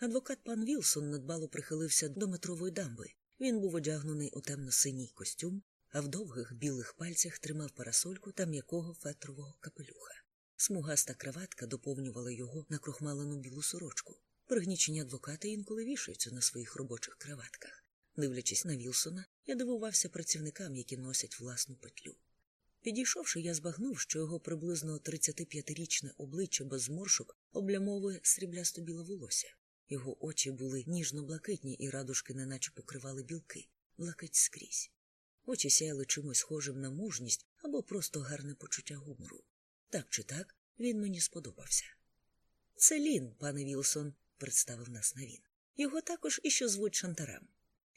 Адвокат пан Вілсон надбало прихилився до метрової дамби. Він був одягнений у темно-синій костюм, а в довгих білих пальцях тримав парасольку та м'якого фетрового капелюха. Смугаста краватка доповнювала його на крохмалену білу сорочку. Пригнічені адвокати інколи вішаються на своїх робочих краватках. Дивлячись на Вілсона, я дивувався працівникам, які носять власну петлю. Підійшовши, я збагнув, що його приблизно 35-річне обличчя без зморшок облямовує сріблясто біле волосся. Його очі були ніжно-блакитні, і радужки неначе покривали білки, блакить скрізь. Очі сяяли чимось схожим на мужність або просто гарне почуття гумору. Так чи так, він мені сподобався. Це Лін, пане Вілсон, представив нас на він. Його також іще звуть Шантарам.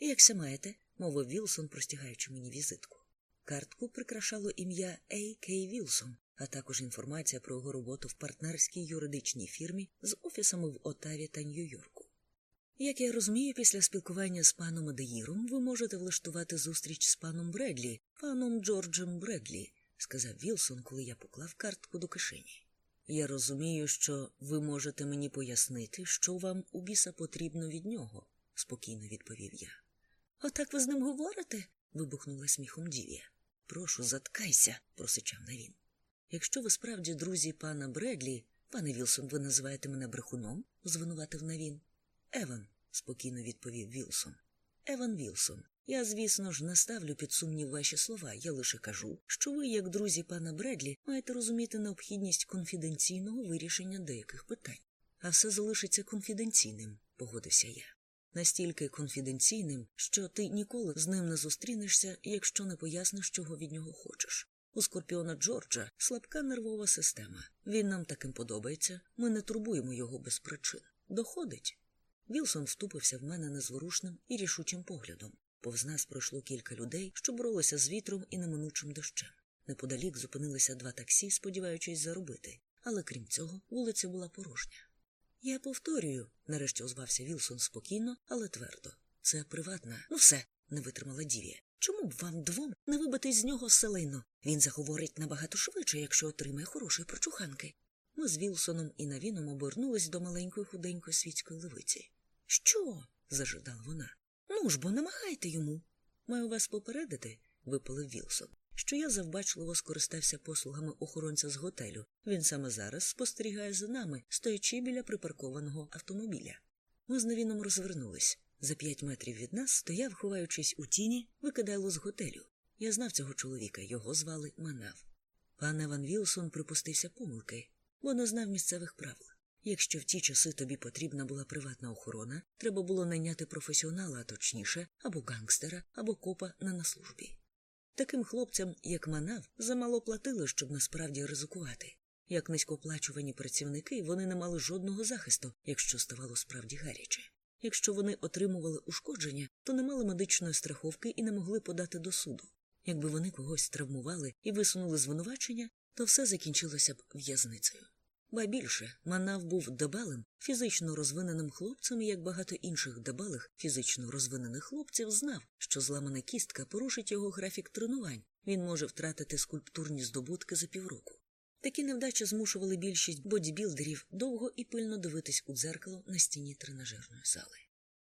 Якся маєте, мовив Вілсон, простягаючи мені візитку. Картку прикрашало ім'я Ей Кей Вілсон, а також інформація про його роботу в партнерській юридичній фірмі з офісами в Отаві та Нью-Йорку. Як я розумію, після спілкування з паном Адеїром ви можете влаштувати зустріч з паном Бредлі, паном Джорджем Бредлі, сказав Вілсон, коли я поклав картку до кишені. Я розумію, що ви можете мені пояснити, що вам у біса потрібно від нього, спокійно відповів я. Отак ви з ним говорите? вибухнула сміхом Дівія. Прошу, заткайся, просичав на він. Якщо ви справді друзі пана Бредлі, пане Вілсон, ви називаєте мене брехуном? звинуватив Навін. Еван, спокійно відповів Вілсон. Еван Вілсон. Я, звісно ж, не ставлю під сумнів ваші слова. Я лише кажу, що ви, як друзі пана Бредлі, маєте розуміти необхідність конфіденційного вирішення деяких питань. А все залишиться конфіденційним, погодився я. Настільки конфіденційним, що ти ніколи з ним не зустрінешся, якщо не поясниш, чого від нього хочеш. У Скорпіона Джорджа слабка нервова система. Він нам таким подобається, ми не турбуємо його без причин. Доходить. Вілсон вступився в мене незворушним і рішучим поглядом. Повз нас пройшло кілька людей, що боролися з вітром і неминучим дощем. Неподалік зупинилися два таксі, сподіваючись заробити, але крім цього, вулиця була порожня. Я повторюю, нарешті озвався Вілсон спокійно, але твердо. Це приватна. Ну все, не витримала Дівія. Чому б вам двом не вибити з нього селино? Він заговорить набагато швидше, якщо отримає хорошої прочуханки. Ми з Вілсоном і Навіном обернулись до маленької худенької світської левиці. Що? зажидала вона. Ну ж бо намагайте йому. Маю вас попередити, випалив Вілсон, що я завбачливо скористався послугами охоронця з готелю. Він саме зараз спостерігає за нами, стоячи біля припаркованого автомобіля. Ми з Навіном розвернулись. За п'ять метрів від нас стояв, ховаючись у тіні, викидайло з готелю. Я знав цього чоловіка, його звали Манав. Пан Еван Вілсон припустився помилки, бо не знав місцевих правил. Якщо в ті часи тобі потрібна була приватна охорона, треба було найняти професіонала, а точніше, або гангстера, або копа на наслужбі. Таким хлопцям, як Манав, замало платили, щоб насправді ризикувати. Як низькоплачувані працівники, вони не мали жодного захисту, якщо ставало справді гаряче. Якщо вони отримували ушкодження, то не мали медичної страховки і не могли подати до суду. Якби вони когось травмували і висунули звинувачення, то все закінчилося б в'язницею. Ба більше Манав був дебалим, фізично розвиненим хлопцем, і як багато інших дебалих, фізично розвинених хлопців знав, що зламана кістка порушить його графік тренувань, він може втратити скульптурні здобутки за півроку. Такі невдачі змушували більшість бодібілдерів довго і пильно дивитись у дзеркало на стіні тренажерної зали.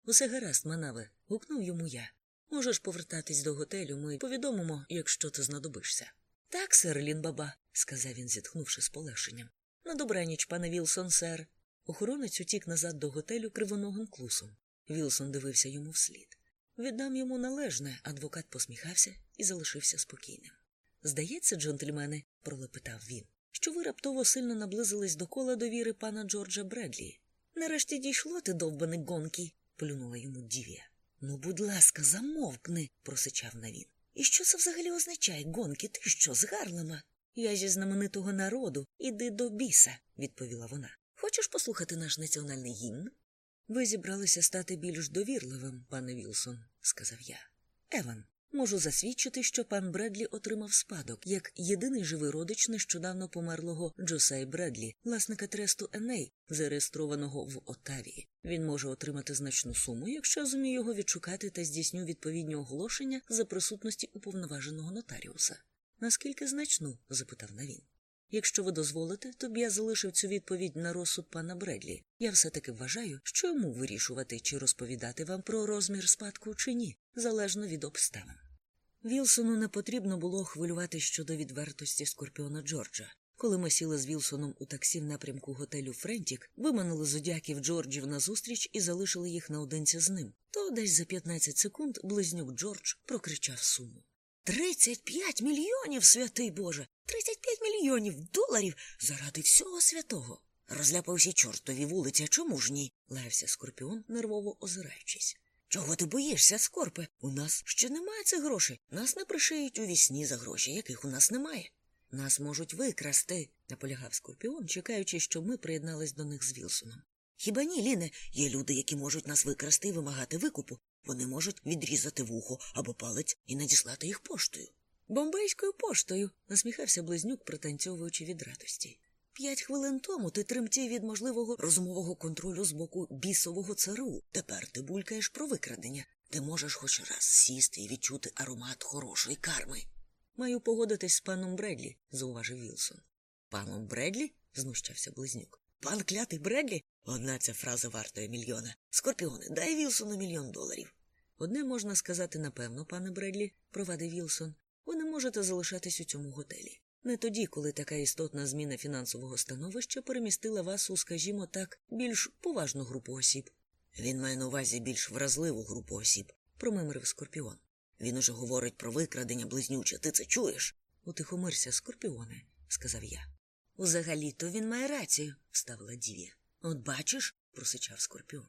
Усе гаразд, Манаве, гукнув йому я. Можеш повертатись до готелю, ми повідомимо, якщо ти знадобишся. Так, сер Лінбаба, сказав він, зітхнувши з полегшенням. На добраніч, пане Вілсон, сер. Охоронець утік назад до готелю кривоногим клусом. Вілсон дивився йому вслід. Віддам йому належне, адвокат посміхався і залишився спокійним. Здається, джентльмени, пролепетав він, що ви раптово сильно наблизились до кола довіри пана Джорджа Бредлі. Нарешті дійшло ти, довбаний гонки, плюнула йому дів'я. Ну, будь ласка, замовкни, просичав на. І що це взагалі означає, гонки? Ти що, з Гарлема? Я зі знаменитого народу, іди до біса, відповіла вона. Хочеш послухати наш національний гімн? Ви зібралися стати більш довірливим, пане Вілсон, сказав я. Еван, можу засвідчити, що пан Бредлі отримав спадок як єдиний живий родич нещодавно померлого Джосей Бредлі, власника тресту Еней, зареєстрованого в Отаві. Він може отримати значну суму, якщо зумію його відшукати та здійсню відповідні оголошення за присутності уповноваженого нотаріуса. Наскільки значну? запитав Навін. Якщо ви дозволите, то б я залишив цю відповідь на розсуд пана Бредлі. Я все таки вважаю, що йому вирішувати, чи розповідати вам про розмір спадку чи ні, залежно від обставин. Вілсону не потрібно було хвилювати щодо відвертості Скорпіона Джорджа. Коли ми сіли з Вілсоном у таксі в напрямку готелю Френтік, виманили зодяків Джорджів назустріч і залишили їх наодинці з ним, то десь за 15 секунд близнюк Джордж прокричав суму. Тридцять п'ять мільйонів, святий Боже! Тридцять п'ять мільйонів доларів заради всього святого. Розляпався чортові вулиці, чому ж ні? лаявся скорпіон, нервово озираючись. Чого ти боїшся, скорпе? У нас ще немає цих грошей. Нас не пришиють у вісні за гроші, яких у нас немає. Нас можуть викрасти, наполягав скорпіон, чекаючи, щоб ми приєднались до них з Вілсоном. Хіба ні, Ліне, є люди, які можуть нас викрасти і вимагати викупу. Вони можуть відрізати вухо або палець і надіслати їх поштою. Бомбейською поштою, насміхався близнюк, пританцьовуючи від радості. П'ять хвилин тому ти тремтів від можливого розумового контролю з боку бісового ЦРУ. Тепер ти булькаєш про викрадення. Ти можеш хоч раз сісти і відчути аромат хорошої карми. Маю погодитись з паном Бредлі, зауважив Вілсон. Паном Бредлі? знущався близнюк. Пан клятий Бредлі? Одна ця фраза вартує мільйона. Скорпіоне, дай Вілсону мільйон доларів. Одне можна сказати напевно, пане Бредлі, провадив Вілсон. Ви не можете залишатись у цьому готелі. Не тоді, коли така істотна зміна фінансового становища перемістила вас у, скажімо так, більш поважну групу осіб. Він має на увазі більш вразливу групу осіб, промимрив скорпіон. Він уже говорить про викрадення близнюче. Ти це чуєш? Утихомирся, скорпіоне, сказав я. Узагалі-то він має рацію, вставила Дівія. От бачиш, просичав скорпіон.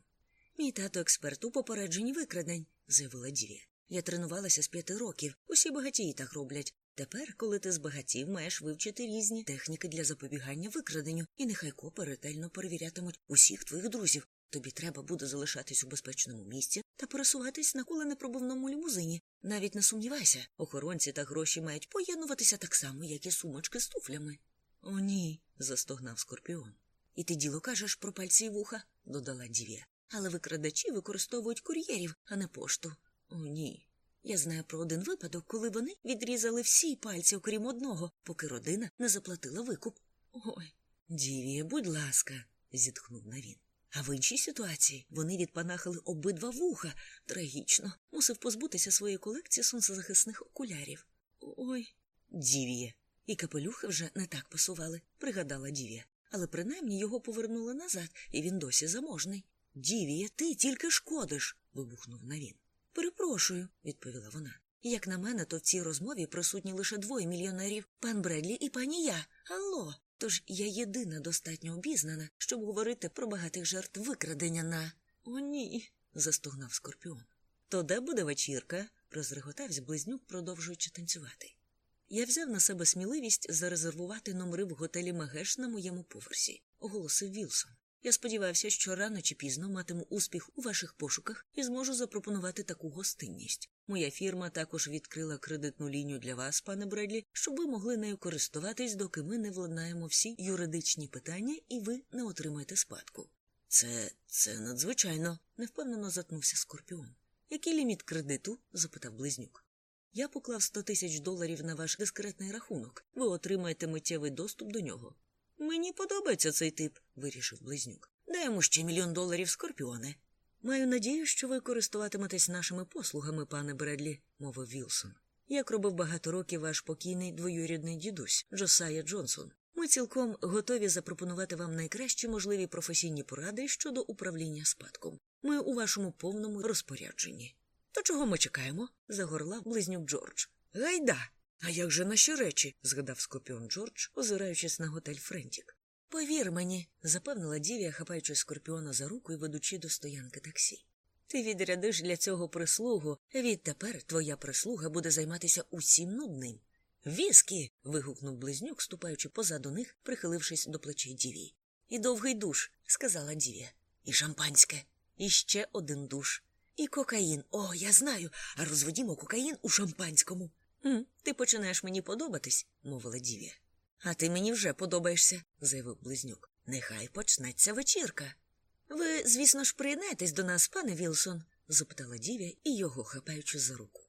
Мій тато експерт у попередженні викрадень, заявила Дівія. Я тренувалася з п'яти років. Усі багатії так роблять. Тепер, коли ти збагатів, маєш вивчити різні техніки для запобігання викраденню, і нехай копи ретельно перевірятимуть усіх твоїх друзів. Тобі треба буде залишатись у безпечному місці та пересуватись на куленепробивному лімузині. Навіть не сумнівайся, охоронці та гроші мають поєднуватися так само, як і сумочки з туфлями. О, ні, застогнав скорпіон. І ти діло кажеш про пальці й вуха, додала Дівія. Але викрадачі використовують кур'єрів, а не пошту. О, ні. Я знаю про один випадок, коли вони відрізали всі пальці, окрім одного, поки родина не заплатила викуп. Ой, Дівія, будь ласка, зітхнув на він. А в іншій ситуації вони відпанахали обидва вуха. Трагічно. Мусив позбутися своєї колекції сонцезахисних окулярів. Ой, Дівія. І капелюхи вже не так пасували, пригадала Дівія. Але принаймні його повернули назад, і він досі заможний. Дівія, ти тільки шкодиш. вибухнув на він. Перепрошую, відповіла вона. Як на мене, то в цій розмові присутні лише двоє мільйонерів пан Бредлі і пані я. Алло. Тож я єдина достатньо обізнана, щоб говорити про багатих жертв викрадення на. О, ні. застогнав скорпіон. То де буде вечірка? розреготався близнюк, продовжуючи танцювати. Я взяв на себе сміливість зарезервувати номери в готелі Магеш на моєму поверсі, оголосив Вілсон. Я сподівався, що рано чи пізно матиму успіх у ваших пошуках і зможу запропонувати таку гостинність. Моя фірма також відкрила кредитну лінію для вас, пане Бредлі, щоб ви могли нею користуватись, доки ми не владнаємо всі юридичні питання і ви не отримаєте спадку. Це це надзвичайно, невпевнено затнувся скорпіон. Який ліміт кредиту? запитав близнюк. Я поклав 100 тисяч доларів на ваш дискретний рахунок. Ви отримаєте миттєвий доступ до нього. Мені подобається цей тип, вирішив близнюк. Йому ще мільйон доларів скорпіоне. Маю надію, що ви користуватиметесь нашими послугами, пане Бредлі, мовив Вілсон. Як робив багато років ваш покійний двоюрідний дідусь Джосая Джонсон. Ми цілком готові запропонувати вам найкращі можливі професійні поради щодо управління спадком. Ми у вашому повному розпорядженні. То чого ми чекаємо? загорлав близнюк Джордж. Гайда. А як же наші речі? згадав скорпіон Джордж, озираючись на готель Френтік. Повір мені, запевнила Дівія, хапаючи скорпіона за руку і ведучи до стоянки таксі. Ти відрядиш для цього прислугу. Відтепер твоя прислуга буде займатися усім нудним. Віскі. вигукнув близнюк, ступаючи позаду них, прихилившись до плечей Дівії. І довгий душ, сказала Дівія. І шампанське. І ще один душ. І кокаїн. О, я знаю. А розведімо кокаїн у шампанському. «М, Ти починаєш мені подобатись, мовила Дівія. А ти мені вже подобаєшся, заявив близнюк. Нехай почнеться вечірка. Ви, звісно ж, приєднаєтесь до нас, пане Вілсон? запитала Дівія і його хапаючи за руку.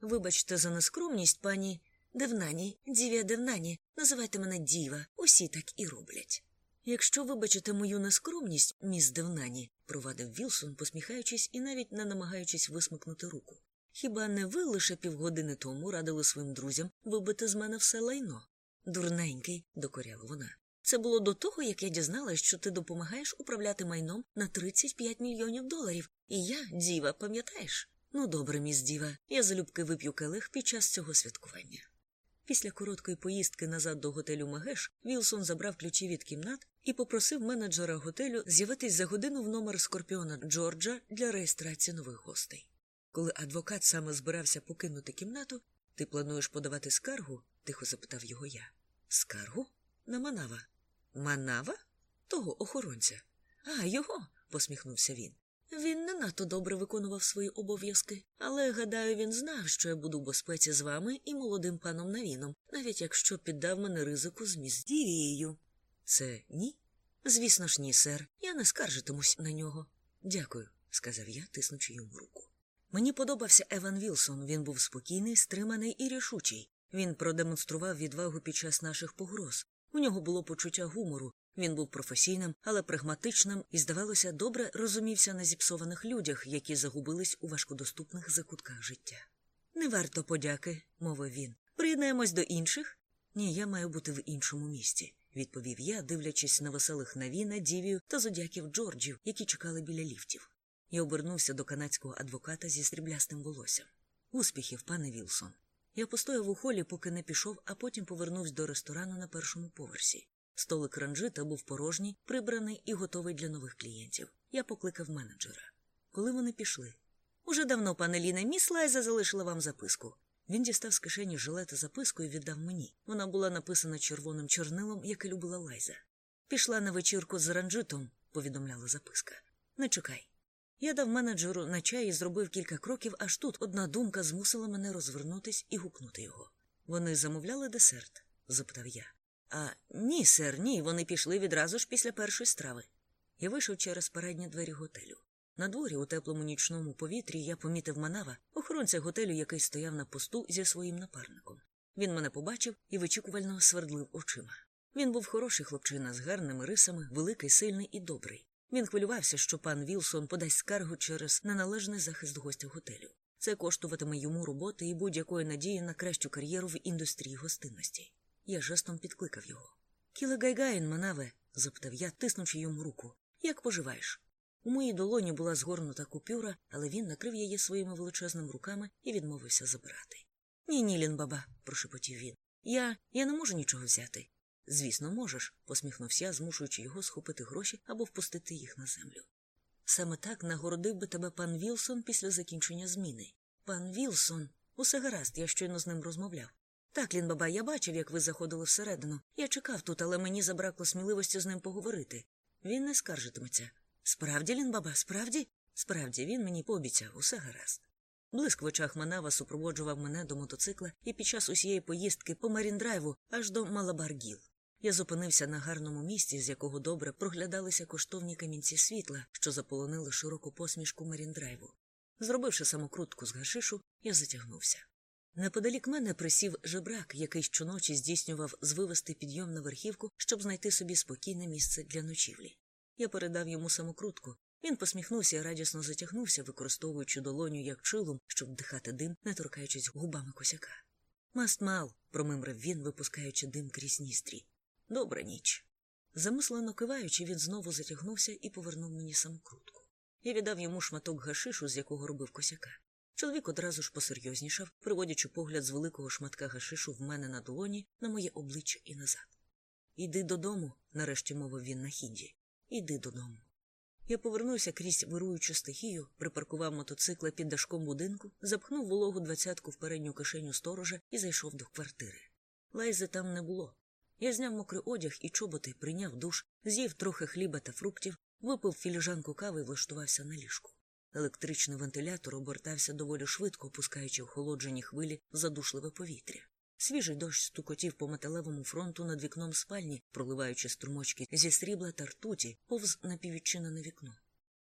Вибачте за нескромність, пані Девнані, Дівія Девнані, називайте мене Діва, усі так і роблять. Якщо вибачите мою нескромність, міс Девнані, провадив Вілсон, посміхаючись і навіть не намагаючись висмикнути руку. Хіба не ви лише півгодини тому радили своїм друзям вибити з мене все лайно? Дурненький, докоряла вона. Це було до того, як я дізналась, що ти допомагаєш управляти майном на 35 мільйонів доларів. І я, діва, пам'ятаєш? Ну, добре, міс Діва, я залюбки вип'ю келих під час цього святкування. Після короткої поїздки назад до готелю Магеш Вілсон забрав ключі від кімнат і попросив менеджера готелю з'явитись за годину в номер скорпіона Джорджа для реєстрації нових гостей. Коли адвокат саме збирався покинути кімнату, ти плануєш подавати скаргу? тихо запитав його я. Скаргу? На Манава. Манава? Того охоронця. А, його, посміхнувся він. Він не надто добре виконував свої обов'язки, але, гадаю, він знав, що я буду в безпеці з вами і молодим паном Навіном, навіть якщо піддав мене ризику з міс. Це ні? Звісно ж, ні, сер. Я не скаржитимусь на нього. Дякую, сказав я, тиснучи йому руку. Мені подобався Еван Вілсон. Він був спокійний, стриманий і рішучий. Він продемонстрував відвагу під час наших погроз. У нього було почуття гумору. Він був професійним, але прагматичним і, здавалося, добре розумівся на зіпсованих людях, які загубились у важкодоступних закутках життя. Не варто подяки, мовив він. Приєднаємось до інших? Ні, я маю бути в іншому місці, відповів я, дивлячись на веселих Навіна, Дівію та зодяків Джорджів, які чекали біля ліфтів. Я обернувся до канадського адвоката зі сріблястим волоссям. Успіхів, пане Вілсон. Я постояв у холі, поки не пішов, а потім повернувся до ресторану на першому поверсі. Столик ранжита був порожній, прибраний і готовий для нових клієнтів. Я покликав менеджера. Коли вони пішли. Уже давно, пане Ліне, міс Лайза залишила вам записку. Він дістав з кишені жилета записку і віддав мені. Вона була написана червоним чорнилом, яке любила Лайза. Пішла на вечірку з ранжитом, повідомляла записка. Не чекай. Я дав менеджеру на чай і зробив кілька кроків, аж тут одна думка змусила мене розвернутись і гукнути його. Вони замовляли десерт? запитав я. А ні, сер, ні, вони пішли відразу ж після першої страви. Я вийшов через передні двері готелю. На дворі, у теплому нічному повітрі, я помітив манава, охоронця готелю, який стояв на посту зі своїм напарником. Він мене побачив і вичікувально свердлив очима. Він був хороший хлопчина з гарними рисами, великий, сильний і добрий. Він хвилювався, що пан Вілсон подасть скаргу через неналежний захист гостя готелю. Це коштуватиме йому роботи і будь-якої надії на кращу кар'єру в індустрії гостинності. Я жестом підкликав його. Кіле Гайгаїн, манаве, запитав я, тиснучи йому руку. Як поживаєш? У моїй долоні була згорнута купюра, але він накрив її своїми величезними руками і відмовився забирати. Ні, ні, Лінбаба, прошепотів він. Я я не можу нічого взяти. Звісно, можеш, посміхнувся, змушуючи його схопити гроші або впустити їх на землю. Саме так нагородив би тебе пан Вілсон після закінчення зміни. Пан Вілсон, усе гаразд, я щойно з ним розмовляв. Так, Лінбаба, я бачив, як ви заходили всередину. Я чекав тут, але мені забракло сміливості з ним поговорити. Він не скаржитиметься. Справді, Лінбаба, справді? Справді, він мені пообіцяв, усе гаразд. Блиск в очах Манава супроводжував мене до мотоцикла і під час усієї поїздки по Маріндрайву аж до Малабаргіл. Я зупинився на гарному місці, з якого добре проглядалися коштовні камінці світла, що заполонили широку посмішку Маріндрайву. Зробивши самокрутку з гашишу, я затягнувся. Неподалік мене присів жебрак, який щоночі здійснював звивести підйом на верхівку, щоб знайти собі спокійне місце для ночівлі. Я передав йому самокрутку. Він посміхнувся і радісно затягнувся, використовуючи долоню як чилом, щоб вдихати дим, не торкаючись губами косяка. Маст мал, промимрив він, випускаючи дим крізь ністрі. Добра ніч. Замислено киваючи, він знову затягнувся і повернув мені самокрутку. Я віддав йому шматок гашишу, з якого робив косяка. Чоловік одразу ж посерйознішав, приводячи погляд з великого шматка гашишу в мене на долоні, на моє обличчя і назад. Іди додому, нарешті мовив він на хінді. Іди додому. Я повернувся крізь вируючу стихію, припаркував мотоцикла під дашком будинку, запхнув вологу двадцятку в передню кишеню сторожа і зайшов до квартири. Лайзи там не було. Я зняв мокрий одяг і чоботи, прийняв душ, з'їв трохи хліба та фруктів, випив філіжанку кави і влаштувався на ліжку. Електричний вентилятор обертався доволі швидко, опускаючи охолоджені хвилі в задушливе повітря. Свіжий дощ стукотів по металевому фронту над вікном спальні, проливаючи струмочки зі срібла та ртуті, повз напіввідчинене вікно.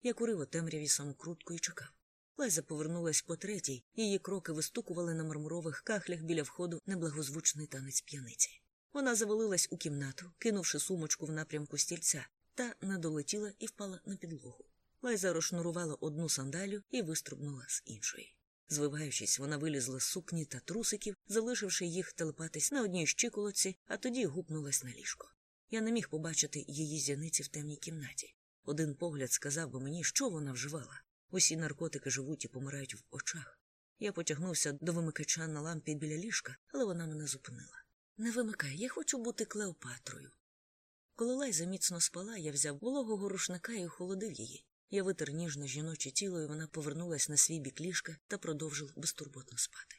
Я курив у темряві самокрутку і чекав. Лайза повернулась по третій, її кроки вистукували на мармурових кахлях біля входу неблагозвучний танець п'яниці. Вона завалилась у кімнату, кинувши сумочку в напрямку стільця, та не долетіла і впала на підлогу. Лайза розшнурувала одну сандалю і виструбнула з іншої. Звиваючись, вона вилізла з сукні та трусиків, залишивши їх телепатись на одній щиколоці, а тоді гупнулась на ліжко. Я не міг побачити її зяниці в темній кімнаті. Один погляд сказав би мені, що вона вживала. Усі наркотики живуть і помирають в очах. Я потягнувся до вимикача на лампі біля ліжка, але вона мене зупинила. Не вимикай, я хочу бути Клеопатрою. Коли Лайза міцно спала, я взяв вологого рушника і охолодив її. Я витер ніжне жіноче тіло, і вона повернулась на свій бік ліжка та продовжила безтурботно спати.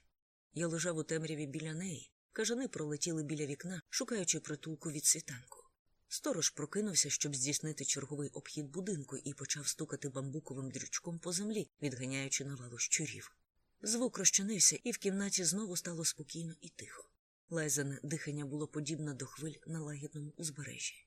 Я лежав у темряві біля неї. Кажани пролетіли біля вікна, шукаючи притулку від світанку. Сторож прокинувся, щоб здійснити черговий обхід будинку, і почав стукати бамбуковим дрючком по землі, відганяючи навалу щурів. Звук розчинився, і в кімнаті знову стало спокійно і тихо. Лайзане дихання було подібне до хвиль на лагідному узбережжі.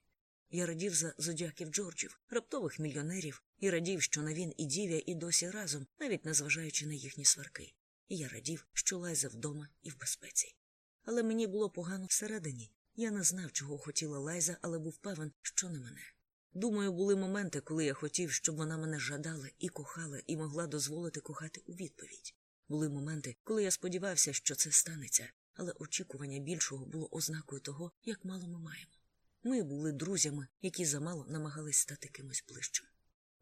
Я радів за зодіаків Джорджів, раптових мільйонерів, і радів, що Навін і Дівія і досі разом, навіть незважаючи на їхні сварки. І я радів, що Лайза вдома і в безпеці. Але мені було погано всередині. Я не знав, чого хотіла Лайза, але був певен, що не мене. Думаю, були моменти, коли я хотів, щоб вона мене жадала і кохала, і могла дозволити кохати у відповідь. Були моменти, коли я сподівався, що це станеться, але очікування більшого було ознакою того, як мало ми маємо. Ми були друзями, які замало намагались стати кимось ближчим.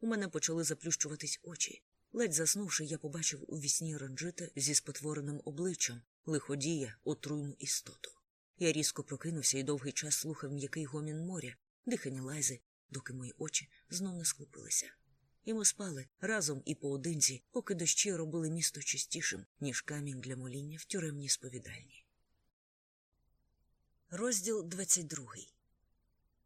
У мене почали заплющуватись очі. Ледь заснувши, я побачив у вісні ранжита зі спотвореним обличчям, лиходія, отруйну істоту. Я різко прокинувся і довгий час слухав м'який гомін моря, дихання лайзи, доки мої очі знов не склепилися. І ми спали разом і поодинці, поки дощі робили місто чистішим, ніж камінь для моління в тюремній сповідальні. Розділ 22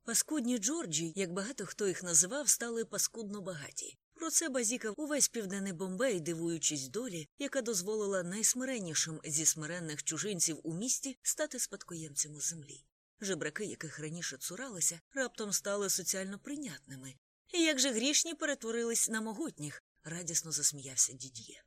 Паскудні Джорджі, як багато хто їх називав, стали паскудно багаті. Про це базікав увесь південний Бомбей, дивуючись долі, яка дозволила найсмиреннішим зі смиренних чужинців у місті стати спадкоємцями землі. Жебраки, яких раніше цуралися, раптом стали соціально прийнятними. І як же грішні перетворились на могутніх, радісно засміявся дід'є.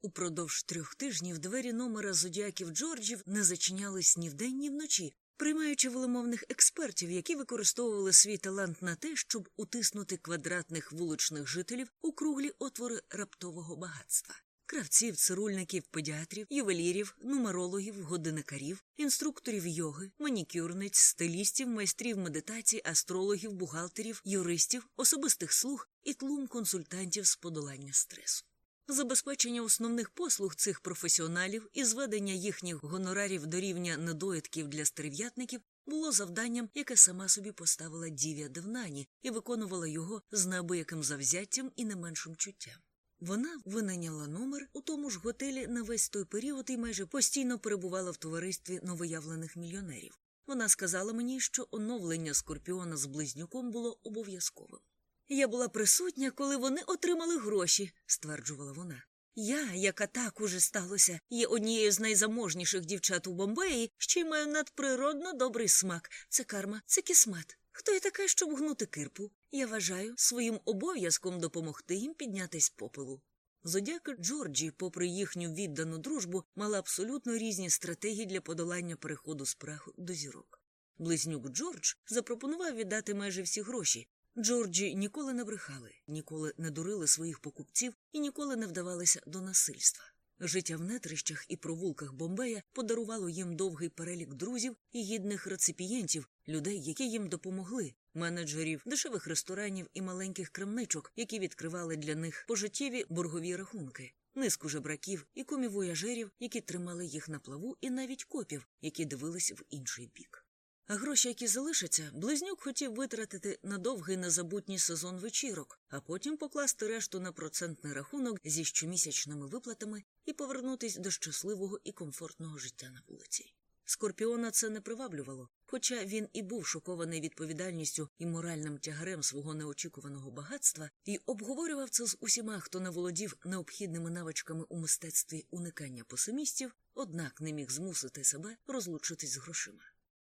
Упродовж трьох тижнів двері номера зодіаків Джорджів не зачинялись ні вдень, ні вночі, приймаючи веломовних експертів, які використовували свій талант на те, щоб утиснути квадратних вуличних жителів у круглі отвори раптового багатства. Кравців, цирульників, педіатрів, ювелірів, нумерологів, годинникарів, інструкторів йоги, манікюрниць, стилістів, майстрів медитації, астрологів, бухгалтерів, юристів, особистих слуг і тлум консультантів з подолання стресу. Забезпечення основних послуг цих професіоналів і зведення їхніх гонорарів до рівня недоїдків для стерв'ятників було завданням, яке сама собі поставила Дівія Девнані і виконувала його з неабияким завзяттям і не меншим чуттям. Вона винайняла номер у тому ж готелі на весь той період і майже постійно перебувала в товаристві новоявлених мільйонерів. Вона сказала мені, що оновлення скорпіона з близнюком було обов'язковим. Я була присутня, коли вони отримали гроші, стверджувала вона. Я, яка так уже сталося, є однією з найзаможніших дівчат у Бомбеї, ще й маю надприродно добрий смак. Це карма, це кісмет. Хто я така, щоб гнути кирпу? Я вважаю своїм обов'язком допомогти їм піднятись попелу. Зодіака Джорджі, попри їхню віддану дружбу, мала абсолютно різні стратегії для подолання переходу з праху до зірок. Близнюк Джордж запропонував віддати майже всі гроші, Джорджі ніколи не брехали, ніколи не дурили своїх покупців і ніколи не вдавалися до насильства. Життя в нетрищах і провулках Бомбея подарувало їм довгий перелік друзів і гідних реципієнтів, людей, які їм допомогли, менеджерів, дешевих ресторанів і маленьких крамничок, які відкривали для них пожиттєві боргові рахунки, низку жебраків і комівояжерів, які тримали їх на плаву, і навіть копів, які дивились в інший бік. А гроші, які залишаться, близнюк хотів витратити на довгий незабутній сезон вечірок, а потім покласти решту на процентний рахунок зі щомісячними виплатами і повернутись до щасливого і комфортного життя на вулиці. Скорпіона це не приваблювало, хоча він і був шокований відповідальністю і моральним тягарем свого неочікуваного багатства, і обговорював це з усіма, хто не володів необхідними навичками у мистецтві уникання посемістів, однак не міг змусити себе розлучитись з грошима.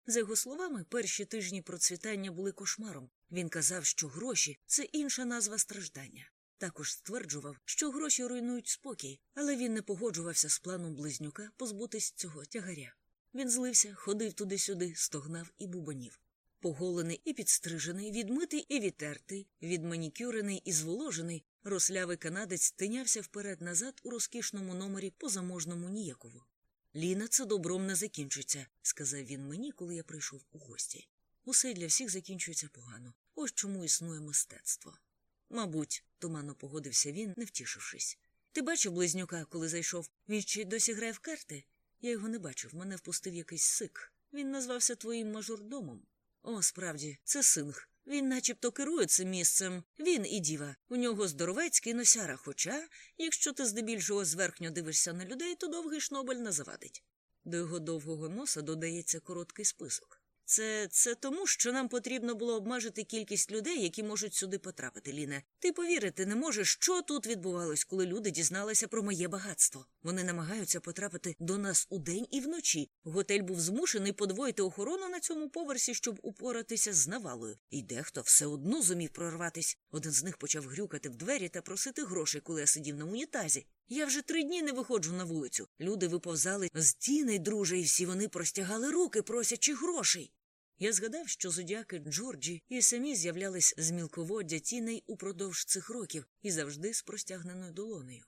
За його словами, перші тижні процвітання були кошмаром. Він казав, що гроші це інша назва страждання. Також стверджував, що гроші руйнують спокій, але він не погоджувався з планом близнюка позбутись цього тягаря. Він злився, ходив туди-сюди, стогнав і бубонів. Поголений і підстрижений, відмитий і відтертий, відманікюрений і зволожений, рослявий канадець тинявся вперед назад у розкішному номері по заможному ніякову. Ліна, це добром не закінчиться, сказав він мені, коли я прийшов у гості. Усе для всіх закінчується погано. Ось чому існує мистецтво. Мабуть, туманно погодився він, не втішившись. Ти бачив близнюка, коли зайшов? Він ще досі грає в карти? Я його не бачив, мене впустив якийсь сик. Він назвався твоїм мажордомом. О, справді, це синг. Він начебто керує цим місцем. Він і діва. У нього здоровецький носяра. Хоча, якщо ти здебільшого зверхньо дивишся на людей, то довгий шнобель не завадить. До його довгого носа додається короткий список. Це це тому, що нам потрібно було обмежити кількість людей, які можуть сюди потрапити, Ліне. Ти повірити не можеш, що тут відбувалось, коли люди дізналися про моє багатство. Вони намагаються потрапити до нас удень і вночі. Готель був змушений подвоїти охорону на цьому поверсі, щоб упоратися з навалою. І дехто все одно зумів прорватись. Один з них почав грюкати в двері та просити грошей, коли я сидів на унітазі. Я вже три дні не виходжу на вулицю. Люди виповзали з тіней, друже, і всі вони простягали руки, просячи грошей. Я згадав, що зодіаки Джорджі і самі з'являлись з мілководдя тіней упродовж цих років і завжди з простягненою долонею.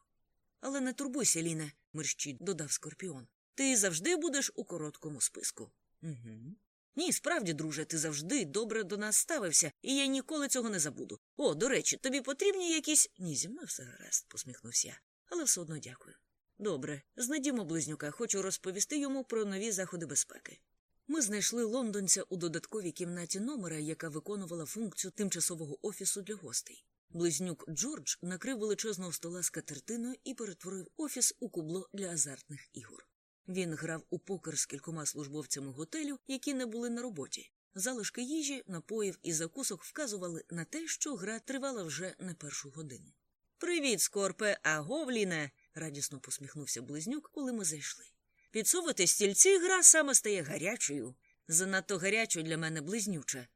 Але не турбуйся, Ліне, мерщій додав скорпіон. Ти завжди будеш у короткому списку. Угу. Ні, справді, друже, ти завжди добре до нас ставився, і я ніколи цього не забуду. О, до речі, тобі потрібні якісь. Ні, зі мною все гаразд, посміхнувся я, але все одно дякую. Добре, знайдімо близнюка, хочу розповісти йому про нові заходи безпеки. Ми знайшли лондонця у додатковій кімнаті номера, яка виконувала функцію тимчасового офісу для гостей. Близнюк Джордж накрив величезного стола з катертиною і перетворив офіс у кубло для азартних ігор. Він грав у покер з кількома службовцями готелю, які не були на роботі. Залишки їжі, напоїв і закусок вказували на те, що гра тривала вже не першу годину. Привіт, скорпе, аговліне. радісно посміхнувся близнюк, коли ми зайшли. Підсовувати стільці гра саме стає гарячою. Занадто гарячою для мене близнюча.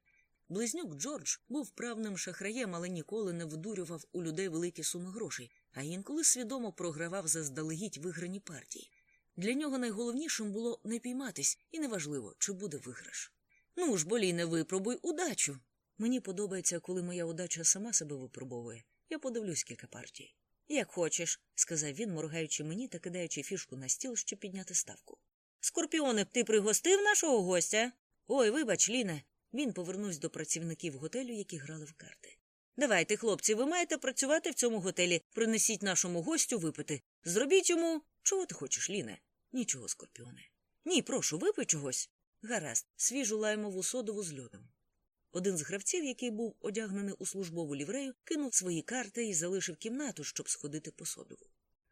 Близнюк Джордж був правним шахраєм, але ніколи не вдурював у людей великі суми грошей, а інколи свідомо програвав заздалегідь виграні партії. Для нього найголовнішим було не пійматись, і неважливо, чи буде виграш. Ну ж, болі, не випробуй удачу. Мені подобається, коли моя удача сама себе випробовує. Я подивлюсь кілька партій. Як хочеш, сказав він, моргаючи мені та кидаючи фішку на стіл, щоб підняти ставку. Скорпіоне, ти пригостив нашого гостя? Ой, вибач, Ліне. Він повернувся до працівників готелю, які грали в карти. Давайте, хлопці, ви маєте працювати в цьому готелі. Принесіть нашому гостю випити. Зробіть йому. Чого ти хочеш, Ліне? Нічого, скорпіоне. Ні, прошу, випий чогось. Гаразд, свіжу лаймову содову з льодом. Один з гравців, який був одягнений у службову ліврею, кинув свої карти і залишив кімнату, щоб сходити по содову.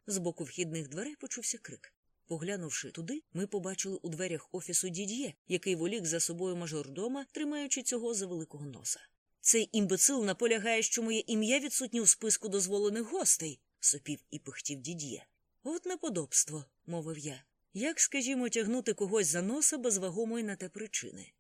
З боку вхідних дверей почувся крик. Поглянувши туди, ми побачили у дверях офісу дід'є, який волік за собою мажордома, тримаючи цього за великого носа. Цей імбецил наполягає, що моє ім'я відсутнє у списку дозволених гостей, сопів і пихтів дід'є. От неподобство, мовив я. Як, скажімо, тягнути когось за носа без вагомої на те причини?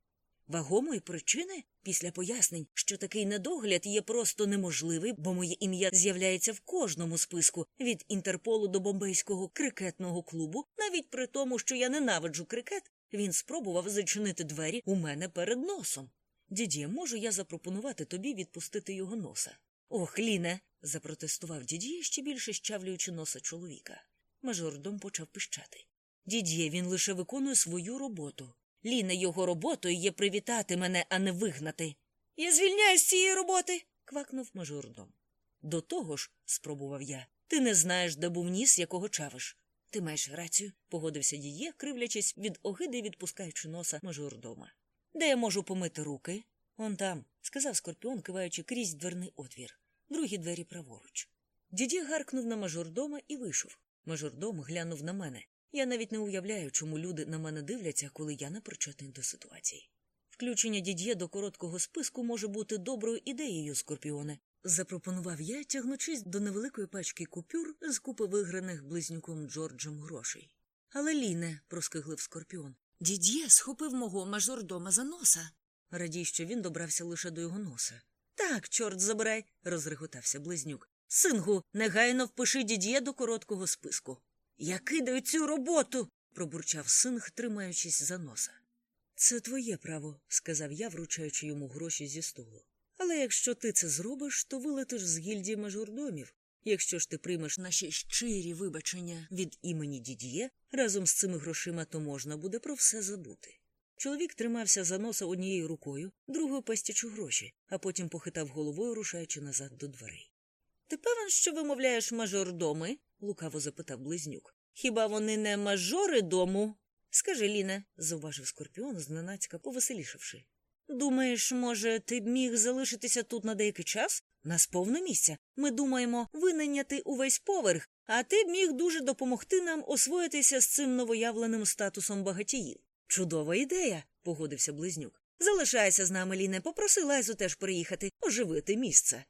Вагомої причини після пояснень, що такий недогляд є просто неможливий, бо моє ім'я з'являється в кожному списку від Інтерполу до бомбейського крикетного клубу, навіть при тому, що я ненавиджу крикет, він спробував зачинити двері у мене перед носом. Дідє, можу я запропонувати тобі відпустити його носа? Ох, Ліне. запротестував дідє, ще більше щавлюючи носа чоловіка. Мажордом почав пищати. Дідє, він лише виконує свою роботу. Ліна його роботою є привітати мене, а не вигнати. Я звільняюсь з цієї роботи. квакнув мажордом. До того ж, спробував я, ти не знаєш, де був ніс, якого чавиш. Ти маєш рацію, погодився діє, кривлячись від огиди, відпускаючи носа мажордома. Де я можу помити руки? Он там, сказав скорпіон, киваючи крізь дверний отвір. Другі двері праворуч. Діді гаркнув на мажордома і вийшов. Мажордом глянув на мене. Я навіть не уявляю, чому люди на мене дивляться, коли я не причетний до ситуації. Включення дід'є до короткого списку може бути доброю ідеєю, скорпіоне, запропонував я, тягнучись до невеликої пачки купюр з купи виграних близнюком Джорджем грошей. Але Ліне, проскиглив скорпіон, дід'є схопив мого мажордома за носа. Радій, що він добрався лише до його носа. Так, чорт забирай, розреготався близнюк. Сингу, негайно впиши дід'є до короткого списку. Я кидаю цю роботу, пробурчав синг, тримаючись за носа. Це твоє право, сказав я, вручаючи йому гроші зі столу. Але якщо ти це зробиш, то вилетиш з гільдії мажордомів. Якщо ж ти приймеш наші щирі вибачення від імені дід'є, разом з цими грошима, то можна буде про все забути. Чоловік тримався за носа однією рукою, другою пастячи гроші, а потім похитав головою, рушаючи назад до дверей. Ти певен, що вимовляєш мажордоми? лукаво запитав близнюк. Хіба вони не мажори дому? Скажи, Ліне, зауважив скорпіон, зненацька повеселішавши. Думаєш, може, ти б міг залишитися тут на деякий час? Нас повно місця. Ми думаємо винайняти увесь поверх, а ти б міг дуже допомогти нам освоїтися з цим новоявленим статусом багатіїв. Чудова ідея, погодився близнюк. Залишайся з нами, Ліне, попроси Лайзу теж приїхати, оживити місце.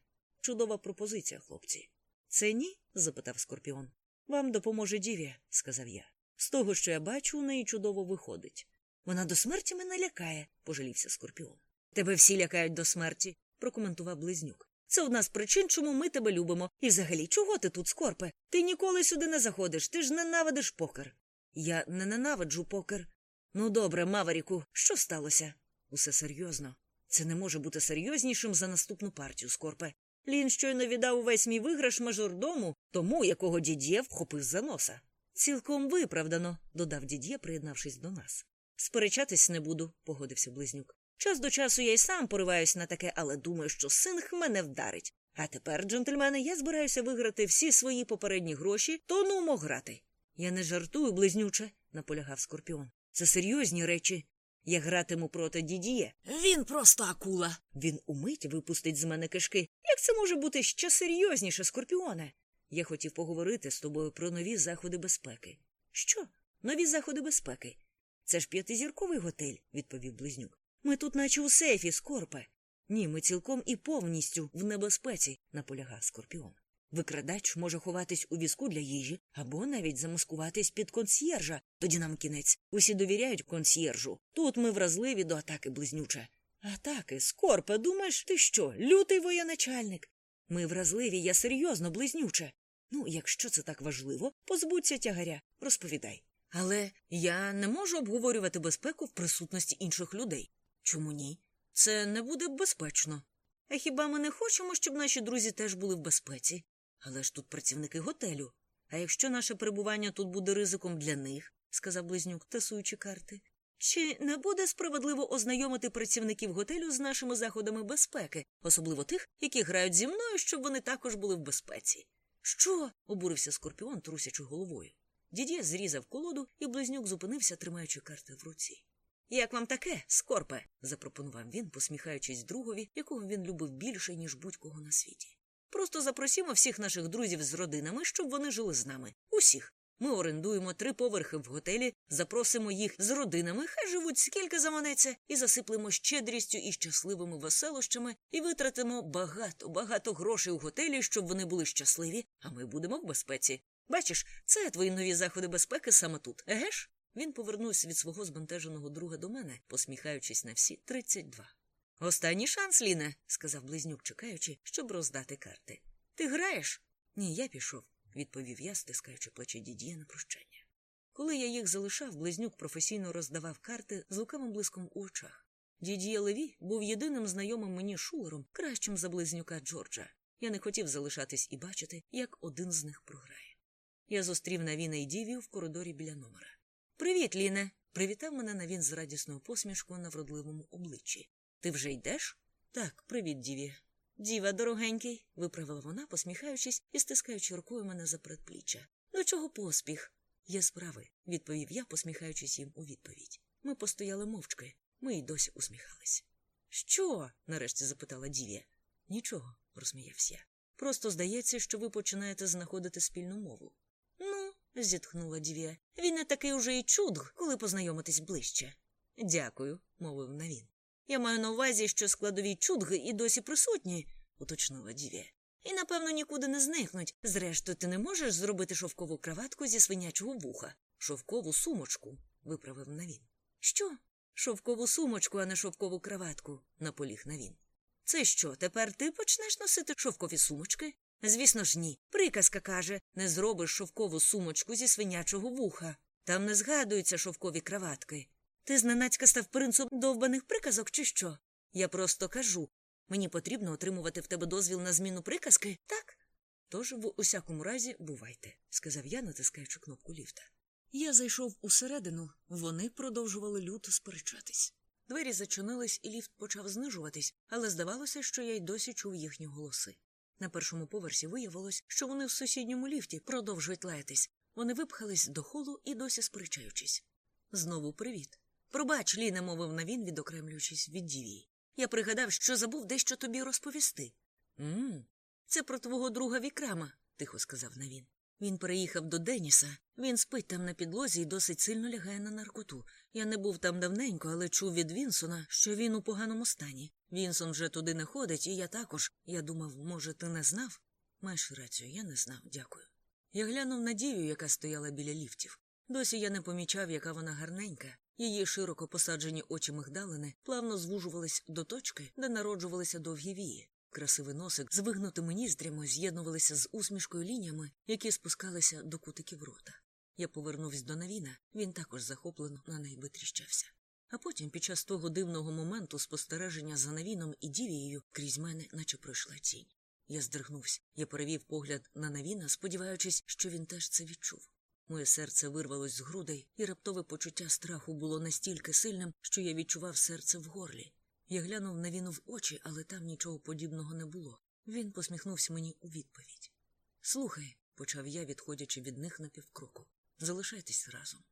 Чудова пропозиція, хлопці. Це ні? запитав скорпіон. Вам допоможе Діві, сказав я. З того, що я бачу, у неї чудово виходить. Вона до смерті мене лякає, пожалівся скорпіон. Тебе всі лякають до смерті, прокоментував близнюк. Це одна з причин, чому ми тебе любимо. І взагалі, чого ти тут, скорпе? Ти ніколи сюди не заходиш, ти ж ненавидиш покер. Я не ненавиджу покер. Ну, добре, Маваріку, що сталося? Усе серйозно. Це не може бути серйознішим за наступну партію, скорпе. Лін щойно віддав увесь мій виграш мажордому, тому якого дід'є вхопив за носа. Цілком виправдано, додав дід'є, приєднавшись до нас. Сперечатись не буду, погодився близнюк. Час до часу я й сам пориваюсь на таке, але думаю, що синг мене вдарить. А тепер, джентльмени, я збираюся виграти всі свої попередні гроші, то нумо грати. Я не жартую, близнюче, наполягав скорпіон. Це серйозні речі. Я гратиму проти дідіє. Він просто акула. Він умить випустить з мене кишки. Як це може бути ще серйозніше, скорпіоне? Я хотів поговорити з тобою про нові заходи безпеки. Що? Нові заходи безпеки? Це ж п'ятизірковий готель, відповів близнюк. Ми тут, наче у сейфі, скорпе. Ні, ми цілком і повністю в небезпеці, наполягав скорпіон. Викрадач може ховатись у візку для їжі або навіть замаскуватись під консьєржа. Тоді нам кінець. Усі довіряють консьєржу. Тут ми вразливі до атаки близнюче. Атаки, скорпе, думаєш, ти що, лютий воєначальник? Ми вразливі, я серйозно, близнюче. Ну, якщо це так важливо, позбудься тягаря, розповідай. Але я не можу обговорювати безпеку в присутності інших людей. Чому ні? Це не буде безпечно. А хіба ми не хочемо, щоб наші друзі теж були в безпеці? Але ж тут працівники готелю. А якщо наше перебування тут буде ризиком для них, сказав близнюк, тасуючи карти, чи не буде справедливо ознайомити працівників готелю з нашими заходами безпеки, особливо тих, які грають зі мною, щоб вони також були в безпеці? Що? обурився скорпіон, трусячи головою. Дідє зрізав колоду, і близнюк зупинився, тримаючи карти в руці. Як вам таке, скорпе? запропонував він, посміхаючись другові, якого він любив більше, ніж будь-кого на світі. Просто запросімо всіх наших друзів з родинами, щоб вони жили з нами. Усіх. Ми орендуємо три поверхи в готелі, запросимо їх з родинами, хай живуть скільки заманеться, і засиплемо щедрістю і щасливими веселощами, і витратимо багато, багато грошей у готелі, щоб вони були щасливі, а ми будемо в безпеці. Бачиш, це твої нові заходи безпеки саме тут, еге ж? Він повернувся від свого збентеженого друга до мене, посміхаючись на всі тридцять два. Останній шанс, Ліне, сказав близнюк, чекаючи, щоб роздати карти. Ти граєш? Ні, я пішов, відповів я, стискаючи плечі дід'є на прощання. Коли я їх залишав, близнюк професійно роздавав карти з лукавим блиском у очах. Дід'є Леві був єдиним знайомим мені шулером, кращим за близнюка Джорджа. Я не хотів залишатись і бачити, як один з них програє. Я зустрів Навіна і Дівію в коридорі біля номера. Привіт, Ліне. Привітав мене Навін з радісною посмішкою на вродливому обличчі. Ти вже йдеш? Так, привіт, Діві. Діва, дорогенький, виправила вона, посміхаючись і стискаючи рукою мене за предпліччя. До чого поспіх? Є справи, відповів я, посміхаючись їм у відповідь. Ми постояли мовчки, ми й досі усміхались. Що? нарешті запитала Дівія. Нічого, розсміявся я. Просто здається, що ви починаєте знаходити спільну мову. Ну, зітхнула Дівія. Він не такий уже і чудг, коли познайомитись ближче. Дякую, мовив Навін. Я маю на увазі, що складові чудги і досі присутні, уточнила Дівія. І, напевно, нікуди не зникнуть. Зрештою, ти не можеш зробити шовкову краватку зі свинячого вуха, шовкову сумочку, виправив Навін. Що? Шовкову сумочку, а не шовкову краватку, наполіг Навін. Це що, тепер ти почнеш носити шовкові сумочки? Звісно ж, ні. Приказка каже не зробиш шовкову сумочку зі свинячого вуха. Там не згадуються шовкові краватки. Ти зненацька став принцом довбаних приказок, чи що? Я просто кажу мені потрібно отримувати в тебе дозвіл на зміну приказки, так? Тож, в усякому разі, бувайте, сказав я, натискаючи кнопку ліфта. Я зайшов усередину, вони продовжували люто сперечатись. Двері зачинились, і ліфт почав знижуватись, але здавалося, що я й досі чув їхні голоси. На першому поверсі виявилось, що вони в сусідньому ліфті продовжують лаятись. Вони випхались до холу і досі сперечаючись. Знову привіт. Пробач, Ліне, мовив на він, відокремлюючись від дівії. Я пригадав, що забув дещо тобі розповісти. м це про твого друга Вікрама, тихо сказав Навін. Він переїхав до Деніса. Він спить там на підлозі і досить сильно лягає на наркоту. Я не був там давненько, але чув від Вінсона, що він у поганому стані. Вінсон вже туди не ходить, і я також. Я думав, може, ти не знав? Маєш рацію, я не знав, дякую. Я глянув на дію, яка стояла біля ліфтів. Досі я не помічав, яка вона гарненька. Її широко посаджені очі мигдалини плавно звужувались до точки, де народжувалися довгі вії. Красивий носик з вигнутими ніздрями з'єднувалися з усмішкою лініями, які спускалися до кутиків рота. Я повернувся до Навіна, він також захоплено на неї витріщався. А потім, під час того дивного моменту спостереження за Навіном і дівією, крізь мене, наче пройшла тінь. Я здригнувся. Я перевів погляд на Навіна, сподіваючись, що він теж це відчув. Моє серце вирвалось з грудей, і раптове почуття страху було настільки сильним, що я відчував серце в горлі. Я глянув на віну в очі, але там нічого подібного не було. Він посміхнувся мені у відповідь. Слухай, почав я, відходячи від них на півкроку. Залишайтесь разом.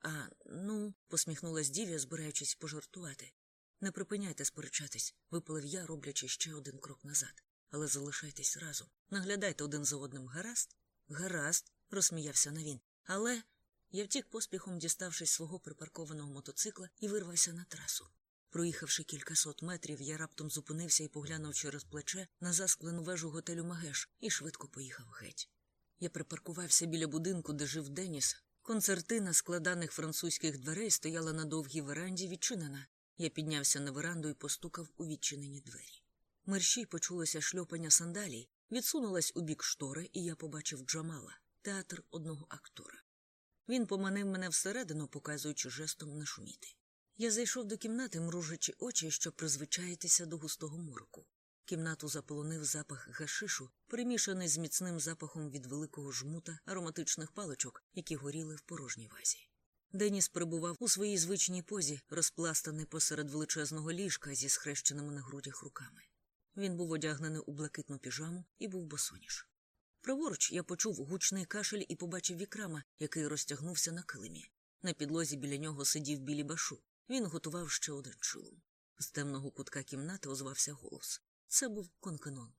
А ну, посміхнулась дів'я, збираючись пожартувати. Не припиняйте сперечатись, випалив я, роблячи ще один крок назад. Але залишайтесь разом. Наглядайте один за одним гаразд? Гаразд, розсміявся на він. Але я втік поспіхом, діставшись свого припаркованого мотоцикла, і вирвався на трасу. Проїхавши кількасот метрів, я раптом зупинився і поглянув через плече на засклену вежу готелю Магеш і швидко поїхав геть. Я припаркувався біля будинку, де жив Деніс. Концертина складаних французьких дверей стояла на довгій веранді відчинена. Я піднявся на веранду і постукав у відчинені двері. Мерщій почулося шльопання сандалій, відсунулась у бік штори, і я побачив Джамала, театр одного актора. Він поманив мене всередину, показуючи жестом не шуміти. Я зайшов до кімнати, мружачи очі, щоб призвичаїтися до густого мороку. Кімнату заполонив запах гашишу, примішаний з міцним запахом від великого жмута ароматичних паличок, які горіли в порожній вазі. Деніс перебував у своїй звичній позі, розпластаний посеред величезного ліжка зі схрещеними на грудях руками. Він був одягнений у блакитну піжаму і був босоніж. Праворуч я почув гучний кашель і побачив вікрама, який розтягнувся на килимі. На підлозі біля нього сидів білі башу. Він готував ще один чулум. З темного кутка кімнати озвався голос. Це був конканон.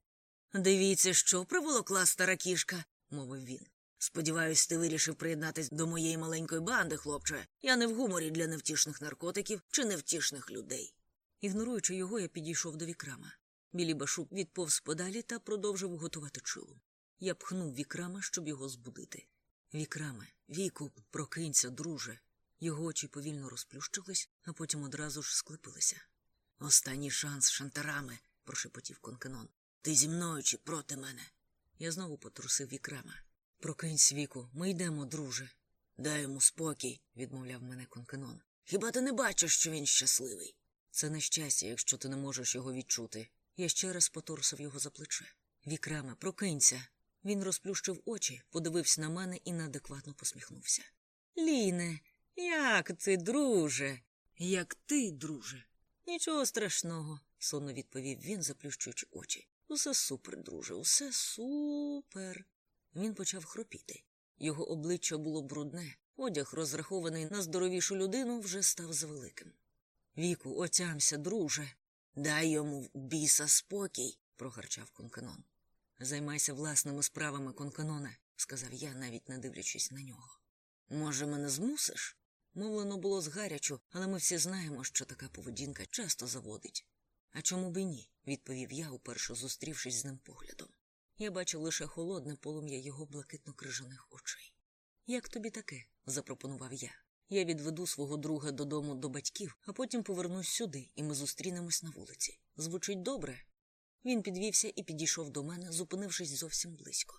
Дивіться, що приволокла стара кішка, мовив він. Сподіваюсь, ти вирішив приєднатись до моєї маленької банди, хлопче. Я не в гуморі для невтішних наркотиків чи невтішних людей. Ігноруючи його, я підійшов до вікрама. Білі башук відповз подалі та продовжив готувати чулум. Я пхнув вікрама, щоб його збудити. Вікраме, віку, прокинься, друже. Його очі повільно розплющились, а потім одразу ж склепилися. Останній шанс з шантарами, прошепотів конкенон. Ти зі мною чи проти мене? Я знову потрусив вікрама. Прокинься, віку, ми йдемо, друже. Дай йому спокій, відмовляв мене конкенон. Хіба ти не бачиш, що він щасливий? Це нещастя, якщо ти не можеш його відчути. Я ще раз поторсив його за плече. Вікраме, прокинься. Він розплющив очі, подивився на мене і неадекватно посміхнувся. Ліне, як ти, друже? Як ти, друже? Нічого страшного, сонно відповів він, заплющуючи очі. Усе супер, друже, усе супер. Він почав хропіти. Його обличчя було брудне, одяг, розрахований на здоровішу людину, вже став завеликим. Віку, отямся, друже. Дай йому в біса спокій, прогарчав конканон. Займайся власними справами, конканоне, сказав я, навіть не дивлячись на нього. Може, мене змусиш? Мовлено було згарячу, але ми всі знаємо, що така поведінка часто заводить. А чому б і ні? відповів я, уперше зустрівшись з ним поглядом. Я бачив лише холодне полум'я його блакитно крижаних очей. Як тобі таке? запропонував я. Я відведу свого друга додому до батьків, а потім повернусь сюди, і ми зустрінемось на вулиці. Звучить добре? Він підвівся і підійшов до мене, зупинившись зовсім близько.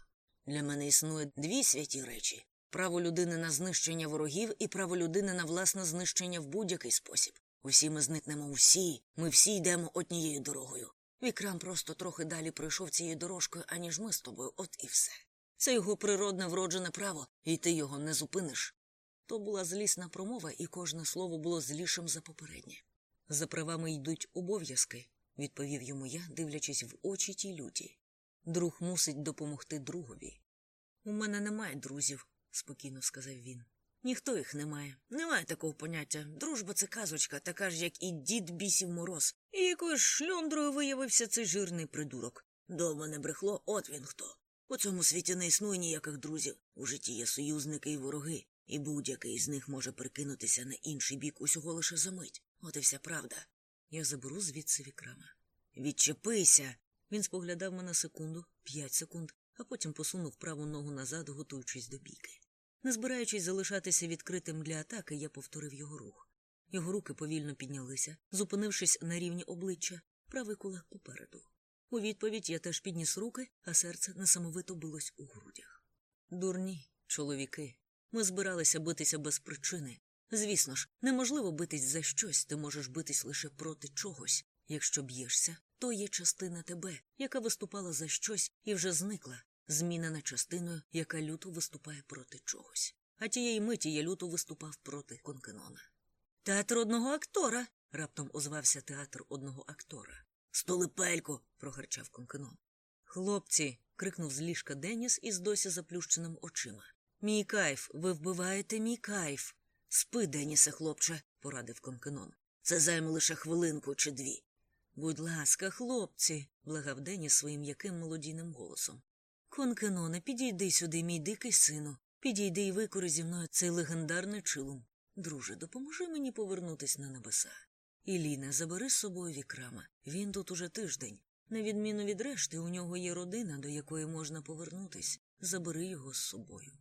Для мене існує дві святі речі право людини на знищення ворогів і право людини на власне знищення в будь-який спосіб. Усі ми зникнемо усі, ми всі йдемо однією дорогою. Вікрам просто трохи далі пройшов цією дорожкою, аніж ми з тобою, от і все. Це його природне вроджене право, і ти його не зупиниш. То була злісна промова, і кожне слово було злішим за попереднє. За правами йдуть обов'язки, відповів йому я, дивлячись в очі тій люті. Друг мусить допомогти другові. У мене немає друзів, спокійно сказав він. Ніхто їх не має. Немає такого поняття. Дружба це казочка, така ж, як і дід бісів мороз. І якою ж шльондрою виявився цей жирний придурок. Дома не брехло, от він хто. У цьому світі не існує ніяких друзів. У житті є союзники і вороги, і будь-який з них може перекинутися на інший бік усього лише за мить. От і вся правда. Я заберу звідси вікрама. Відчепися. Він споглядав мене секунду, п'ять секунд, а потім посунув праву ногу назад, готуючись до бійки. Не збираючись залишатися відкритим для атаки, я повторив його рух. Його руки повільно піднялися, зупинившись на рівні обличчя, правий кулак попереду. У відповідь я теж підніс руки, а серце несамовито билось у грудях. Дурні, чоловіки. Ми збиралися битися без причини. Звісно ж, неможливо битись за щось, ти можеш битись лише проти чогось. Якщо б'єшся, то є частина тебе, яка виступала за щось і вже зникла, змінена частиною, яка люто виступає проти чогось. А тієї миті я люто виступав проти Конкенона. Театр одного актора. раптом озвався театр одного актора. Столипелько. прогарчав Конкенон. Хлопці. крикнув з ліжка Деніс із досі заплющеним очима. Мій кайф, ви вбиваєте мій кайф. Спи, Денісе, хлопче, порадив Конкенон. Це займе лише хвилинку чи дві. Будь ласка, хлопці, благав Деніс своїм м'яким молодійним голосом. Конкеноне, підійди сюди, мій дикий сину. Підійди і викори зі мною цей легендарний чилум. Друже, допоможи мені повернутись на небеса. Іліне, забери з собою вікрама. Він тут уже тиждень. На відміну від решти, у нього є родина, до якої можна повернутись. Забери його з собою.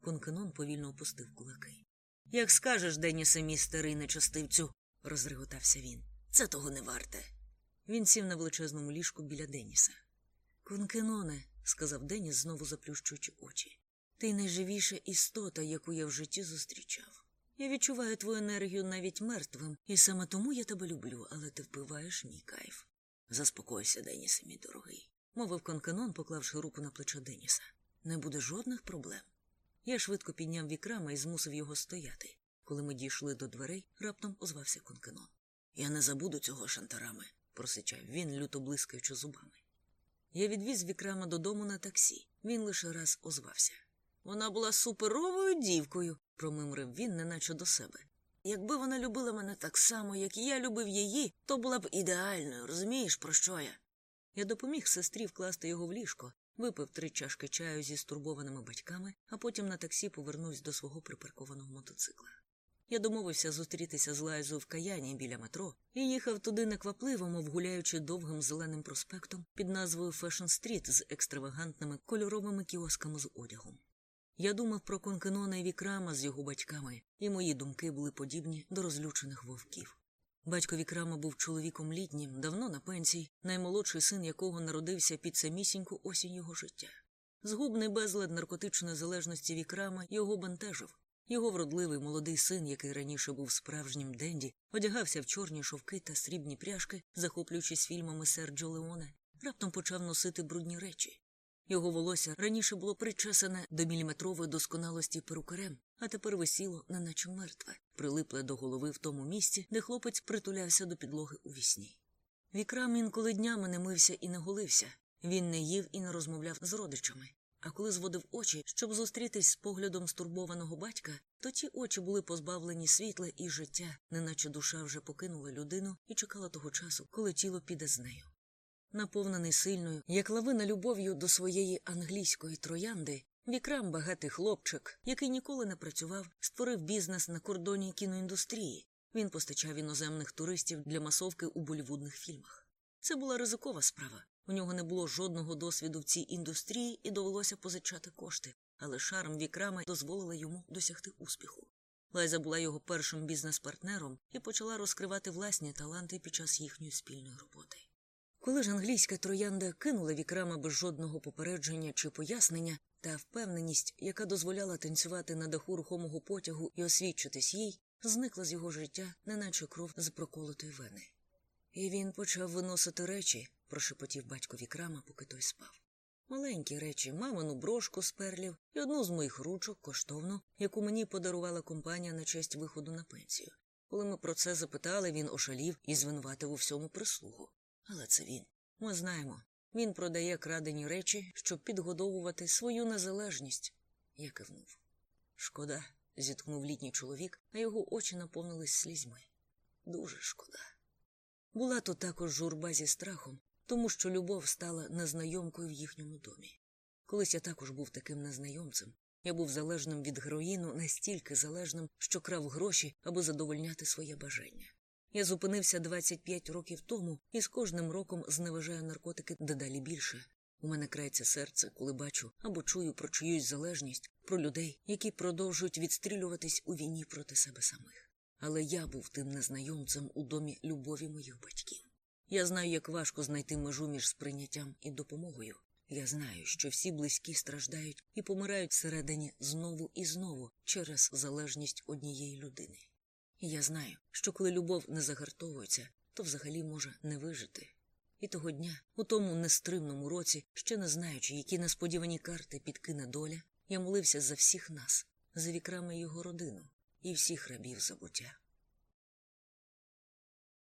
Конкенон повільно опустив кулаки. Як скажеш, Денісе, мій старий нечастивцю, розреготався він. Це того не варте. Він сів на величезному ліжку біля Деніса. Конкеноне, сказав Деніс, знову заплющуючи очі, ти найживіша істота, яку я в житті зустрічав. Я відчуваю твою енергію навіть мертвим, і саме тому я тебе люблю, але ти впиваєш мій кайф. Заспокойся, Денісе, мій дорогий, мовив Конкенон, поклавши руку на плече Деніса. Не буде жодних проблем. Я швидко підняв вікрама і змусив його стояти. Коли ми дійшли до дверей, раптом озвався Конкенон. Я не забуду цього шантарами, просичав він, люто блискаючи зубами. Я відвіз Вікрама додому на таксі. Він лише раз озвався. Вона була суперовою дівкою, промимрив він, неначе до себе. Якби вона любила мене так само, як я любив її, то була б ідеальною, розумієш, про що я? Я допоміг сестрі вкласти його в ліжко, випив три чашки чаю зі стурбованими батьками, а потім на таксі повернувся до свого припаркованого мотоцикла. Я домовився зустрітися з Лайзою в «Каяні» біля метро і їхав туди неквапливо, мов гуляючи довгим зеленим проспектом під назвою Фешн Стріт з екстравагантними кольоровими кіосками з одягом. Я думав про Конкенона і Вікрама з його батьками, і мої думки були подібні до розлючених вовків. Батько Вікрама був чоловіком літнім, давно на пенсії, наймолодший син якого народився під самісіньку осінь його життя. Згубний безлад наркотичної залежності Вікрама його бентежив. Його вродливий молодий син, який раніше був справжнім Денді, одягався в чорні шовки та срібні пряжки, захоплюючись фільмами Серджо Леоне, раптом почав носити брудні речі. Його волосся раніше було причесане до міліметрової досконалості перукарем, а тепер висіло, неначе мертве, прилипле до голови в тому місці, де хлопець притулявся до підлоги у вісні. Вікрам інколи днями не мився і не голився. Він не їв і не розмовляв з родичами. А коли зводив очі, щоб зустрітись з поглядом стурбованого батька, то ті очі були позбавлені світла і життя, неначе душа вже покинула людину і чекала того часу, коли тіло піде з нею. Наповнений сильною, як лавина любов'ю до своєї англійської троянди, Вікрам багатий хлопчик, який ніколи не працював, створив бізнес на кордоні кіноіндустрії. Він постачав іноземних туристів для масовки у болівудних фільмах. Це була ризикова справа. У нього не було жодного досвіду в цій індустрії і довелося позичати кошти, але шарм вікрама дозволила йому досягти успіху. Лайза була його першим бізнес-партнером і почала розкривати власні таланти під час їхньої спільної роботи. Коли ж англійська троянда кинула вікрама без жодного попередження чи пояснення, та впевненість, яка дозволяла танцювати на даху рухомого потягу і освідчитись їй, зникла з його життя, неначе кров з проколотої вени. І він почав виносити речі, прошепотів батько вікрама, поки той спав. Маленькі речі, мамину брошку з перлів і одну з моїх ручок коштовну, яку мені подарувала компанія на честь виходу на пенсію. Коли ми про це запитали, він ошалів і звинуватив у всьому прислугу. Але це він. Ми знаємо. Він продає крадені речі, щоб підгодовувати свою незалежність. Я кивнув. Шкода, зітхнув літній чоловік, а його очі наповнились слізьми. Дуже шкода. Була тут також журба зі страхом, тому що любов стала незнайомкою в їхньому домі. Колись я також був таким незнайомцем. Я був залежним від героїну, настільки залежним, що крав гроші, аби задовольняти своє бажання. Я зупинився 25 років тому і з кожним роком зневажаю наркотики дедалі більше. У мене крається серце, коли бачу або чую про чиюсь залежність, про людей, які продовжують відстрілюватись у війні проти себе самих. Але я був тим незнайомцем у домі любові моїх батьків. Я знаю, як важко знайти межу між сприйняттям і допомогою. Я знаю, що всі близькі страждають і помирають всередині знову і знову через залежність однієї людини. Я знаю, що коли любов не загартовується, то взагалі може не вижити. І того дня, у тому нестримному році, ще не знаючи, які несподівані карти підкине доля, я молився за всіх нас, за вікрами його родину і всіх рабів забуття.